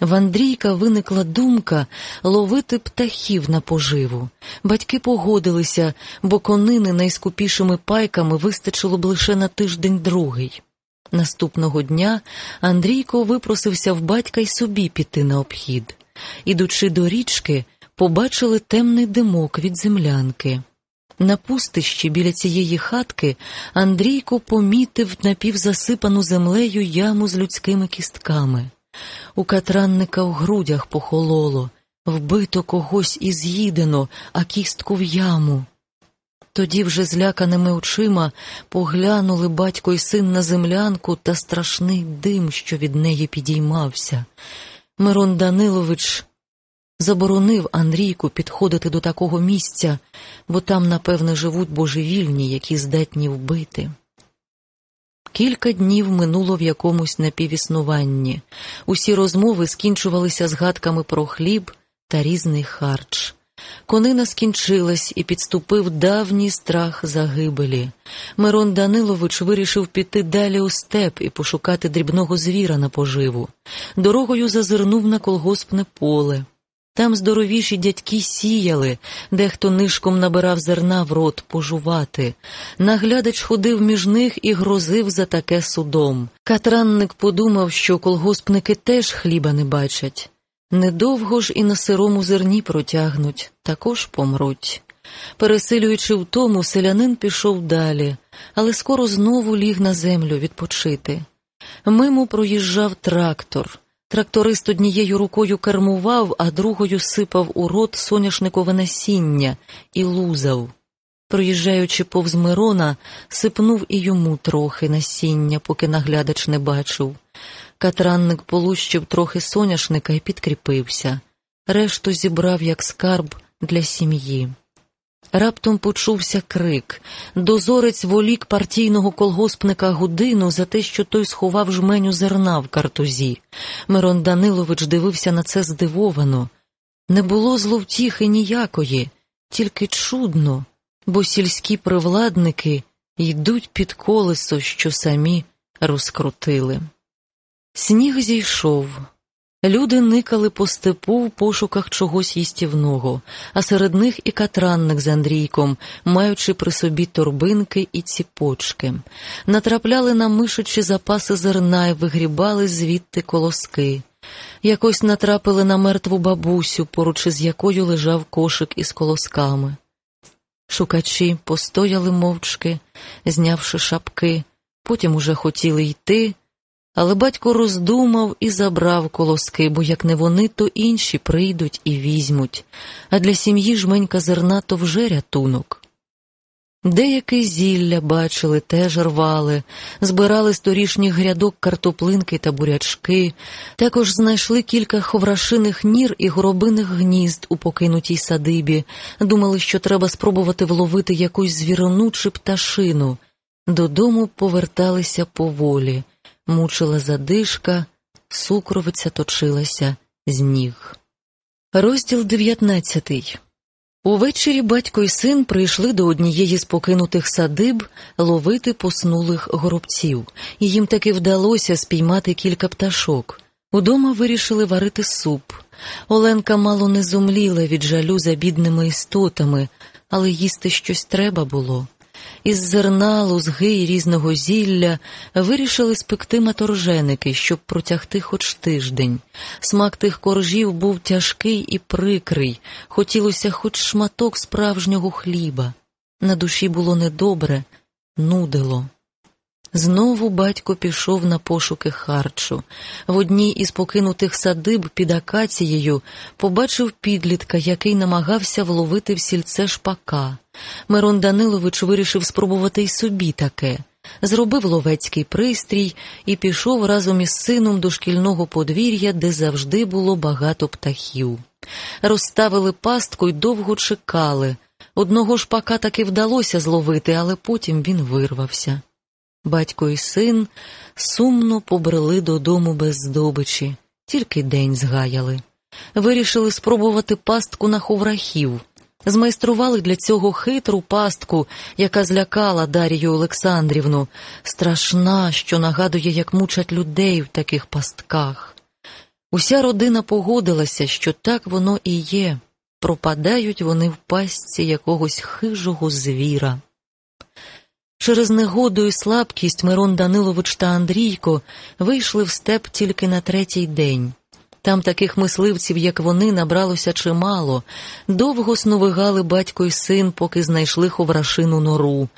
В Андрійка виникла думка ловити птахів на поживу. Батьки погодилися, бо конини найскупішими пайками вистачило б лише на тиждень другий. Наступного дня Андрійко випросився в батька й собі піти на обхід. Ідучи до річки, побачили темний димок від землянки. На пустищі біля цієї хатки Андрійко помітив напівзасипану землею яму з людськими кістками. У катранника в грудях похололо, вбито когось і з'їдено, а кістку в яму. Тоді вже зляканими очима поглянули батько й син на землянку та страшний дим, що від неї підіймався. Мирон Данилович заборонив Андрійку підходити до такого місця, бо там, напевне, живуть божевільні, які здатні вбити. Кілька днів минуло в якомусь напівіснуванні. Усі розмови скінчувалися згадками про хліб та різний харч. Конина скінчилась і підступив давній страх загибелі. Мирон Данилович вирішив піти далі у степ і пошукати дрібного звіра на поживу. Дорогою зазирнув на колгоспне поле. Там здоровіші дядьки сіяли, дехто нишком набирав зерна в рот пожувати. Наглядач ходив між них і грозив за таке судом. Катранник подумав, що колгоспники теж хліба не бачать. Недовго ж і на сирому зерні протягнуть, також помруть. Пересилюючи втому, селянин пішов далі, але скоро знову ліг на землю відпочити. Мимо проїжджав трактор. Тракторист однією рукою кермував, а другою сипав у рот соняшникове насіння і лузав. Проїжджаючи повз Мирона, сипнув і йому трохи насіння, поки наглядач не бачив. Катранник полущив трохи соняшника і підкріпився, решту зібрав як скарб для сім'ї. Раптом почувся крик. Дозорець волік партійного колгоспника Гудину за те, що той сховав жменю зерна в картузі. Мирон Данилович дивився на це здивовано. Не було зловтіхи ніякої, тільки чудно, бо сільські привладники йдуть під колесо, що самі розкрутили. Сніг зійшов. Люди никали по степу в пошуках чогось їстівного, а серед них і катранник з Андрійком, маючи при собі торбинки і ціпочки, натрапляли на мишучі запаси зерна і вигрібали звідти колоски. Якось натрапили на мертву бабусю, поруч із якою лежав кошик із колосками. Шукачі постояли мовчки, знявши шапки, потім уже хотіли йти. Але батько роздумав і забрав колоски, бо як не вони, то інші прийдуть і візьмуть, а для сім'ї жменька зерна то вже рятунок. Деяке зілля бачили, теж рвали, збирали з торішніх грядок картоплинки та бурячки, також знайшли кілька ховрашиних нір і горобиних гнізд у покинутій садибі, думали, що треба спробувати вловити якусь звірону чи пташину. Додому поверталися поволі мучила задишка, сукровиця точилася з ніг. Розділ дев'ятнадцятий. Увечері батько й син прийшли до однієї з покинутих садиб ловити поснулих горобців, і їм таки вдалося спіймати кілька пташок. Удома вирішили варити суп. Оленка мало не зумліла від жалю за бідними істотами, але їсти щось треба було. Із зерна, лузги й різного зілля вирішили спекти маторженики, щоб протягти хоч тиждень. Смак тих коржів був тяжкий і прикрий, хотілося хоч шматок справжнього хліба. На душі було недобре, нудило. Знову батько пішов на пошуки харчу. В одній із покинутих садиб під акацією побачив підлітка, який намагався вловити в сільце шпака. Мирон Данилович вирішив спробувати й собі таке. Зробив ловецький пристрій і пішов разом із сином до шкільного подвір'я, де завжди було багато птахів. Розставили пастку й довго чекали. Одного шпака таки вдалося зловити, але потім він вирвався. Батько і син сумно побрели додому без здобичі, тільки день згаяли. Вирішили спробувати пастку на ховрахів. Змайстрували для цього хитру пастку, яка злякала Дарію Олександрівну, страшна, що нагадує, як мучать людей в таких пастках. Уся родина погодилася, що так воно і є, пропадають вони в пастці якогось хижого звіра. Через негоду і слабкість Мирон Данилович та Андрійко вийшли в степ тільки на третій день. Там таких мисливців, як вони, набралося чимало. Довго сновигали батько й син, поки знайшли ховрашину нору.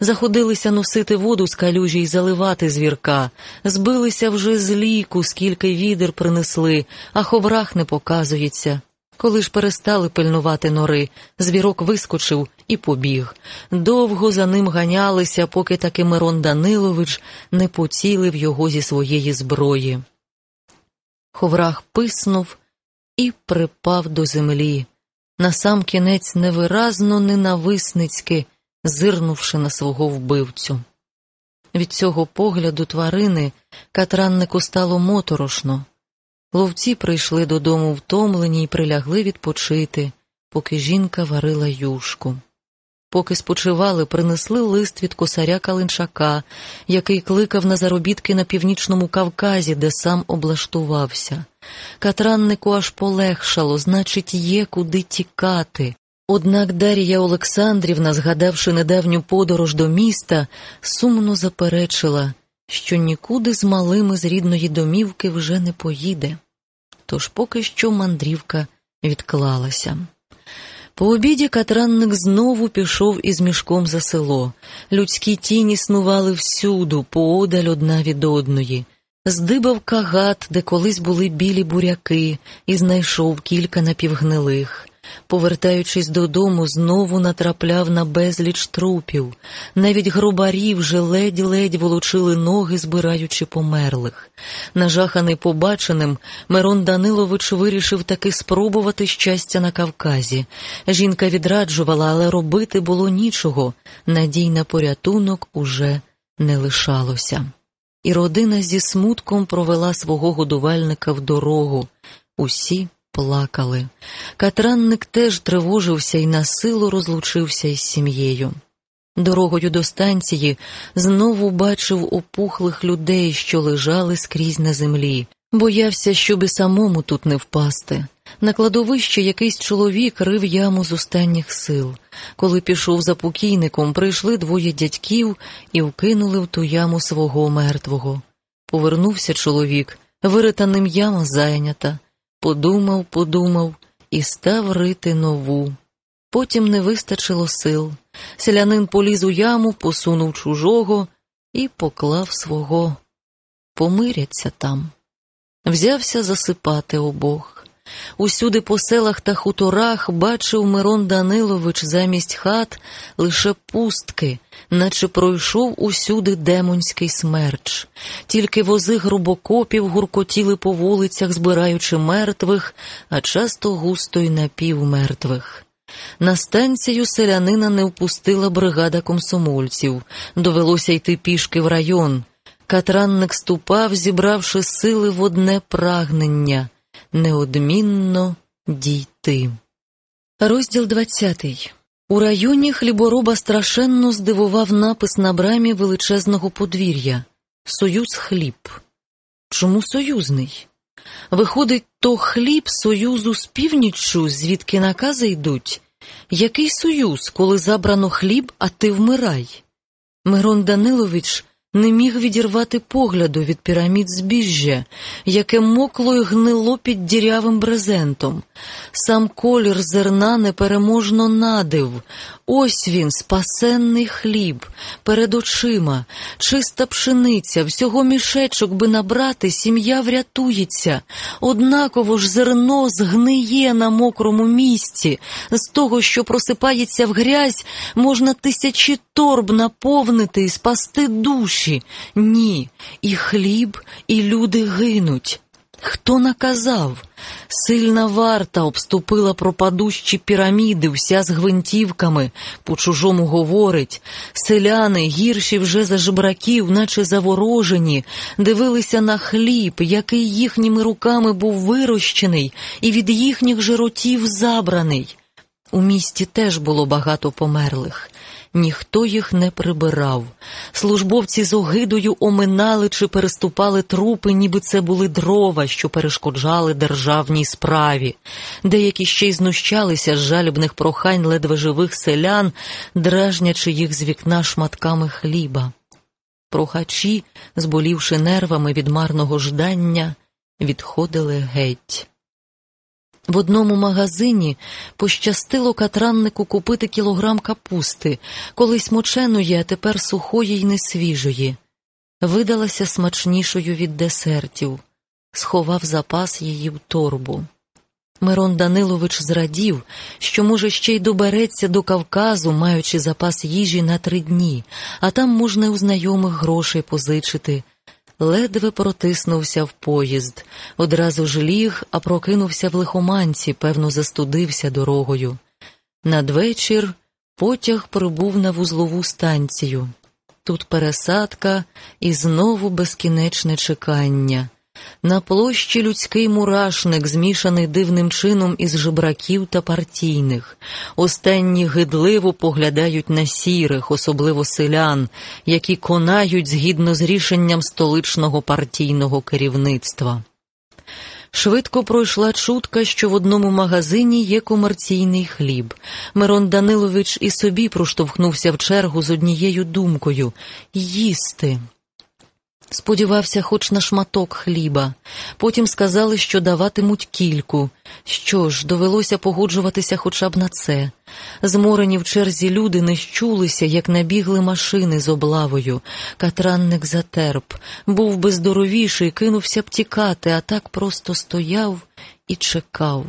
Заходилися носити воду з калюжі й заливати звірка. Збилися вже з ліку, скільки відер принесли, а ховрах не показується. Коли ж перестали пильнувати нори, звірок вискочив і побіг. Довго за ним ганялися, поки таки Мирон Данилович не поцілив його зі своєї зброї. Ховрах писнув і припав до землі, насам кінець невиразно ненависницьки, зирнувши на свого вбивцю. Від цього погляду тварини катраннику стало моторошно. Ловці прийшли додому втомлені й прилягли відпочити, поки жінка варила юшку. Поки спочивали, принесли лист від косаря Калинчака, який кликав на заробітки на північному Кавказі, де сам облаштувався. Катраннику аж полегшало, значить, є куди тікати. Однак Дар'я Олександрівна, згадавши недавню подорож до міста, сумно заперечила, що нікуди з малими з рідної домівки вже не поїде. Тож поки що мандрівка відклалася. По обіді катранник знову пішов із мішком за село. Людські тіні снували всюду, поодаль одна від одної. Здибав кагат, де колись були білі буряки, і знайшов кілька напівгнилих. Повертаючись додому, знову натрапляв на безліч трупів. Навіть грубарі вже ледь-ледь волочили ноги, збираючи померлих. Нажаханий побаченим, Мирон Данилович вирішив таки спробувати щастя на Кавказі. Жінка відраджувала, але робити було нічого. Надій на порятунок уже не лишалося. І родина зі смутком провела свого годувальника в дорогу. Усі плакали. Катранник теж тривожився і на силу розлучився із сім'єю. Дорогою до станції знову бачив опухлих людей, що лежали скрізь на землі. Боявся, щоб і самому тут не впасти. На кладовище якийсь чоловік рив яму з останніх сил. Коли пішов за покійником, прийшли двоє дядьків і вкинули в ту яму свого мертвого. Повернувся чоловік, вирита ним яма зайнята. Подумав, подумав і став рити нову. Потім не вистачило сил. Селянин поліз у яму, посунув чужого і поклав свого. Помиряться там. Взявся засипати обох. Усюди по селах та хуторах бачив Мирон Данилович замість хат лише пустки, наче пройшов усюди демонський смерч. Тільки вози грубокопів гуркотіли по вулицях, збираючи мертвих, а часто густо й напівмертвих. На станцію селянина не впустила бригада комсомольців, довелося йти пішки в район. Катранник ступав, зібравши сили в одне прагнення неодмінно дійти. Розділ двадцятий. У районі хлібороба страшенно здивував напис на брамі величезного подвір'я Союз хліб. Чому союзний? Виходить, то хліб союзу з північчю, звідки накази йдуть. Який союз, коли забрано хліб, а ти вмирай? Мирон Данилович не міг відірвати погляду від пірамід збіжжя, яке мокло й гнило під дірявим брезентом. Сам колір зерна непереможно надив. Ось він, спасенний хліб, перед очима, чиста пшениця, всього мішечок би набрати, сім'я врятується. Однаково ж зерно згниє на мокрому місці. З того, що просипається в грязь, можна тисячі торб наповнити і спасти душі. Ні, і хліб, і люди гинуть. Хто наказав? Сильна варта обступила пропадущі піраміди, вся з гвинтівками, по чужому говорить. Селяни, гірші вже за жебраків, наче заворожені, дивилися на хліб, який їхніми руками був вирощений і від їхніх же ротів забраний. У місті теж було багато померлих. Ніхто їх не прибирав. Службовці з огидою оминали чи переступали трупи, ніби це були дрова, що перешкоджали державній справі. Деякі ще й знущалися з жалібних прохань ледве живих селян, дражнячи їх з вікна шматками хліба. Прохачі, зболівши нервами від марного ждання, відходили геть. В одному магазині пощастило катраннику купити кілограм капусти, колись моченої, а тепер сухої й несвіжої. Видалася смачнішою від десертів, сховав запас її в торбу. Мирон Данилович зрадів, що, може, ще й добереться до Кавказу, маючи запас їжі на три дні, а там можна у знайомих грошей позичити. Ледве протиснувся в поїзд, одразу ж ліг, а прокинувся в лихоманці, певно, застудився дорогою. Надвечір потяг прибув на вузлову станцію. Тут пересадка і знову безкінечне чекання. На площі людський мурашник, змішаний дивним чином із жебраків та партійних. Останні гидливо поглядають на сірих, особливо селян, які конають згідно з рішенням столичного партійного керівництва. Швидко пройшла чутка, що в одному магазині є комерційний хліб. Мирон Данилович і собі проштовхнувся в чергу з однією думкою їсти. Сподівався хоч на шматок хліба. Потім сказали, що даватимуть кільку. Що ж, довелося погоджуватися хоча б на це. Зморені в черзі люди не щулися, як набігли машини з облавою. Катранник затерп, був би здоровіший, кинувся б тікати, а так просто стояв і чекав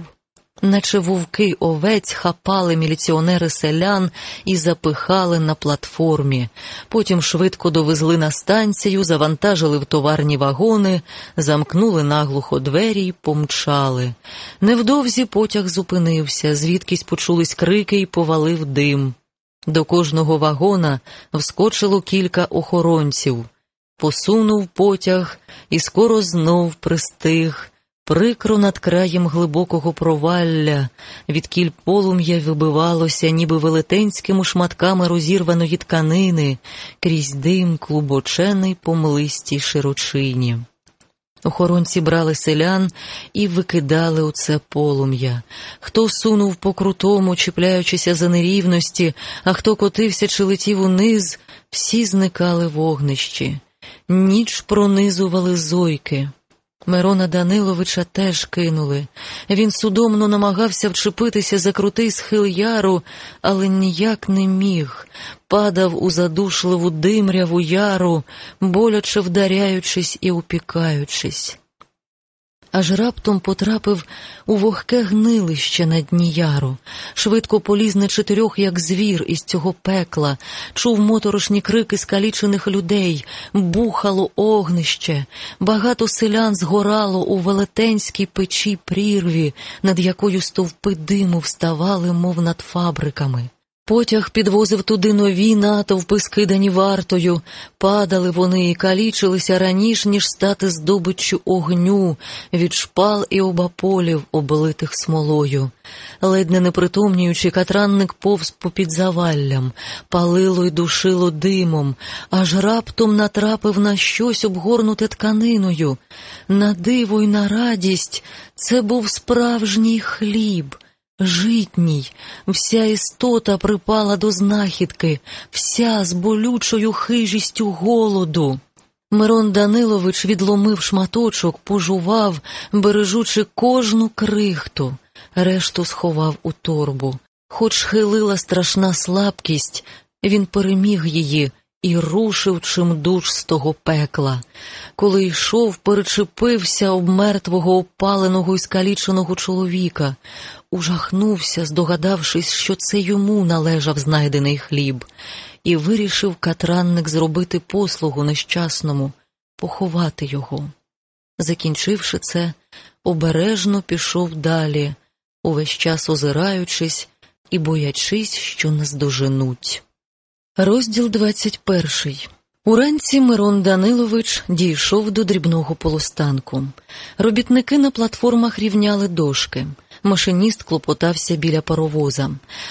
наче вовки овець хапали міліціонери селян і запихали на платформі. Потім швидко довезли на станцію, завантажили в товарні вагони, замкнули наглухо двері й помчали. Невдовзі потяг зупинився, звідкись почулись крики й повалив дим. До кожного вагона вскочило кілька охоронців. Посунув потяг і скоро знов пристиг. Прикро над краєм глибокого провалля, відкіль полум'я вибивалося, ніби велетенськими шматками розірваної тканини, крізь дим клубочений по млистій широчині. Охоронці брали селян і викидали у це полум'я. Хто сунув по крутому, чіпляючися за нерівності, а хто котився чи летів униз, всі зникали вогнищі. Ніч пронизували зойки. Мирона Даниловича теж кинули. Він судомно намагався вчепитися за крутий схил яру, але ніяк не міг, падав у задушливу димряву яру, боляче вдаряючись і упікаючись аж раптом потрапив у вогке гнилище на дні яру, швидко поліз на чотирьох, як звір, із цього пекла, чув моторошні крики скалічених людей, бухало огнище, багато селян згорало у велетенській печі прірві, над якою стовпи диму вставали, мов над фабриками. Потяг підвозив туди нові натовпи, скидані вартою, падали вони і калічилися раніше, ніж стати здобиччю огню від шпал і обаполів, облитих смолою. Ледь не притомнюючи, катранник повз попід заваллям, палило й душило димом, аж раптом натрапив на щось обгорнуте тканиною. На диво й на радість це був справжній хліб. Житній, вся істота припала до знахідки, вся з болючою хижістю голоду. Мирон Данилович відломив шматочок, пожував, бережучи кожну крихту, решту сховав у торбу. Хоч хилила страшна слабкість, він переміг її і рушив чимдуж з того пекла. Коли йшов, перечепився об мертвого опаленого і скаліченого чоловіка ужахнувся, здогадавшись, що це йому належав знайдений хліб, і вирішив катранник зробити послугу нещасному, поховати його. Закінчивши це, обережно пішов далі, увесь час озираючись і боячись, що наздоженуть. Розділ 21 Уранці Мирон Данилович дійшов до дрібного полустанку. Робітники на платформах рівняли дошки. Машиніст клопотався біля паровоза.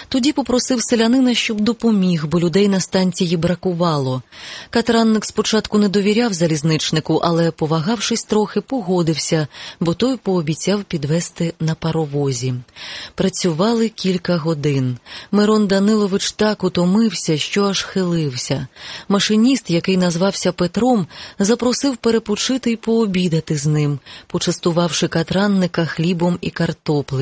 Тоді попросив селянина, щоб допоміг, бо людей на станції бракувало. Катранник спочатку не довіряв залізничнику, але, повагавшись трохи, погодився, бо той пообіцяв підвести на паровозі. Працювали кілька годин. Мирон Данилович так утомився, що аж хилився. Машиніст, який назвався Петром, запросив перепочити й пообідати з ним, почастувавши катранника хлібом і картоплею.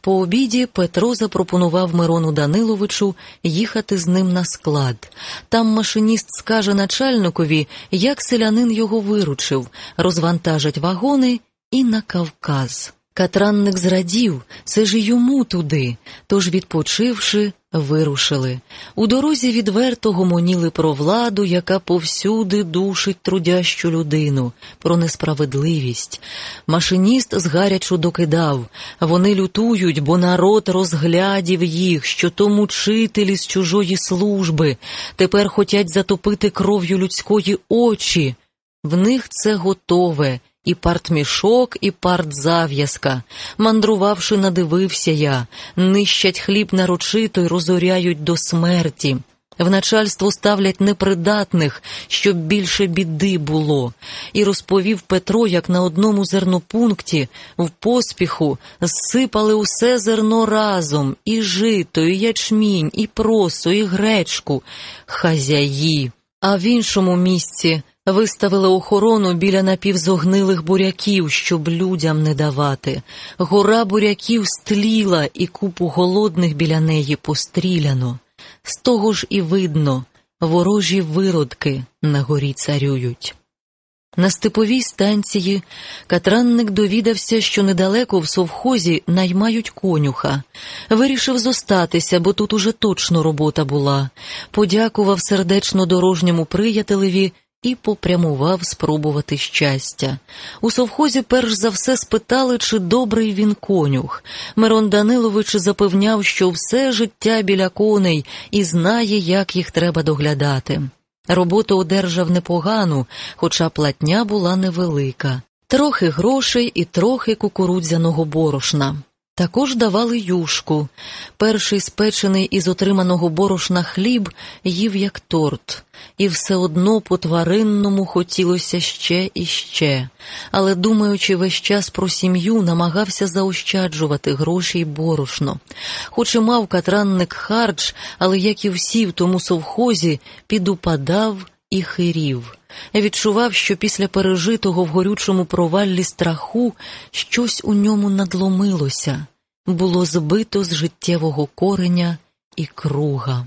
По обіді Петро запропонував Мирону Даниловичу їхати з ним на склад. Там машиніст скаже начальникові, як селянин його виручив, розвантажать вагони і на Кавказ. Катранник зрадів, це ж йому туди, тож, відпочивши, вирушили. У дорозі відверто гомоніли про владу, яка повсюди душить трудящу людину, про несправедливість. Машиніст згарячу докидав. Вони лютують, бо народ розглядів їх, що то мучителі з чужої служби, тепер хотять затопити кров'ю людської очі. В них це готове. І партмішок, і партзав'язка. Мандрувавши, надивився я, нищать хліб нарочито й розоряють до смерті. В начальство ставлять непридатних, щоб більше біди було, і розповів Петро, як на одному зернопункті в поспіху зсипали усе зерно разом і жито, і ячмінь, і просо, і гречку, хазяї. А в іншому місці виставили охорону біля напівзогнилих буряків, щоб людям не давати. Гора буряків стліла, і купу голодних біля неї постріляно. З того ж і видно, ворожі виродки на горі царюють. На степовій станції катранник довідався, що недалеко в совхозі наймають конюха. Вирішив зостатися, бо тут уже точно робота була. Подякував сердечно дорожньому приятелеві і попрямував спробувати щастя. У совхозі перш за все спитали, чи добрий він конюх. Мирон Данилович запевняв, що все життя біля коней і знає, як їх треба доглядати. Роботу одержав непогану, хоча платня була невелика. Трохи грошей і трохи кукурудзяного борошна. Також давали юшку. Перший спечений із отриманого борошна хліб їв як торт, і все одно по тваринному хотілося ще і ще, але, думаючи весь час про сім'ю, намагався заощаджувати гроші й борошно. Хоч і мав катранник харч, але, як і всі в тому совхозі, підупадав і хирів. Відчував, що після пережитого в горючому проваллі страху щось у ньому надломилося, було збито з життєвого кореня і круга.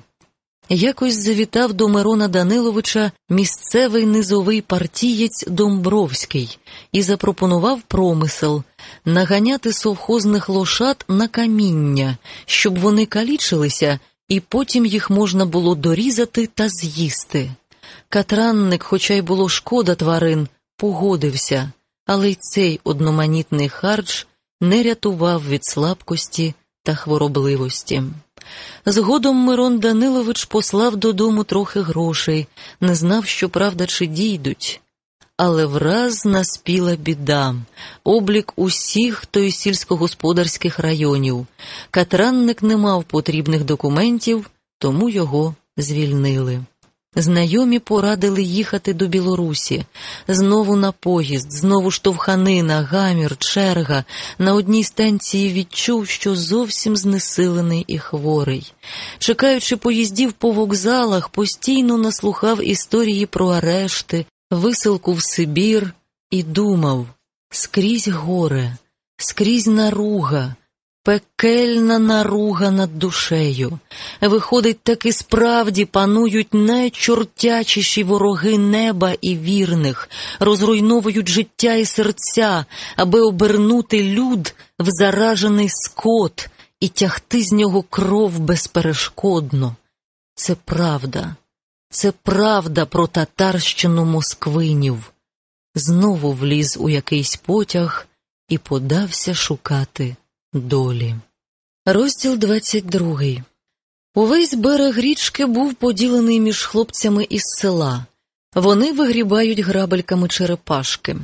Якось завітав до Мирона Даниловича місцевий низовий партієць Домбровський і запропонував промисел наганяти совхозних лошад на каміння, щоб вони калічилися, і потім їх можна було дорізати та з'їсти. Катранник, хоча й було шкода тварин, погодився, але й цей одноманітний харч не рятував від слабкості та хворобливості. Згодом Мирон Данилович послав додому трохи грошей, не знав, що правда, чи дійдуть. Але враз наспіла біда, облік усіх, хто сільськогосподарських районів. Катранник не мав потрібних документів, тому його звільнили. Знайомі порадили їхати до Білорусі, знову на поїзд, знову штовханина, гамір, черга. На одній станції відчув, що зовсім знесилений і хворий. Чекаючи поїздів по вокзалах, постійно наслухав історії про арешти, висилку в Сибір і думав скрізь горе, скрізь наруга. Пекельна наруга над душею. Виходить, таки справді панують найчортячіші вороги неба і вірних, розруйновують життя і серця, аби обернути люд в заражений скот і тягти з нього кров безперешкодно. Це правда, це правда про татарщину москвинів. Знову вліз у якийсь потяг і подався шукати долі. Розділ 22 Увесь берег річки був поділений між хлопцями із села. Вони вигрібають грабельками черепашки.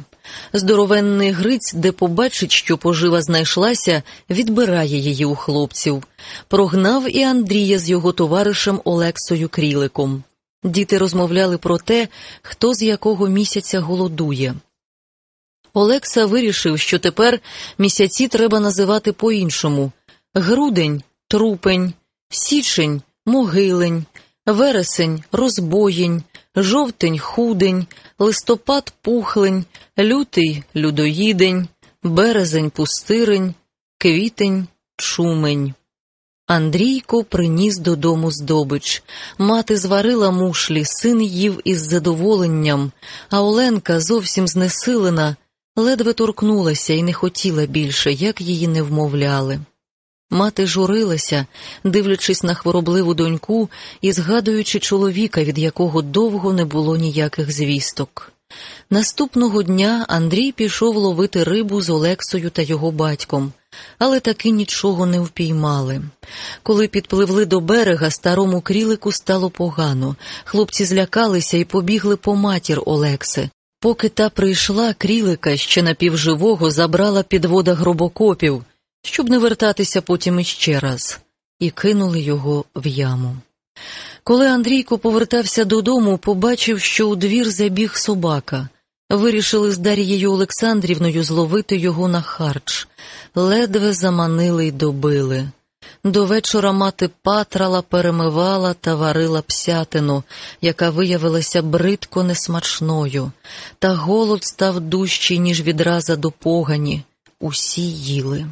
Здоровенний Гриць, де побачить, що пожива знайшлася, відбирає її у хлопців. Прогнав і Андрія з його товаришем Олексою Кріликом. Діти розмовляли про те, хто з якого місяця голодує. Олекса вирішив, що тепер місяці треба називати по-іншому грудень трупень, січень могилень, вересень розбоєнь, жовтень худень, листопад пухлень, лютий людоїдень, березень пустирень, квітень чумень. Андрійко приніс додому здобич. Мати зварила мушлі, син їв із задоволенням, а Оленка, зовсім знесилена, ледве торкнулася і не хотіла більше, як її не вмовляли. Мати журилася, дивлячись на хворобливу доньку і згадуючи чоловіка, від якого довго не було ніяких звісток. Наступного дня Андрій пішов ловити рибу з Олексою та його батьком, але таки нічого не впіймали. Коли підпливли до берега, старому крілику стало погано. Хлопці злякалися і побігли по матір Олекси. Поки та прийшла, крілика ще напівживого забрала підвода гробокопів щоб не вертатися потім іще раз, і кинули його в яму. Коли Андрійко повертався додому, побачив, що у двір забіг собака. Вирішили з Дар'єю Олександрівною зловити його на харч, ледве заманили й добили. До вечора мати патрала, перемивала та варила псятину, яка виявилася бридко несмачною, та голод став дужчий, ніж відраза до погані. Усі їли.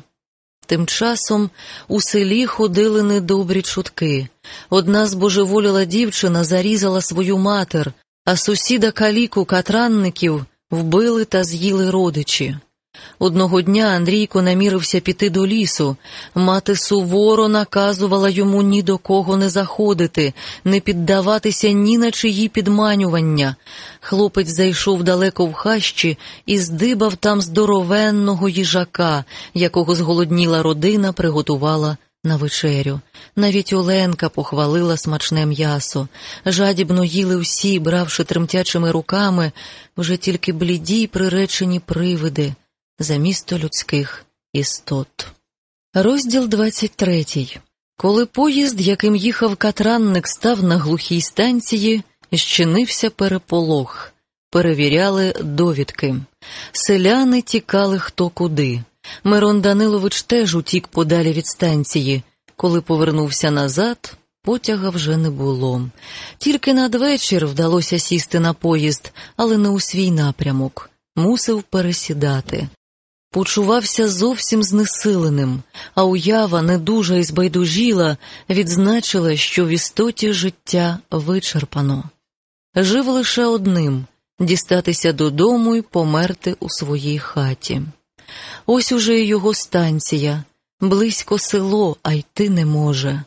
Тим часом у селі ходили недобрі чутки. Одна збожеволіла дівчина зарізала свою матер, а сусіда каліку катранників вбили та з'їли родичі. Одного дня Андрійко намірився піти до лісу. Мати суворо наказувала йому ні до кого не заходити, не піддаватися ні на чиї підманювання. Хлопець зайшов далеко в хащі і здибав там здоровенного їжака, якого зголодніла родина приготувала на вечерю. Навіть Оленка похвалила смачне м'ясо. Жадібно їли всі, бравши тремтячими руками, вже тільки бліді й приречені привиди за місто людських істот. Розділ 23. Коли поїзд, яким їхав катранник, став на глухій станції, щинився переполох, перевіряли довідки. Селяни тікали хто куди. Мирон Данилович теж утік подалі від станції. Коли повернувся назад, потяга вже не було. Тільки надвечір вдалося сісти на поїзд, але не у свій напрямок. Мусив пересідати. Почувався зовсім знесиленим, а уява, недужа і збайдужіла, відзначила, що в істоті життя вичерпано. Жив лише одним дістатися додому і померти у своїй хаті. Ось уже його станція, близько село, а йти не може.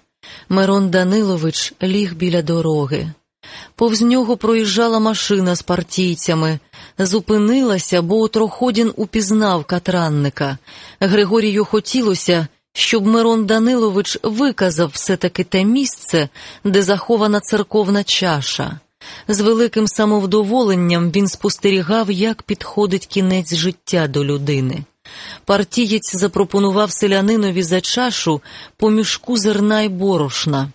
Мирон Данилович ліг біля дороги. Повз нього проїжджала машина з партійцями, зупинилася, бо Отроходін упізнав катранника. Григорію хотілося, щоб Мирон Данилович виказав все-таки те місце, де захована церковна чаша. З великим самовдоволенням він спостерігав, як підходить кінець життя до людини. Партієць запропонував селянинові за чашу по мішку зерна й борошна,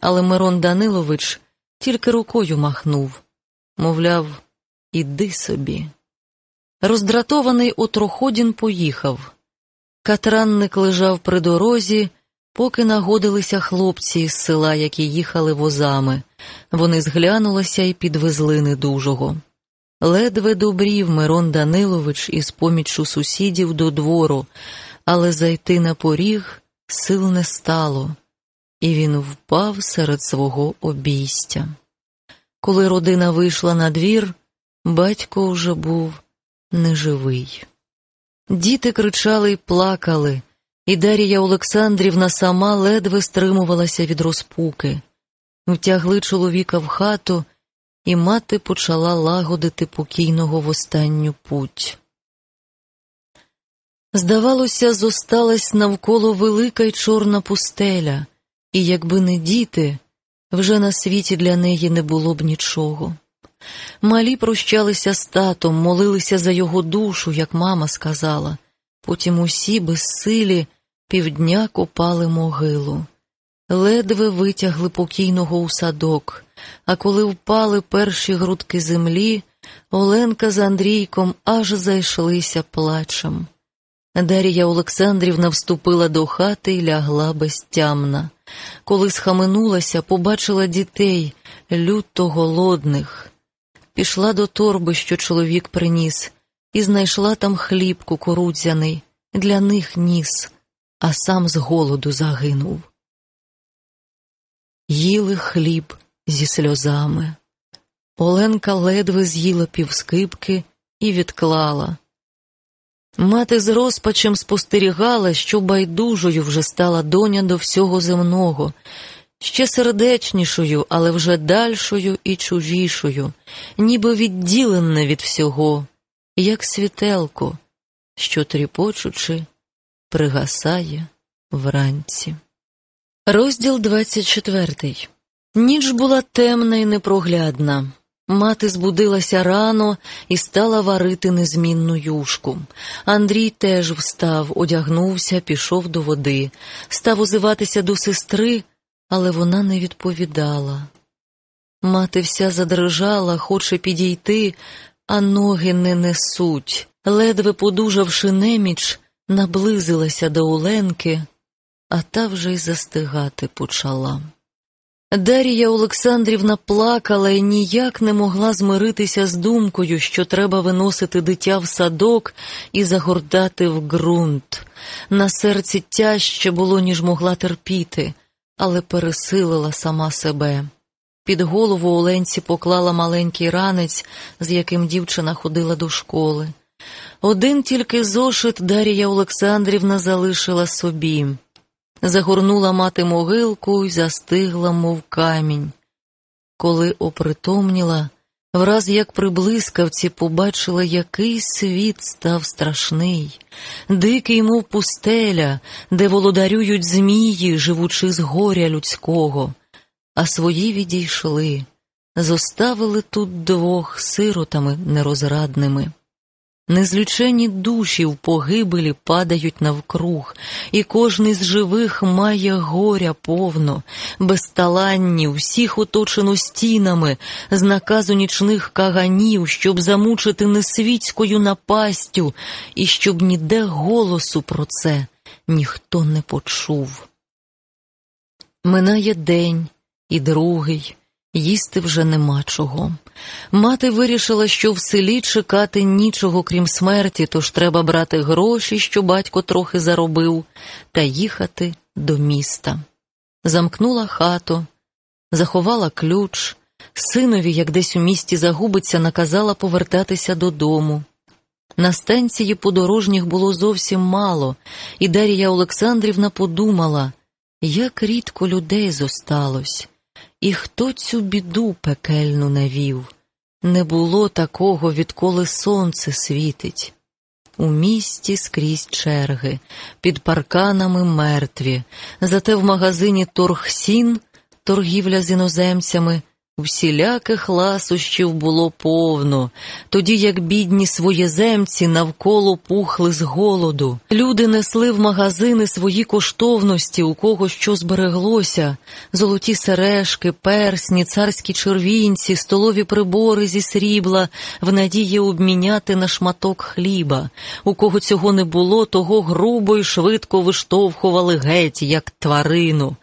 але Мирон Данилович тільки рукою махнув, мовляв, іди собі. Роздратований отроходін поїхав. Катранник лежав при дорозі, поки нагодилися хлопці з села, які їхали возами. Вони зглянулися і підвезли недужого. Ледве добрів Мирон Данилович із поміччю сусідів до двору, але зайти на поріг сил не стало і він впав серед свого обійстя. Коли родина вийшла на двір, батько вже був неживий. Діти кричали й плакали, і Дарія Олександрівна сама ледве стримувалася від розпуки. Втягли чоловіка в хату, і мати почала лагодити покійного в останню путь. Здавалося, зосталась навколо велика й чорна пустеля, і якби не діти, вже на світі для неї не було б нічого. Малі прощалися з татом, молилися за його душу, як мама сказала. Потім усі безсилі півдня копали могилу. Ледве витягли покійного у садок, а коли впали перші грудки землі, Оленка з Андрійком аж зайшлися плачем. Дар'я Олександрівна вступила до хати і лягла безтямна. Коли схаменулася, побачила дітей, люто голодних. Пішла до торби, що чоловік приніс, і знайшла там хліб кукурудзяний, для них ніс, а сам з голоду загинув. Їли хліб зі сльозами. Оленка ледве з'їла півскипки і відклала. Мати з розпачем спостерігала, що байдужою вже стала доня до всього земного, ще сердечнішою, але вже дальшою і чужішою, ніби відділена від всього, як світелко, що, тріпочучи, пригасає вранці. Розділ 24 Ніч була темна і непроглядна. Мати збудилася рано і стала варити незмінну юшку. Андрій теж встав, одягнувся, пішов до води, став озиватися до сестри, але вона не відповідала. Мати вся задрижала, хоче підійти, а ноги не несуть. Ледве подужавши неміч, наблизилася до Оленки, а та вже й застигати почала. Дарія Олександрівна плакала і ніяк не могла змиритися з думкою, що треба виносити дитя в садок і загордати в ґрунт. На серці тяжче було, ніж могла терпіти, але пересилила сама себе. Під голову Оленці поклала маленький ранець, з яким дівчина ходила до школи. Один тільки зошит Дарія Олександрівна залишила собі. Загорнула мати могилку й застигла, мов камінь. Коли опритомніла, враз як при блискавці побачила, який світ став страшний, дикий, мов пустеля, де володарюють змії, живучи з горя людського, а свої відійшли, зоставили тут двох сиротами нерозрадними. Незлічені душі в погибелі падають навкруг, і кожний з живих має горя повно, безталанні, всіх оточено стінами, з наказу нічних каганів, щоб замучити несвітською напастю, і щоб ніде голосу про це ніхто не почув. Минає день і другий, їсти вже нема чого. Мати вирішила, що в селі чекати нічого, крім смерті, тож треба брати гроші, що батько трохи заробив, та їхати до міста. Замкнула хату, заховала ключ, синові, як десь у місті загубиться, наказала повертатися додому. На станції подорожніх було зовсім мало, і Дар'я Олександрівна подумала, як рідко людей зосталось. І хто цю біду пекельну навів? Не було такого, відколи сонце світить. У місті скрізь черги, під парканами мертві, зате в магазині торгсін, торгівля з іноземцями, Всіляких ласощів було повно, тоді як бідні своєземці навколо пухли з голоду. Люди несли в магазини свої коштовності, у кого що збереглося: золоті сережки, персні, царські червінці, столові прибори зі срібла, в надії обміняти на шматок хліба. У кого цього не було, того грубо й швидко виштовхували геть, як тварину.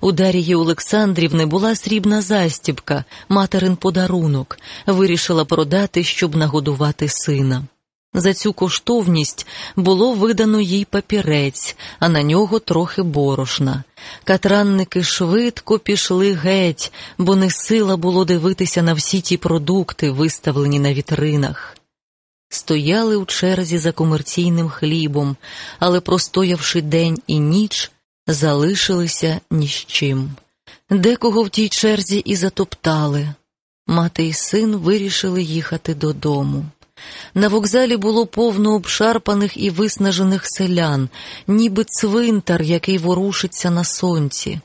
У Дарії Олександрівни була срібна застібка материн подарунок, вирішила продати, щоб нагодувати сина. За цю коштовність було видано їй папірець, а на нього трохи борошна. Катранники швидко пішли геть, бо не сила було дивитися на всі ті продукти, виставлені на вітринах. Стояли у черзі за комерційним хлібом, але, простоявши день і ніч, залишилися ні з чим. Декого в тій черзі і затоптали. Мати і син вирішили їхати додому. На вокзалі було повно обшарпаних і виснажених селян, ніби цвинтар, який ворушиться на сонці.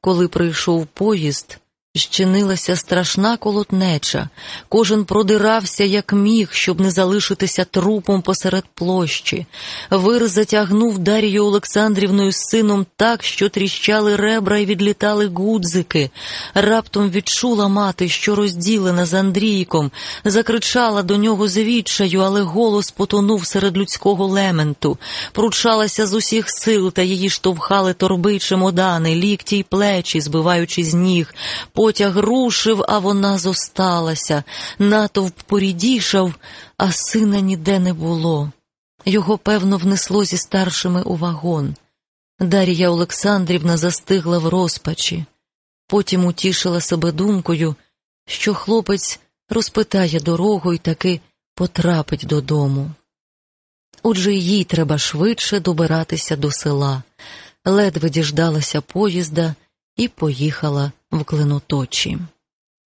Коли прийшов поїзд, Щинилася страшна колотнеча, кожен продирався, як міг, щоб не залишитися трупом посеред площі. Вир затягнув Дарію Олександрівною з сином так, що тріщали ребра і відлітали гудзики. Раптом відчула мати, що розділена з Андрійком, закричала до нього звідчаю, але голос потонув серед людського лементу. Пручалася з усіх сил, та її штовхали торби чемодани, лікті й плечі, збиваючи з ніг. Потяг рушив, а вона зосталася. Натовп порідішав, а сина ніде не було. Його, певно, внесло зі старшими у вагон. Дар'я Олександрівна застигла в розпачі. Потім утішила себе думкою, що хлопець розпитає дорогу і таки потрапить додому. Отже, їй треба швидше добиратися до села. Ледве діждалася поїзда і поїхала в клиноточі.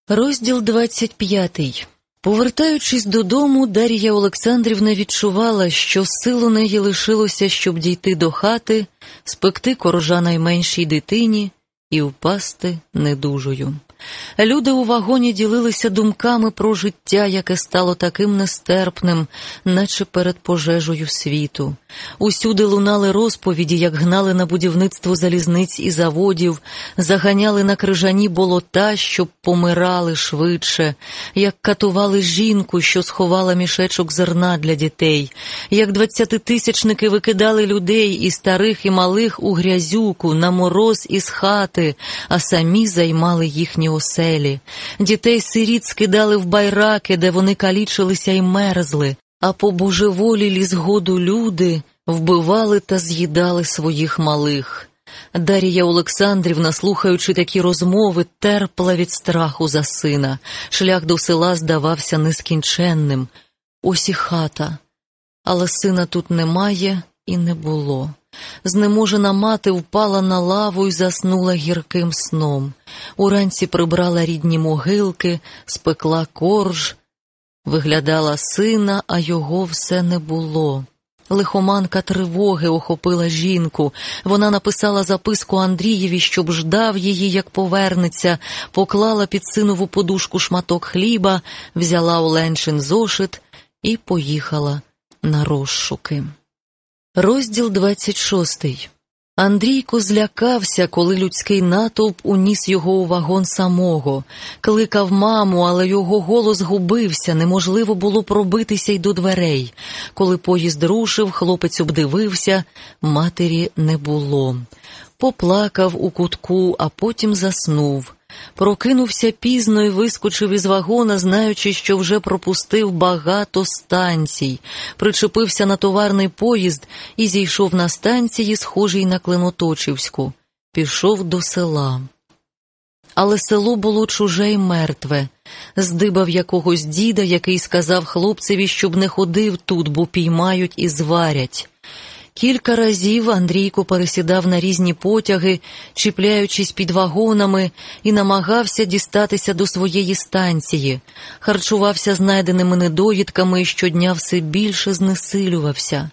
Розділ 25 Повертаючись додому, Дар'я Олександрівна відчувала, що сил у неї лишилося, щоб дійти до хати, спекти коржа найменшій дитині і впасти недужою. Люди у вагоні ділилися думками про життя, яке стало таким нестерпним, наче перед пожежею світу. Усюди лунали розповіді, як гнали на будівництво залізниць і заводів, заганяли на крижані болота, щоб помирали швидше, як катували жінку, що сховала мішечок зерна для дітей, як двадцятитисячники викидали людей і старих, і малих у грязюку, на мороз із хати, а самі займали їхні оселі. Дітей сиріт скидали в байраки, де вони калічилися і мерзли, а по божеволілі згоду люди вбивали та з'їдали своїх малих. Дарія Олександрівна, слухаючи такі розмови, терпла від страху за сина. Шлях до села здавався нескінченним. Ось і хата. Але сина тут немає і не було. Знеможена мати впала на лаву і заснула гірким сном. Уранці прибрала рідні могилки, спекла корж, виглядала сина, а його все не було. Лихоманка тривоги охопила жінку. Вона написала записку Андрієві, щоб ждав її, як повернеться, поклала під синову подушку шматок хліба, взяла Оленчин зошит і поїхала на розшуки. Розділ 26 Андрійко злякався, коли людський натовп уніс його у вагон самого, кликав маму, але його голос губився, неможливо було пробитися й до дверей. Коли поїзд рушив, хлопець обдивився, матері не було. Поплакав у кутку, а потім заснув. Прокинувся пізно і вискочив із вагона, знаючи, що вже пропустив багато станцій, причепився на товарний поїзд і зійшов на станції, схожій на Клиноточівську, пішов до села. Але село було чуже й мертве, здибав якогось діда, який сказав хлопцеві, щоб не ходив тут, бо піймають і зварять. Кілька разів Андрійко пересідав на різні потяги, чіпляючись під вагонами, і намагався дістатися до своєї станції, харчувався знайденими недоїдками і щодня все більше знесилювався.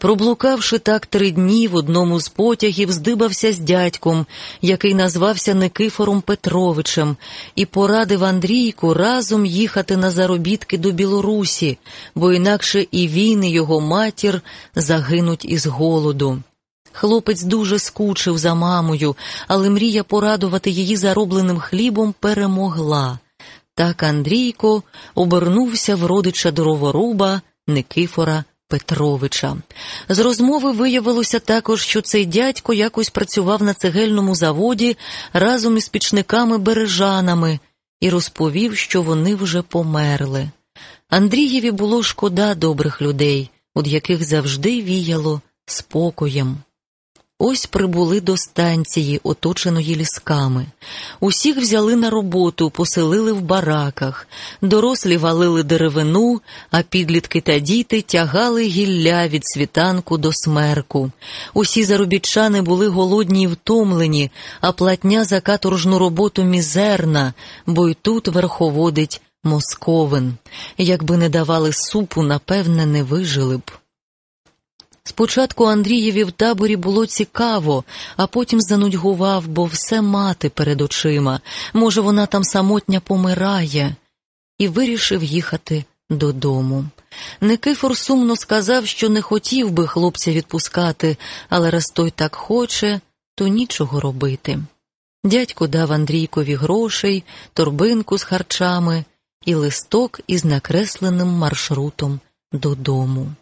Проблукавши так три дні в одному з потягів, здибався з дядьком, який назвався Никифором Петровичем, і порадив Андрійку разом їхати на заробітки до Білорусі, бо інакше і він, і його матір загинуть із голоду. Хлопець дуже скучив за мамою, але мрія порадувати її заробленим хлібом перемогла. Так Андрійко обернувся в родича дроворуба Никифора Петровича. З розмови виявилося також, що цей дядько якось працював на цегельному заводі разом із пічниками бережанами і розповів, що вони вже померли. Андрієві було шкода добрих людей, від яких завжди віяло спокоєм. Ось прибули до станції, оточеної лісками. Усіх взяли на роботу, поселили в бараках, дорослі валили деревину, а підлітки та діти тягали гілля від світанку до смерку. Усі заробітчани були голодні й втомлені, а платня за каторжну роботу мізерна, бо й тут верховодить московин. Якби не давали супу, напевне, не вижили б. Спочатку Андрієві в таборі було цікаво, а потім занудьгував, бо все мати перед очима. Може, вона там самотня помирає, і вирішив їхати додому. Никифор сумно сказав, що не хотів би хлопця відпускати, але раз той так хоче, то нічого робити. Дядько дав Андрійкові грошей, торбинку з харчами і листок із накресленим маршрутом додому.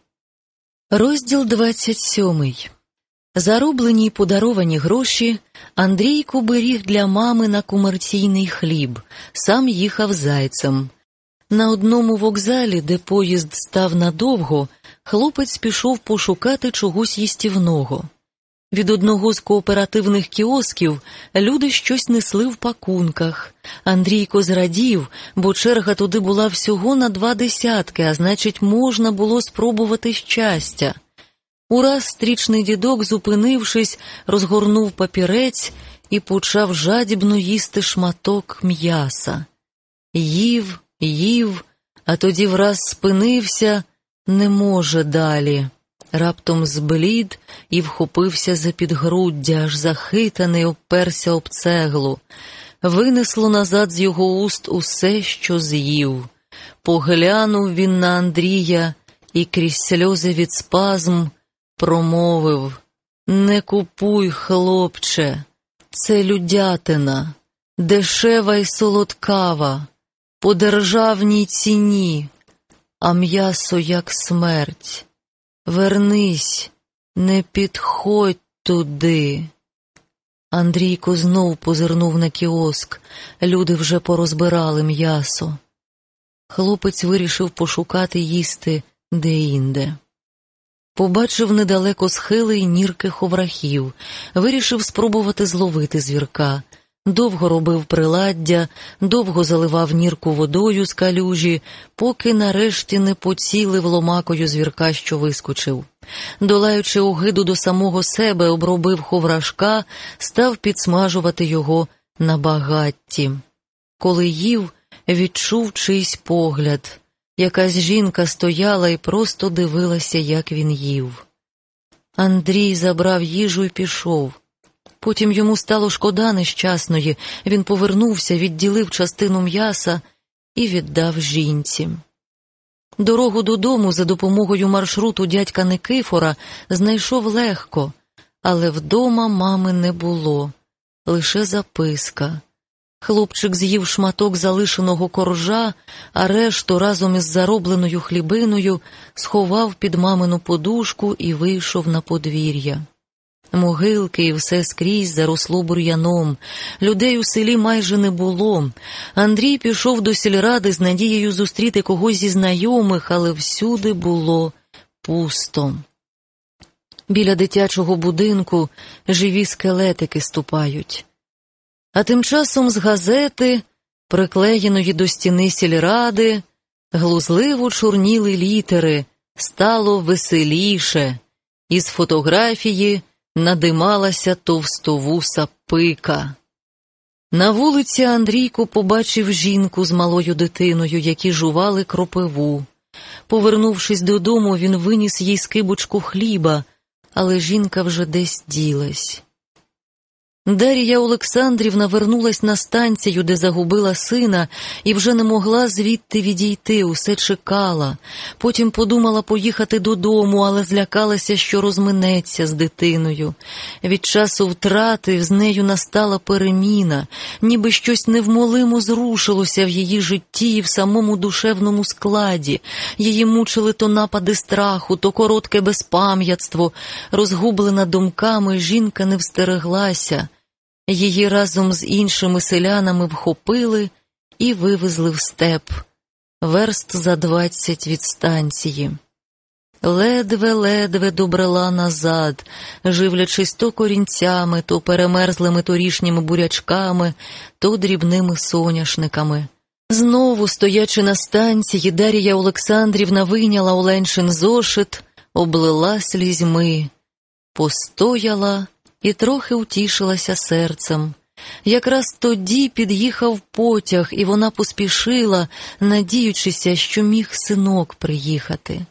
Розділ 27. Зароблені й подаровані гроші Андрійко беріг для мами на комерційний хліб, сам їхав зайцем. На одному вокзалі, де поїзд став надовго, хлопець пішов пошукати чогось їстівного. Від одного з кооперативних кіосків люди щось несли в пакунках. Андрійко зрадів, бо черга туди була всього на два десятки, а значить, можна було спробувати щастя. Ураз стрічний дідок, зупинившись, розгорнув папірець і почав жадібно їсти шматок м'яса. Їв, їв, а тоді враз спинився, не може далі. Раптом зблід і вхопився за підгруддя, аж захитаний, обперся об цеглу. Винесло назад з його уст усе, що з'їв. Поглянув він на Андрія і крізь сльози від спазм промовив Не купуй, хлопче, це людятина, дешева й солодкава, по державній ціні, а м'ясо як смерть. Вернись, не підходь туди. Андрійко знов позирнув на кіоск. Люди вже порозбирали м'ясо. Хлопець вирішив пошукати їсти деінде. Побачив недалеко схили й нірки ховрахів, вирішив спробувати зловити звірка. Довго робив приладдя, довго заливав нірку водою з калюжі, поки нарешті не поцілив ломакою звірка, що вискочив. Долаючи огиду до самого себе, обробив ховрашка, став підсмажувати його на багатті. Коли їв, відчув чийсь погляд. Якась жінка стояла і просто дивилася, як він їв. Андрій забрав їжу і пішов. Потім йому стало шкода нещасної, він повернувся, відділив частину м'яса і віддав жінці. Дорогу додому за допомогою маршруту дядька Никифора знайшов легко, але вдома мами не було, лише записка. Хлопчик з'їв шматок залишеного коржа, а решту разом із заробленою хлібиною сховав під мамину подушку і вийшов на подвір'я. Могилки і все скрізь заросло бур'яном, людей у селі майже не було. Андрій пішов до сільради з надією зустріти когось зі знайомих, але всюди було пусто. Біля дитячого будинку живі скелетики ступають. А тим часом з газети, приклеєної до стіни сільради, глузливо чорніли літери, стало веселіше, із фотографії надималася товстовуса пика. На вулиці Андрійко побачив жінку з малою дитиною, які жували кропиву. Повернувшись додому, він виніс їй скибочку хліба, але жінка вже десь ділась. Дарія Олександрівна вернулась на станцію, де загубила сина, і вже не могла звідти відійти, усе чекала. Потім подумала поїхати додому, але злякалася, що розминеться з дитиною. Від часу втрати з нею настала переміна, ніби щось невмолимо зрушилося в її житті і в самому душевному складі. Її мучили то напади страху, то коротке безпам'ятство. Розгублена думками, жінка не встереглася. Її разом з іншими селянами вхопили і вивезли в степ, верст за двадцять від станції. Ледве-ледве добрела назад, живлячись то корінцями, то перемерзлими торішніми бурячками, то дрібними соняшниками. Знову, стоячи на станції, Дарія Олександрівна вийняла Оленшин зошит, облила слізьми, постояла і трохи утішилася серцем. Якраз тоді під'їхав потяг, і вона поспішила, надіючися, що міг синок приїхати.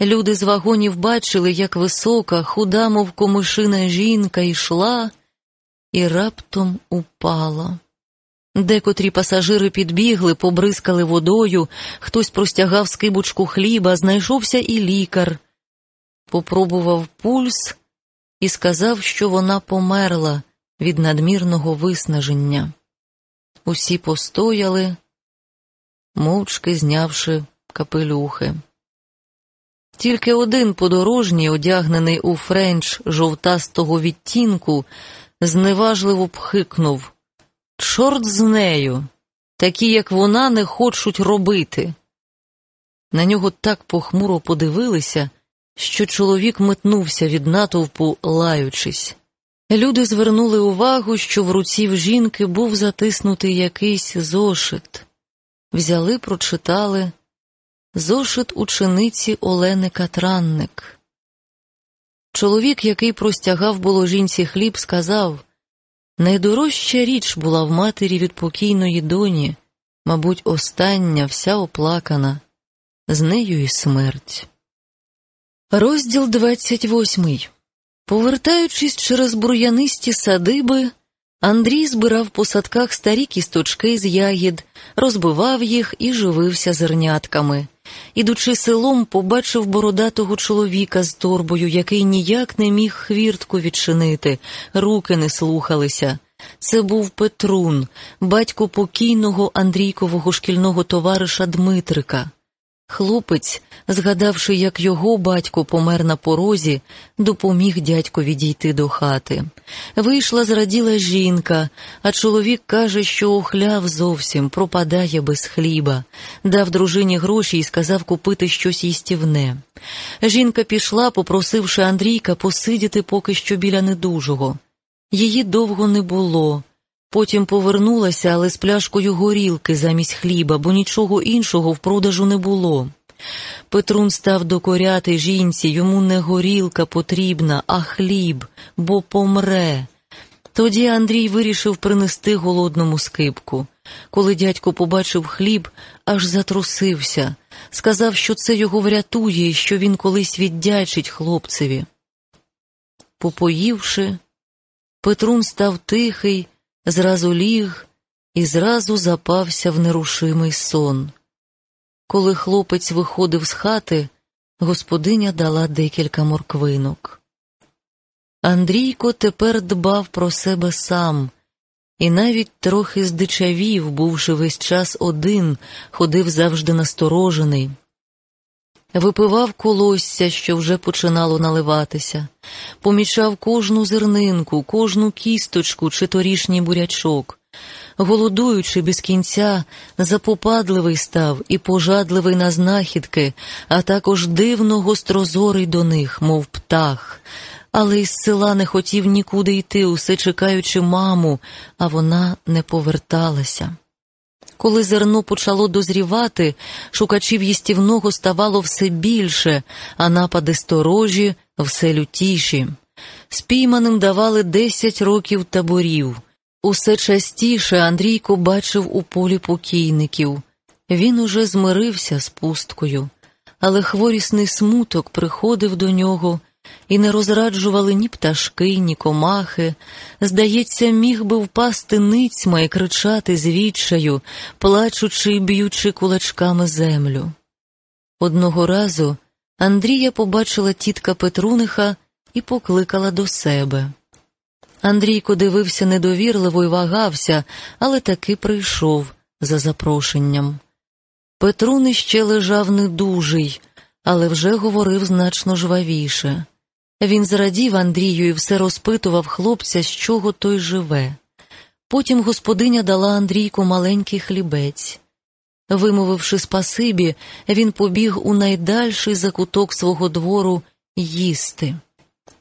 Люди з вагонів бачили, як висока, худа, мов комишина жінка йшла і раптом упала. Декотрі пасажири підбігли, побризкали водою, хтось простягав скибочку хліба, знайшовся і лікар. Попробував пульс і сказав, що вона померла від надмірного виснаження. Усі постояли, мовчки знявши капелюхи. Тільки один подорожній, одягнений у френч жовтастого відтінку, зневажливо пхикнув Чорт з нею, такі, як вона, не хочуть робити. На нього так похмуро подивилися, що чоловік метнувся від натовпу, лаючись. Люди звернули увагу, що в руці в жінки був затиснутий якийсь зошит. Взяли, прочитали зошит учениці Олени Катранник. Чоловік, який простягав було жінці хліб, сказав найдорожча річ була в матері від покійної доні, мабуть, остання, вся оплакана, з нею і смерть. Розділ двадцять восьмий. Повертаючись через бур'янисті садиби, Андрій збирав по садках старі кісточки з ягід, розбивав їх і живився зернятками. Ідучи селом, побачив бородатого чоловіка з торбою, який ніяк не міг хвіртку відчинити, руки не слухалися. Це був Петрун, батько покійного Андрійкового шкільного товариша Дмитрика. Хлопець, згадавши, як його батько помер на порозі, допоміг дядько відійти до хати. Вийшла, зраділа жінка, а чоловік каже, що охляв зовсім, пропадає без хліба, дав дружині гроші і сказав купити щось їстівне. Жінка пішла, попросивши Андрійка посидіти поки що біля недужого. Її довго не було. Потім повернулася, але з пляшкою горілки замість хліба, бо нічого іншого в продажу не було. Петрун став докоряти жінці, йому не горілка потрібна, а хліб, бо помре. Тоді Андрій вирішив принести голодному скипку. Коли дядько побачив хліб, аж затрусився, сказав, що це його врятує і що він колись віддячить хлопцеві. Попоївши, Петрун став тихий зразу ліг і зразу запався в нерушимий сон. Коли хлопець виходив з хати, господиня дала декілька морквинок. Андрійко тепер дбав про себе сам і навіть трохи здичавів, бувши весь час один, ходив завжди насторожений. Випивав колосся, що вже починало наливатися, помічав кожну зернинку, кожну кісточку чи торішній бурячок. Голодуючи без кінця, запопадливий став і пожадливий на знахідки, а також дивно гострозорий до них, мов птах. Але із села не хотів нікуди йти, усе чекаючи маму, а вона не поверталася. Коли зерно почало дозрівати, шукачів їстівного ставало все більше, а напади сторожі все лютіші. Спійманим давали десять років таборів. Усе частіше Андрійко бачив у полі покійників. Він уже змирився з пусткою, але хворісний смуток приходив до нього і не розраджували ні пташки, ні комахи. Здається, міг би впасти ницьма і кричати з плачучи й б'ючи кулачками землю. Одного разу Андрія побачила тітка Петруниха і покликала до себе. Андрійко дивився недовірливо і вагався, але таки прийшов за запрошенням. Петрун іще лежав недужий, але вже говорив значно жвавіше. Він зрадів Андрію і все розпитував хлопця, з чого той живе. Потім господиня дала Андрійку маленький хлібець. Вимовивши спасибі, він побіг у найдальший закуток свого двору їсти.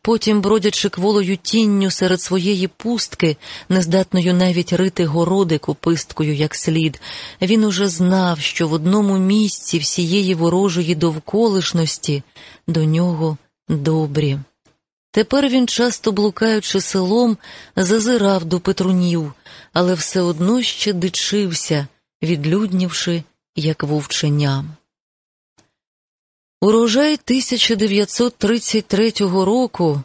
Потім, бродячи кволою тінню серед своєї пустки, нездатною навіть рити городи кописткою як слід, він уже знав, що в одному місці всієї ворожої довколишності до нього добрі. Тепер він, часто блукаючи селом, зазирав до Петрунів, але все одно ще дичився, відлюднівши, як вовчення. Урожай 1933 року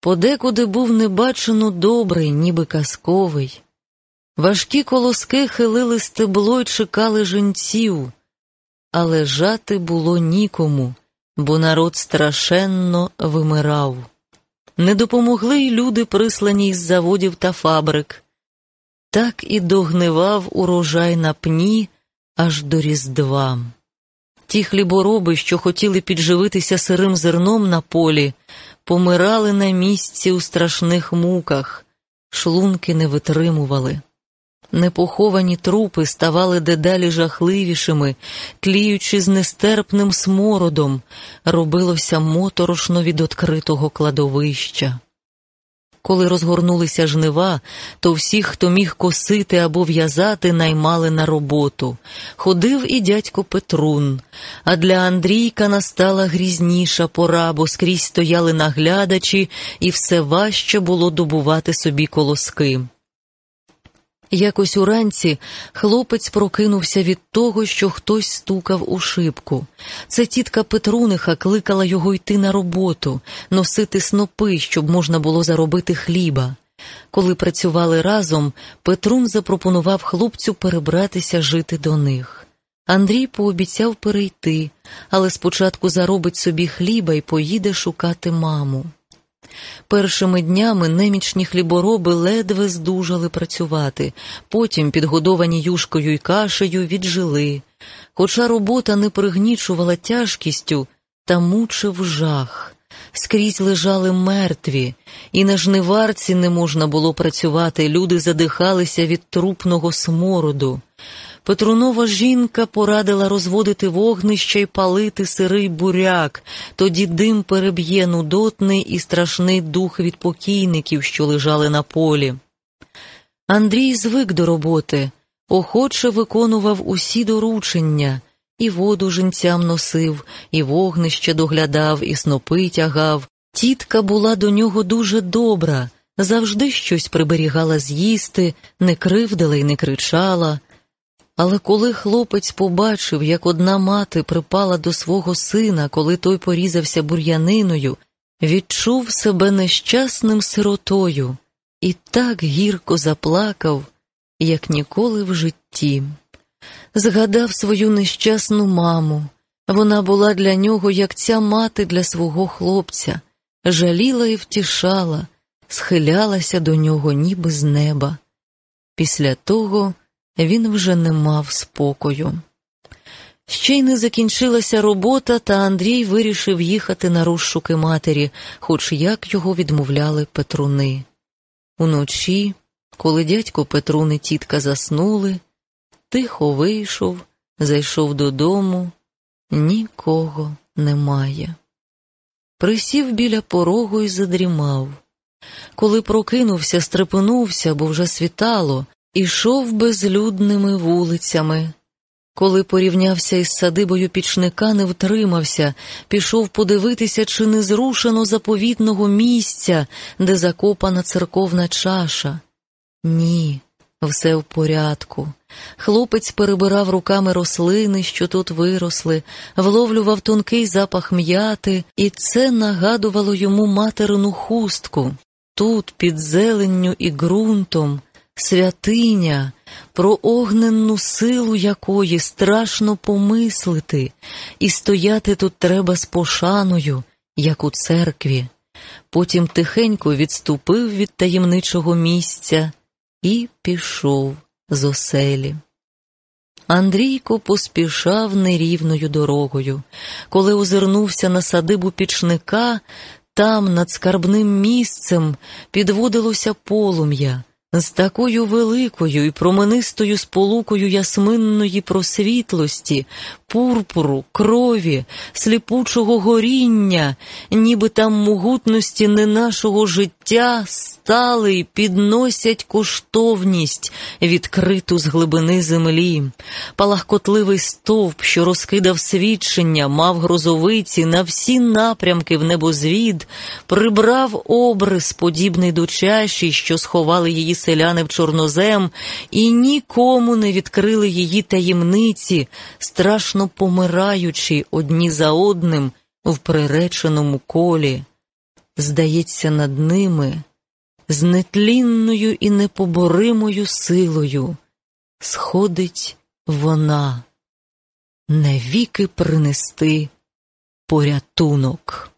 подекуди був небачено добрий, ніби казковий. Важкі колоски хилили стебло й чекали жінців, але жати було нікому, бо народ страшенно вимирав. Не допомогли й люди, прислані із заводів та фабрик. Так і догнивав урожай на пні аж до Різдва. Ті хлібороби, що хотіли підживитися сирим зерном на полі, помирали на місці у страшних муках, шлунки не витримували. Непоховані трупи ставали дедалі жахливішими, тліючи з нестерпним смородом, робилося моторошно від відкритого кладовища. Коли розгорнулися жнива, то всіх, хто міг косити або в'язати, наймали на роботу. Ходив і дядько Петрун, а для Андрійка настала грізніша пора, бо скрізь стояли наглядачі, і все важче було добувати собі колоски. Якось уранці хлопець прокинувся від того, що хтось стукав у шибку. Це тітка Петруниха кликала його йти на роботу, носити снопи, щоб можна було заробити хліба. Коли працювали разом, Петрун запропонував хлопцю перебратися жити до них. Андрій пообіцяв перейти, але спочатку заробить собі хліба і поїде шукати маму. Першими днями немічні хлібороби ледве здужали працювати, потім, підгодовані юшкою й кашею, віджили. Хоча робота не пригнічувала тяжкістю, та мучив жах. Скрізь лежали мертві, і на жниварці не можна було працювати, люди задихалися від трупного смороду. Петрунова жінка порадила розводити вогнище й палити сирий буряк, тоді дим переб'є нудотний і страшний дух від покійників, що лежали на полі. Андрій звик до роботи, охоче виконував усі доручення, і воду жінцям носив, і вогнище доглядав, і снопи тягав. Тітка була до нього дуже добра, завжди щось приберігала з'їсти, не кривдила й не кричала. Але коли хлопець побачив, як одна мати припала до свого сина, коли той порізався бур'яниною, відчув себе нещасним сиротою і так гірко заплакав, як ніколи в житті. Згадав свою нещасну маму. Вона була для нього, як ця мати для свого хлопця, жаліла і втішала, схилялася до нього, ніби з неба. Після того він вже не мав спокою. Ще й не закінчилася робота, та Андрій вирішив їхати на розшуки матері, хоч як його відмовляли Петруни. Уночі, коли дядько Петрун і тітка заснули, тихо вийшов, зайшов додому, нікого немає. Присів біля порогу і задрімав. Коли прокинувся, стрепенувся, бо вже світало, Ішов безлюдними вулицями. Коли порівнявся із садибою пічника, не втримався, пішов подивитися, чи не зрушено заповітного місця, де закопана церковна чаша. Ні, все в порядку. Хлопець перебирав руками рослини, що тут виросли, вловлював тонкий запах м'яти, і це нагадувало йому материну хустку. Тут, під зеленню і ґрунтом, святиня, про огненну силу якої страшно помислити, і стояти тут треба з пошаною, як у церкві. Потім тихенько відступив від таємничого місця і пішов з оселі. Андрійко поспішав нерівною дорогою. Коли озирнувся на садибу пічника, там, над скарбним місцем, підводилося полум'я з такою великою і променистою сполукою ясминної просвітлості, пурпуру, крові, сліпучого горіння, ніби там могутності не нашого життя стали й підносять коштовність, відкриту з глибини землі. Палахкотливий стовп, що розкидав свідчення, мав грозовиці на всі напрямки в небозвід, прибрав обрис, подібний до чаші, що сховали її селяни в чорнозем і нікому не відкрили її таємниці, страшно помираючи одні за одним в приреченому колі. Здається, над ними з нетлінною і непоборимою силою сходить вона навіки принести порятунок.